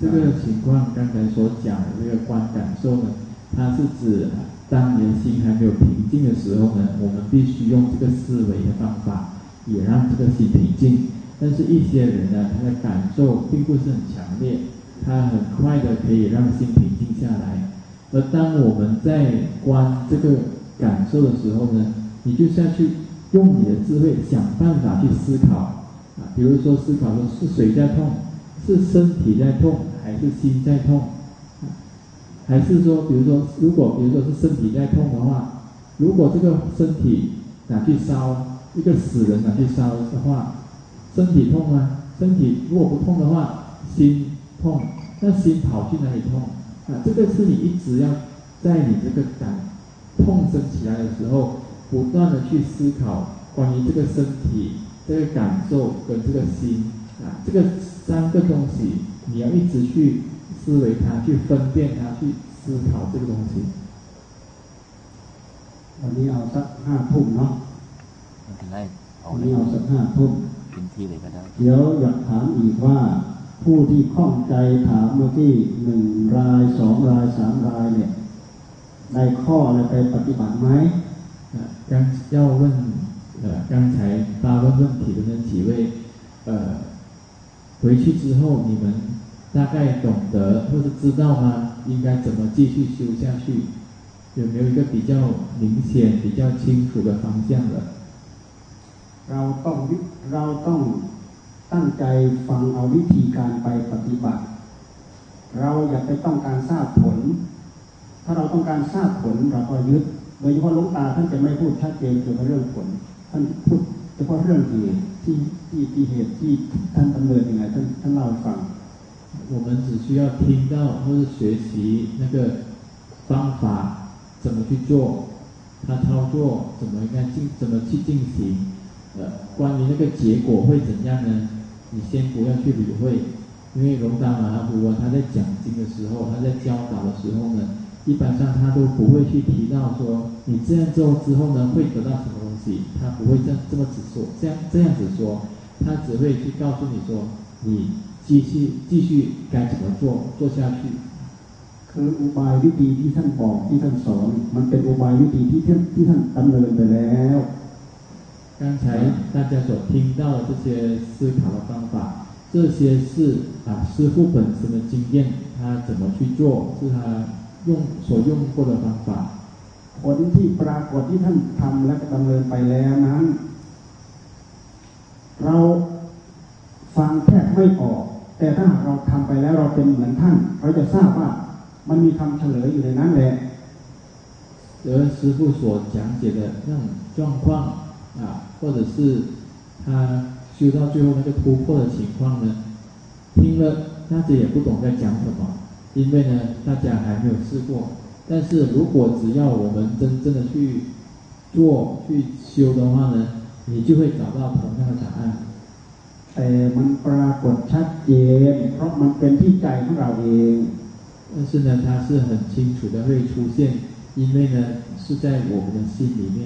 Speaker 2: 这个情况刚才所讲的这个观感受呢，它是指当你的心还没有平静的时候呢，我们必须用这个思维的方法，也让这个心平静。 但是，一些人呢，他的感受并不是很强烈，他很快的可以让心平静下来。而当我们在观这个感受的时候呢，你就下去用你的智慧想办法去思考啊，比如说思考说是谁在痛，是身体在痛。还是心在痛，还是说，比如说，如果比如说是身体在痛的话，如果这个身体拿去烧一个死人拿去烧的话，身体痛吗？身体如果不痛的话，心痛，那心跑去哪里痛？啊，这个是你一直要在你这个感痛升起来的时候，不断的去思考关于这个身体、这个感受跟这个心啊，这个三个东西。你要一直去思维它，去分辨它，去思考这个东西。
Speaker 1: วันนี้เอาสักห้าทุ่มเนาะวันนี้เอาสักห้าทุ่ม เดี๋ยวอยากถามอีกว่า ผู้ที่ข้องใจถามเมื่อที่หนึ่งรายสองรายสามรายเนี่ยได้ข้ออะไรไปปฏิบัติไหม
Speaker 2: 刚要问呃刚才发问问题的那几位呃回去之后，你们大概懂得或者知道吗？应该怎么继续修下去？有没有一个比较明显、比较清楚的方向的？
Speaker 1: เราต้องเราต้องตั้งใจฟังเอาวิธีการไปปฏิบัติ เราอยากไปต้องการทราบผล ถ้าเราต้องการทราบผลเราก็ยึดโดยเฉพาะลุงตาท่านจะไม่พูดชัดเจนเกี่ยวกับเรื่องผล ท่านพูดเฉพาะเรื่องเหตุที่ที่ที่เหตุที่ท่านดำเนินยังไงท่านท่านเล่าฟัง
Speaker 2: 我们只需要听到或是学习那个方法怎么去做，他操作怎么应该进怎么去进行， 呃，关于那个结果会怎样呢？你先不要去理会，因为龙达马哈夫啊他在讲经的 的时候，他在教导的时候呢，一般上他都不会去提到说你这样做之后呢会得到什么东西，他不会这样这么子说，这样这样子说，他只会去告诉你说你继续继续该怎么做做下去。
Speaker 1: คืออุบายวิธีที่ท่านบอกที่ท่านสอนมันเป็นอุบายวิธีที่ท่านที่ท่านดำเนินไปแล้ว
Speaker 2: 刚才大家所听到的这些思考的方法，这些是啊师傅本身的经验，他怎么去做，是他用所用过的方法。
Speaker 1: ผลที่ปรากฏที่ท่านทำและดำเนินไปแล้วนั้น เราฟังแทบไม่ออก แต่ถ้าเราทำไปแล้วเราเป็นเหมือนท่าน เราจะทราบว่ามันมีคำเฉลยอยู่ในนั้นแหละ
Speaker 2: 而师傅所讲解的那种状况啊， 或者是他修到最后那个突破的情况呢，听了大家也不懂在讲什么，因为呢大家还没有试过。但是如果只要我们真正的去做去修的话呢，你就会找到同样的答案。
Speaker 1: แต่มันปรากฏชัดเจนเพราะมันเป็นที่ใจของเราเอง
Speaker 2: 但是呢，它是很清楚的会出现，因为呢是在我们的心里面。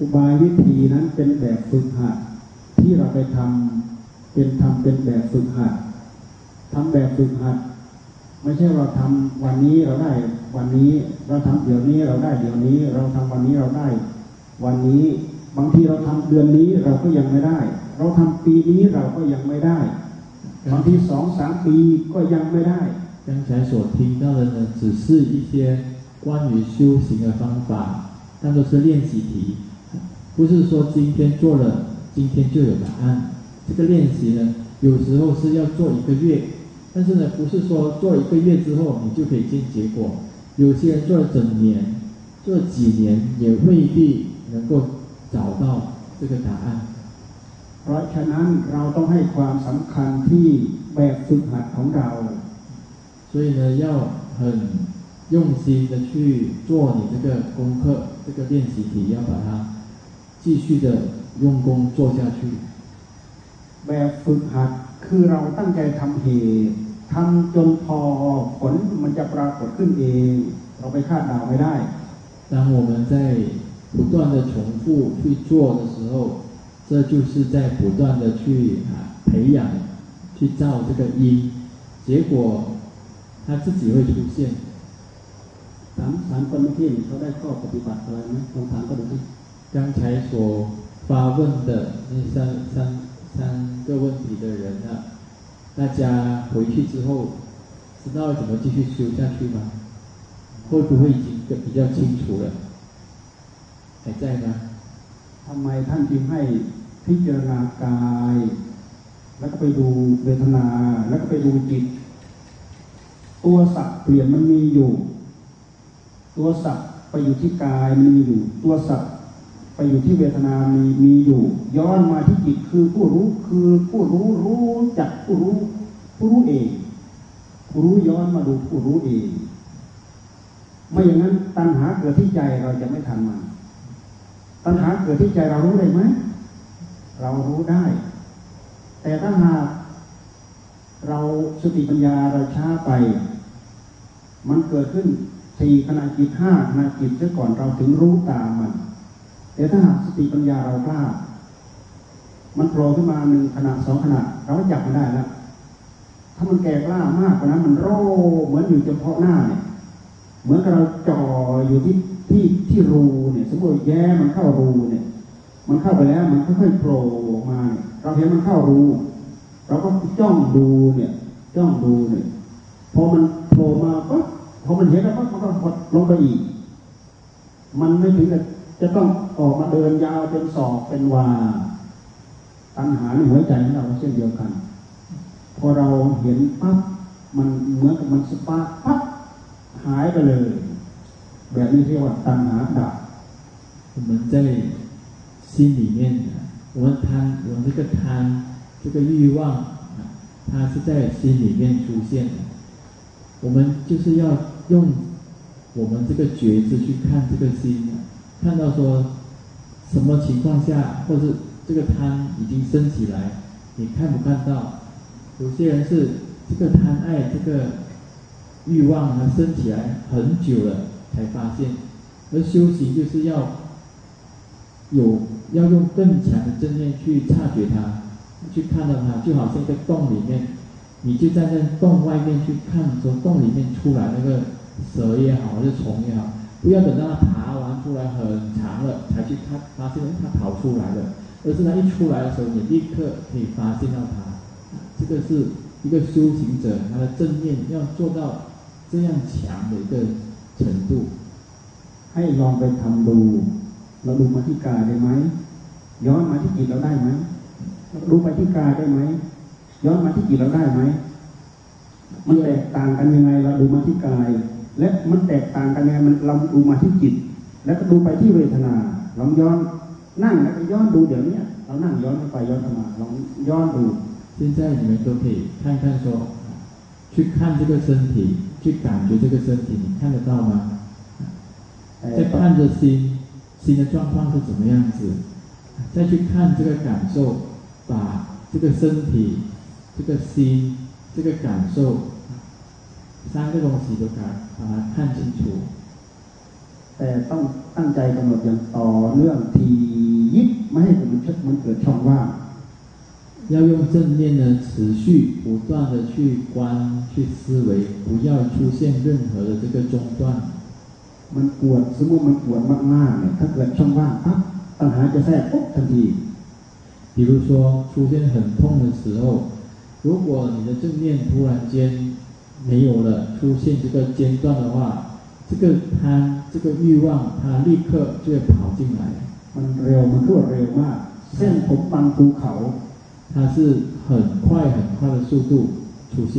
Speaker 1: อุบายวิธีนั้นเป็นแบบฝึกหัดที่เราไปทำเป็นทำเป็นแบบฝึกหัดทำแบบฝึกหัด ไม่ใช่เราทำวันนี้เราได้ วันนี้เราทำเดี๋ยวนี้เราได้เดี๋ยวนี้ เราทำวันนี้เราได้ วันนี้บางทีเราทำเดือนนี้เราก็ยังไม่ได้ เราทำปีนี้เราก็ยังไม่ได้บางทีสองสามปีก็ยังไม่ได้
Speaker 2: 刚才所听到的呢，只是一些关于修行的方法，但都是练习题。 不是说今天做了，今天就有答案。这个练习呢，有时候是要做一个月，但是呢，不是说做一个月之后你就可以见结果。有些人做了整年，做几年也未必能够找到这个答案。
Speaker 1: เพราะฉะนั้นเราต้องให้ความสำคัญที่แบบฝึกหัดของเรา
Speaker 2: 所以呢，要很用心的去做你这个功课，这个练习题要把它。 继续的用功做下去。
Speaker 1: แบบฝึกหัดคือเราตั้งใจทำเหตุทำจนพอผลมันจะปรากฏขึ้นเองเราไปคาดเดาไม่ได้
Speaker 2: 当我们在不断的重复去做的时候，这就是在不断的去啊培养，去造这个因，结果它自己会出现。
Speaker 1: ถามสามคนเมื่อกี้เขาได้ข้อปฏิบัติอะไรไหมลองถามเขาดู
Speaker 2: 刚才所发问的那三三三个问题的人啊，大家回去之后知道怎么继续修下去吗？会不会已经比较清楚了？还在吗？
Speaker 1: ทำไมท่านจึงให้พิจารณากายแล้วก็ไปดูเวทนาแล้วก็ไปดูจิตตัวสัตว์เปลี่ยนมันมีอยู่ ตัวสัตว์ไปอยู่ที่กายมันมีอยู่ ตัวสัตว์ไป อยู่ที่เวทนามีมีอยู่ ย้อนมาที่จิตคือผู้รู้คือผู้รู้รู้จักผู้รู้ผู้รู้เองผู้รู้ย้อนมาดูผู้รู้เองไม่อย่างนั้นตัณหาเกิดที่ใจเราจะไม่ทันมันตัณหาเกิดที่ใจเรารู้ได้ไหมเรารู้ได้ แต่ถ้าหากเราสติปัญญาเราช้าไป มันเกิดขึ้นสี่ขณะจิตห้าขณะจิตซะก่อนเราถึงรู้ตามมัน แต่ถ้าหากสติปัญญาเรากล้า มันโผล่ขึ้นมาหนึ่งขนาดสองขนาดเราก็จับมันได้แล้วถ้ามันแก่กล้ามากกว่านั้นมันโร่เหมือนอยู่เฉพาะหน้าเนี่ยเหมือนกับเราจ่ออยู่ที่ที่ที่รูเนี่ย สมมติแย้มันเข้ารูเนี่ย มันเข้าไปแล้วมันค่อยๆโผล่มา เราเห็นมันเข้ารู เราก็จ้องดูเนี่ยจ้องดูเนี่ยพอมันโผล่มาปั๊บพอมันเห็นแล้วปั๊บมันก็หดลงไปอีก มันไม่ถึงกับ จะต้องออกมาเดินยาวเป็นศอกเป็นวาตัณหาในหัวใจของเราเช่นเดียวกัน พอเราเห็นปั๊บมันเหมือนกับมันสปาปั๊บหายไปเลย แบบนี้เรียกว่าตัณหาดับ
Speaker 2: 我们在心里面我们贪我们这个贪这个欲望它是在心里面出现的我们就是要用我们这个觉知去看这个心 看到说什么情况下，或是这个贪已经升起来，你看不看到？有些人是这个贪爱这个欲望它升起来很久了才发现，而修行就是要有要用更强的正念去察觉它，去看到它，就好像一个洞里面，你就站在洞外面去看，说洞里面出来那个蛇也好，还是虫也好，不要等到它爬完出来很长了才去看，发现它跑出来了，而是它一出来的时候，你立刻可以发现到它。这个是一个修行者，他的正念要做到这样强的一个程度。
Speaker 1: ให้ลองไปทำดูเราดูมาที่กายได้ไหมย้อนมาที่จิตเราได้ไหมรู้ไปที่กายได้ไหมย้อนมาที่จิตเราได้ไหมมันแตกต่างกันยังไงเราดูมาที่กาย และมันแตกต่างกันยังไงมันเราดูมาที่จิต แล้วก็ดูไปที่เวทนาลองย้อนนั่งแล้วก็ย้อนดูเดี๋ยวนี้เรานั่งย้อนไปย้อนมาลองย้อนดู
Speaker 2: 现在你们都可以看看说，去看这个身体，去感觉这个身体，你看得到吗？再看着心，心的状况是怎么样子？再去看这个感受，把这个身体、这个心、这个感受 三个东西都把把它看清楚。
Speaker 1: แต่ต้องตั้งใจกำหนดอย่างต่อเนื่องทียิบไม่ให้มันมันเกิดช่องว่าง
Speaker 2: 要用正念呢，持续不断的去观、去思维，不要出现任何的这个中断。
Speaker 1: มันปวดสมมติมันปวดมากๆเนี่ยถ้าเกิดช่องว่างปั๊บปัญหาจะแทรกปุ๊บทันที
Speaker 2: 比如说出现很痛的时候，如果你的正念突然间 没有了，出现这个间断的话，这个贪、这个欲望，它立刻就会跑进来。
Speaker 1: มันเร็วมันรวดเร็วมากเส้นผมบางภูเขา
Speaker 2: 它是很快很快的速度出现。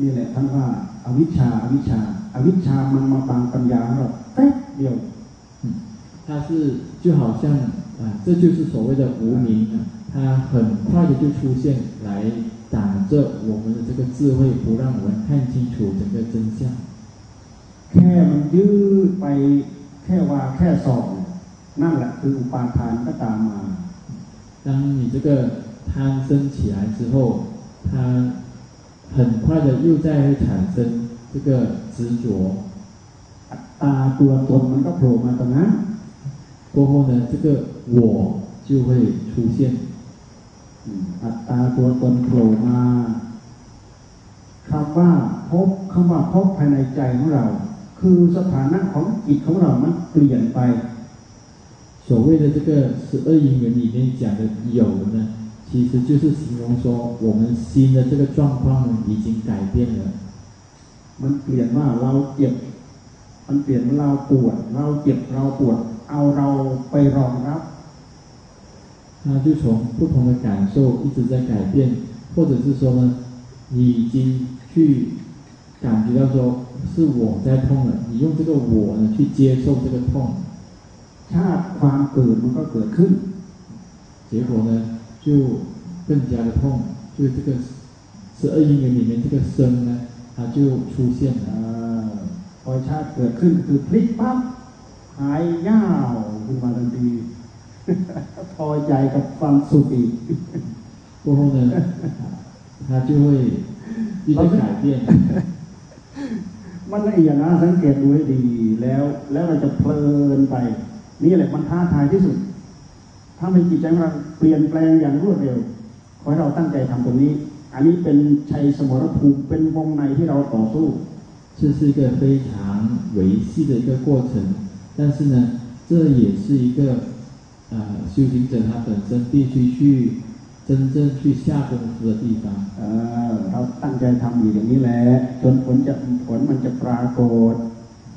Speaker 1: นี่แหละท่านว่าอวิชชาอวิชชาอวิชชามันมาบังปัญญาเราแป๊บเดียว
Speaker 2: 它是就好像啊，这就是所谓的无明啊，它很快的就出现来 挡着我们的这个智慧，不让我们看清楚整个真相。
Speaker 1: แค่มันยืดไปแค่ว่าแค่สองนั่นแหละคืออุปาทานก็ตามมา
Speaker 2: 当你这个贪生起来之后，它很快的又再会产生这个执着。
Speaker 1: ตาตัวตนมันก็โผล่มาตรงนั้น
Speaker 2: 过后呢，这个我就会出现。
Speaker 1: อัตตาตัวตนโผล่มาคำว่าพบคำว่าพบภายในใจของเรา คือสถานะของจิตของเรามันเปลี่ยนไป
Speaker 2: 所谓的这个十二因缘里面讲的有呢，其实就是形容说我们心的这个状况呢已经改变了。
Speaker 1: มันเปลี่ยนว่าเราเจ็บมันเปลี่ยนเราปวดเราเจ็บเราปวดเอาเราไปรองรับ
Speaker 2: 它就从不同的感受一直在改变，或者是说呢，你已经去感觉到说是我在痛了，你用这个我呢去接受这个痛。
Speaker 1: ชาติความเกิดมันก็เกิดขึ้น
Speaker 2: 结果呢就更加的痛就这个十二因缘里面这个生呢它就出现了
Speaker 1: พอชาติเกิดขึ้นคือพลิกปั๊บหายยาวขึ้นมาทันที พอใจกับความสุขอีก
Speaker 2: 过后呢它就会一直改变
Speaker 1: มันละเอียดนะสังเกตดูให้ดีแล้ว แล้วเราจะเพลินไปนี่แหละมันท้าทายที่สุดถ้าไม่จิตใจของเราเปลี่ยนแปลงอย่างรวดเร็วขอให้เราตั้งใจทำตรงนี้ อันนี้เป็นชัยสมรภูมิเป็นวงในที่เราต่อสู้
Speaker 2: 这是一个非常维系的一个过程，但是呢，这也是一个 呃修行者他本身必须去真正去下功夫的地方。
Speaker 1: เออเราตั้งใจทำอยู่อย่างนี้แหละจนผลจะผลมันจะปรากฏ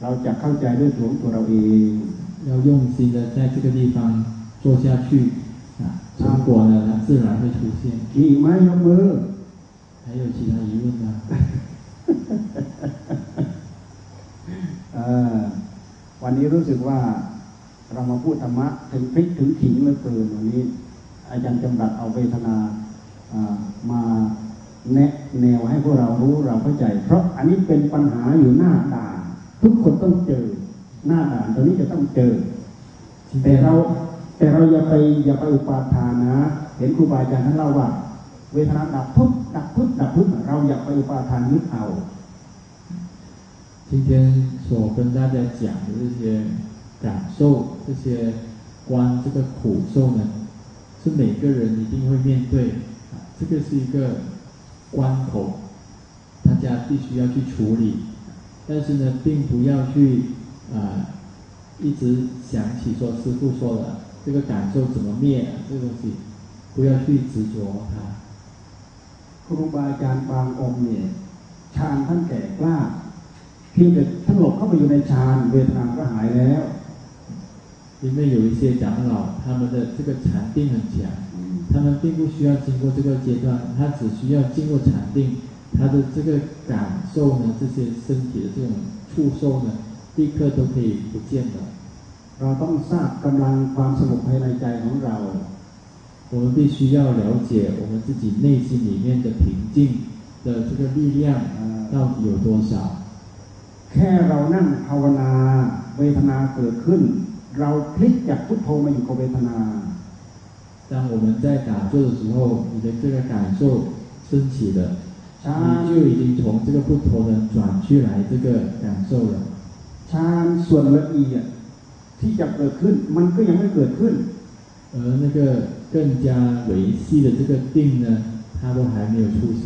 Speaker 1: เราจะเข้าใจด้วยตัวตัวเราเอง
Speaker 2: 要用心的在这个地方做下去，啊，成果呢，它自然会出现。
Speaker 1: มีไหมยกมือ
Speaker 2: 还有其他疑问吗？
Speaker 1: วันนี้รู้สึกว่า เรามาพูดธรรมะถึงพลิกถึงขิงเลยเกินวันนี้ อาจารย์จำรัดเอาเวทนามาแนะแนวให้พวกเรารู้เราเข้าใจ เพราะอันนี้เป็นปัญหาอยู่หน้าตาทุกคนต้องเจอหน้าด่านตรงนี้จะต้องเจอ แต่เราแต่เราอย่าไปอย่าไปอุปาทานนะ เห็นครูบาอาจารย์ท่านเล่าว่า เวทนาดับทุก ดับพึบดับพึบเราอยากไปอุปาทานยึดเอา
Speaker 2: 今天所跟大家讲的这些 感受，这些观，这个苦受呢，是每个人一定会面对，啊，这个是一个关口，大家必须要去处理，但是呢，并不要去啊，一直想起说师傅说的这个感受怎么灭，这个东西，不要去执着它。
Speaker 1: ครูบาอาจารย์บางองค์เนี่ยฌานท่านแก่กล้าเพียงแต่ท่านหลบเข้าไปอยู่ในฌานเวทนาก็หายแล้ว
Speaker 2: 因为有一些长老，他们的这个禅定很强，他们并不需要经过这个阶段，他只需要进入禅定，他的这个感受呢，这些身体的这种触受呢，立刻都可以不见了。
Speaker 1: เราต้องทราบกำลังความสงบภายในใจของเรา
Speaker 2: 我们必须要了解我们自己内心里面的平静的这个力量到底有多少。
Speaker 1: แค่เรานั่งภาวนาเวทนาเกิดขึ้น เราพลิกจากพุทโธมาอยู่กับเวทนา
Speaker 2: 当我们在打坐的时候，你的这个感受升起了，你就已经从这个不陀呢转去来这个感受了。
Speaker 1: ฌานส่วนละเอียดที่จะเกิดขึ้นมันก็ยังไม่เกิดขึ้น
Speaker 2: 而那个更加维系的这个定呢，它都还没有出现。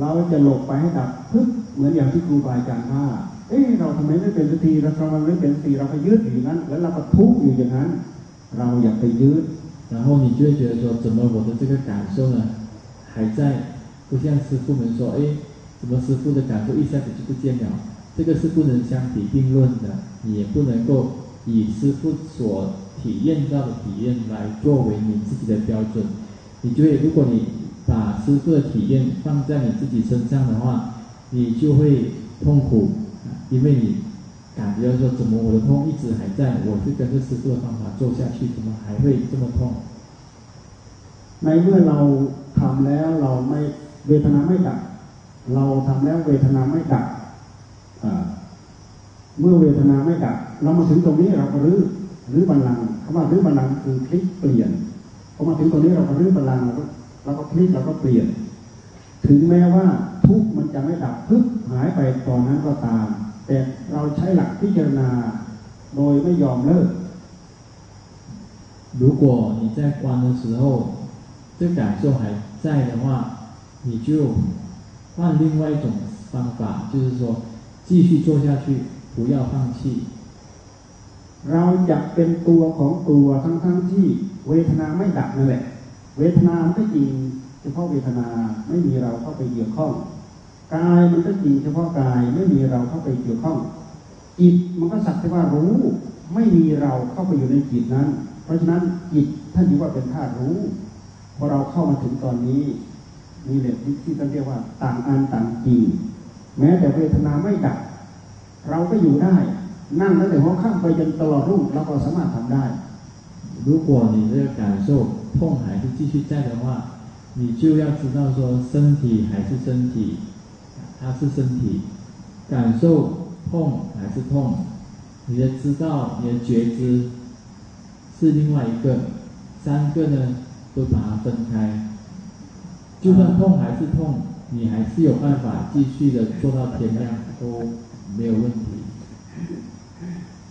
Speaker 1: เราจะหลบไปให้ดับพึบเหมือนอย่างที่ครูบาอาจารย์ว่า เอ้เราทำไมไม่เป็นสติเราทำไมไม่เป็นสติเราไปยึดอยู่นั้นแล้วเราก็ทุกข์อยู่อย่างนั้น เราอยากไปยึด
Speaker 2: 然后你就会觉得说，怎么我的这个感受呢，还在，不像师傅们说，哎，怎么师傅的感受一下子就不见了？这个是不能相提并论的，你也不能够以师傅所体验到的体验来作为你自己的标准。你就会，如果你把师傅的体验放在你自己身上的话，你就会痛苦。 因为你感觉说，怎么我的痛一直还在，我是跟着师傅的方法做下去，怎么还会这么痛？
Speaker 1: ในเมื่อเราทำแล้วเราไม่เวทนาไม่ดับเราทำแล้วเวทนาไม่ดับเมื่อเวทนาไม่ดับเรามาถึงตรงนี้เราก็รื้อรื้อบัลลังก์คำว่ารื้อบัลลังก์คือคลิกเปลี่ยนพอมาถึงตรงนี้เราก็รื้อบัลลังก์เราก็คลิกเราก็เปลี่ยน ถึงแม้ว่าทุกมันจะไม่ดับพึบหายไปตอนนั้นก็ตาม แต่เราใช้หลักพิจารณาโดยไม่ยอมเลิก
Speaker 2: 如果你在关的时候，这感受还在的话，你就换另外一种方法，就是说继续做下去，不要放弃。
Speaker 1: เราจะเป็นตัวของตัวทั้งทั้งที่เวทนาไม่ดับนั่นแหละ เวทนาไม่จริงเฉพาะเวทนาไม่มีเราเข้าไปเกี่ยวข้อง กายมันก็จริงเฉพาะกายไม่มีเราเข้าไปเกี่ยวข้องจิตมันก็สักแต่ว่ารู้ ไม่มีเราเข้าไปอยู่ในจิตนั้น เพราะฉะนั้นจิตท่านถือว่าเป็นธาตุรู้พอเราเข้ามาถึงตอนนี้นี่แหละที่ท่านเรียกว่า ต่างอันต่างจริงแม้แต่เวทนาไม่ดับเราก็อยู่ได้ นั่งตั้งแต่หัวข้ามไปจนตลอดรุ่งเราก็สามารถทำได้
Speaker 2: 如果你这个感受痛还是继续在的话，你就要知道说身体还是身体， 它是身体，感受痛还是痛，你的知道、你的觉知是另外一个，三个呢都把它分开。就算痛还是痛，你还是有办法继续的做到天亮都没有问题。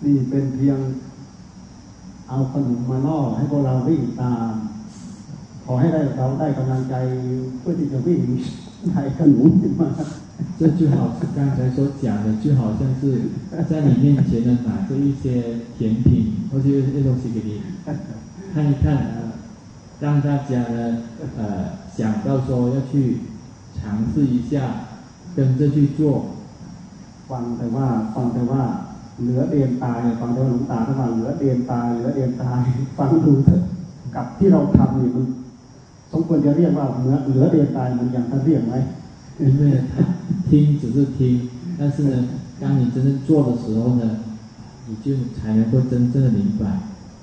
Speaker 1: นี่เป็นเพียงเอาขนมมาล่อให้พวกเราวิ่งตาม ขอให้ได้เราได้กำลังใจเพื่อที่จะวิ่งได้ขนมมา
Speaker 2: 这就好是刚才所讲的，就好像是在你面前呢拿着一些甜品或者一些东西给你看一看，让大家呢呃想到说要去尝试一下，跟着去做。
Speaker 1: ฟังแต่ว่าฟังแต่ว่าเหลือเดียนตายฟังแต่ว่าหลวงตาท่านว่าเหลือเดียนตายเหลือเดียนตายฟังดูเถอะกับที่เราทำนี่มันสมควรจะเรียกว่าเหลือเหลือเดียนตายมันอย่างท่านเรียกไหม
Speaker 2: 因为他听只是听，但是呢，当你真正做的时候呢，你就才能够真正的明白。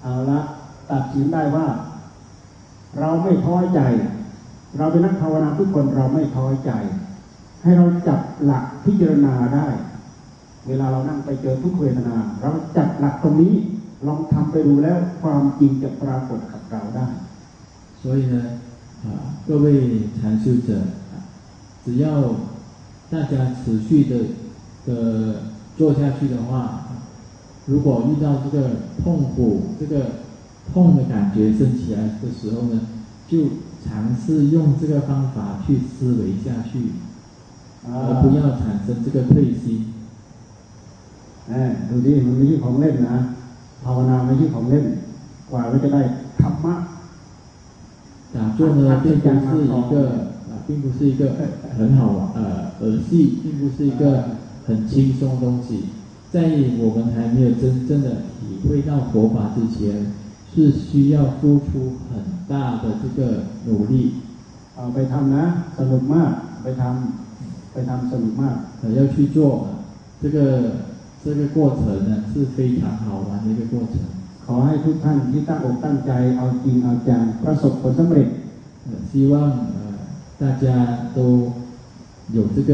Speaker 1: เอาละตัดสินได้ว่า เราไม่ท้อใจ เราเป็นนักภาวนาทุกคนเราไม่ท้อใจ ให้เราจับหลักพิจารณาได้ เวลาเรานั่งไปเจอทุกเวทนา เราจับหลักตรงนี้ลองทำไปดูแล้วความจริงจะปรากฏกับเราได้
Speaker 2: 所以呢， 啊，各位禅修者， 只要大家持续的的做下去的话，如果遇到这个痛苦、这个痛的感觉升起来的时候呢，就尝试用这个方法去思维下去，而不要产生这个退心。
Speaker 1: 哎，ดูดิมันไม่ใช่ของเล่นนะภาวนาไม่ใช่ของเล่นกว่าเราจะได้ธรรมะ
Speaker 2: 打坐呢，并不是一个啊， 并不是一个很好玩呃儿戏，并不是一个很轻松的东西。在我们还没有真正的体会到佛法之前，是需要付出很大的这个努力。
Speaker 1: 啊，ไปทำนะสนุกมากไปทำไปทำสนุกมาก
Speaker 2: 要去做这个这个过程呢是非常好玩的一个过程。
Speaker 1: ขอให้ทุกท่านที่ตั้งอกตั้งใจเอาจริงเอาจังประสบผลสำเร็จ
Speaker 2: 希望呃 大家都有这个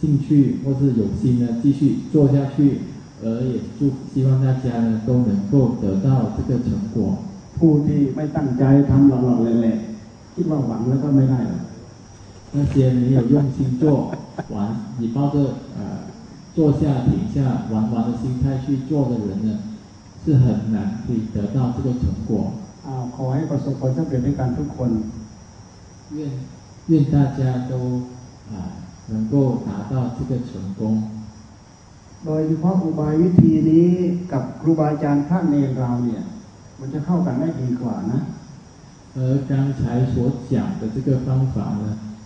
Speaker 2: 兴趣或是有心呢继续做下去，而也祝希望大家呢都能够得到这个成果。
Speaker 1: ผู้ที่ไม่ตั้งใจทำหลอกๆเลยๆคิดว่าหวังแล้วก็ไม่ได้
Speaker 2: 那些没有用心做完，你抱着呃坐下停下玩玩的心态去做的人呢，是很难可以得到这个成果。
Speaker 1: 啊，ขอให้ประสบผลสำเร็จด้วยกันทุกคน
Speaker 2: 愿 愿大家都啊能够达到这个成功。
Speaker 1: โดยเฉพาะอุบายวิธีนี้กับครูบาอาจารย์ท่านเนรเราเนี่ยมันจะเข้ากันได้ดีกว่านะ
Speaker 2: 而刚才所讲的这个方法呢，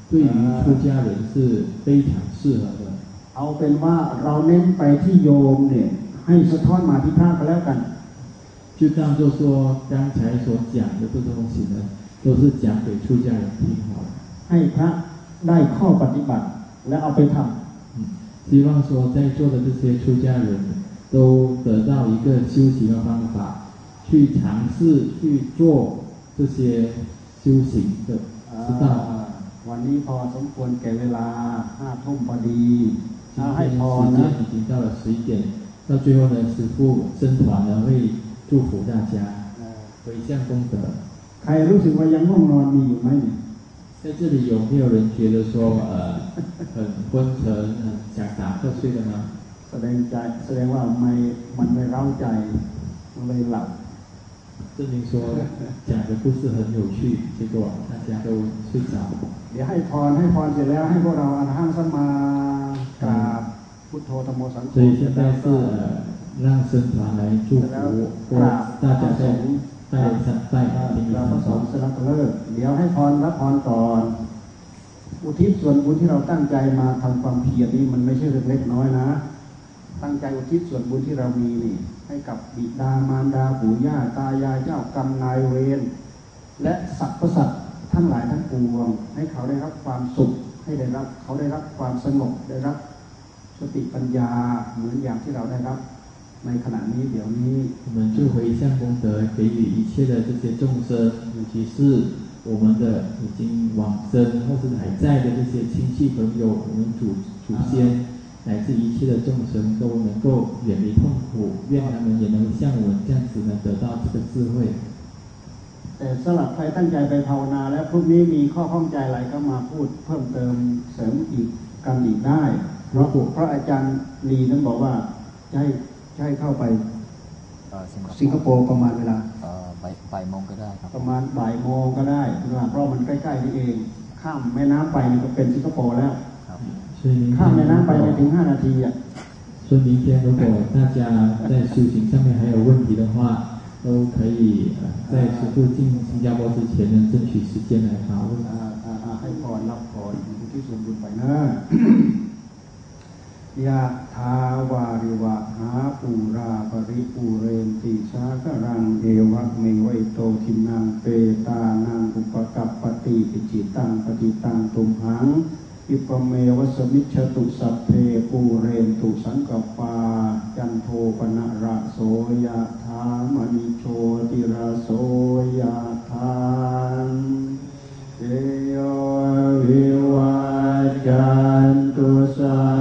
Speaker 2: 对于出家人是非常适合的。
Speaker 1: เอาเป็นว่าเราเน้นไปที่โยมเนี่ยให้สะท้อนมาที่พระก็แล้วกัน
Speaker 2: 就当做说刚才所讲的这东西呢，都是讲给出家人听好了。
Speaker 1: ให้พระได้ข้อปฏิบัติและเอาไปทำ
Speaker 2: 希望说在座的这些出家人都得到一个修行的方法，去尝试去做这些修行的知道。
Speaker 1: วันนี้พอสมควรแก่เวลาห้าทุ่มพอดี
Speaker 2: ให้พอนะ已经到了十一点，到最后呢，师父僧团呢会。祝福大家回向功德。
Speaker 1: ใครรู้สึกว่ายังง่วงนอนมีอยู่ไหม
Speaker 2: 在这里有没有人觉得说呃很昏沉、很想打瞌睡的呢？
Speaker 1: แสดงใจแสดงว่าไม่มันไม่เร้าใจมันเลยหลับ
Speaker 2: 证明说讲的故事很有趣，结果大家都睡着。
Speaker 1: เดี๋ยวให้พรให้พรเสร็จแล้วให้พวกเราอรหังสัมมากราบพุทโธธรรมโมสังโฆ
Speaker 2: 所以现在是让僧团来祝福或大家在 ใต้สัตใด้
Speaker 1: เราก็สอนสลับเลิกเดี๋ยวให้พรรับพรก่อน อุทิศส่วนบุญที่เราตั้งใจมาทำความเพียรนี่มันไม่ใช่เรื่องเล็กน้อยนะ ตั้งใจอุทิศส่วนบุญที่เรามีนี่ ให้กับบิดามารดาปู่ย่าตายายเจ้ากรรมนายเวรและสรรพสัตว์ทั้งหลายทั้งปวง ให้เขาได้รับความสุขให้ได้รับเขาได้รับความสงบได้รับสติปัญญาเหมือนอย่างที่เราได้รับ
Speaker 2: 我们就回向功德，给予一切的这些众生，尤其是我们的已经往生或是还在的这些亲戚朋友，我们祖祖先，乃至一切的众生都能够远离痛苦，愿他们也能像我们这样子呢得到这个智慧。
Speaker 1: แต่สำหรับใครตั้งใจไปภาวนาแล้วพรุ่งนี้มีข้อข้องใจอะไรก็มาพูดเพิ่มเติมเสริมอีกกันอีกได้เพราะเพราะอาจารย์ลีนั้นบอกว่าให้ ให้เข้าไปสิงคโปร์ประมาณเวลา
Speaker 3: บ่ายโมงก็ได้ครับ
Speaker 1: ประมาณบ่ายโมงก็ได้เพราะมันใกล้ๆนี่เอง ข้ามแม่น้ำไปก็เป็นสิงคโปร์แล้วข้ามแม่น้ำไปไม่ถึงห้านาทีอ่ะ
Speaker 2: 所以明天如果大家在修行上面还有问题的话，都可以在师傅进新加坡之前呢，争取时间来讨论。
Speaker 1: ให้พรรับพรที่สมบูรณ์ไปนะ ยะทาวาริวะหาปูราปริปูเรนติสากรังเอวะเมวัยโตทินังเปตานังอุปกัปปติจิตังปฏิตังตุมหังอิปเมวัสมิชตุสัพเพปูเรนตุสังกปา จันโทปนะระโสยะธามณิโชติระโสยะธานเอโยวิวาจันตุสัพพะ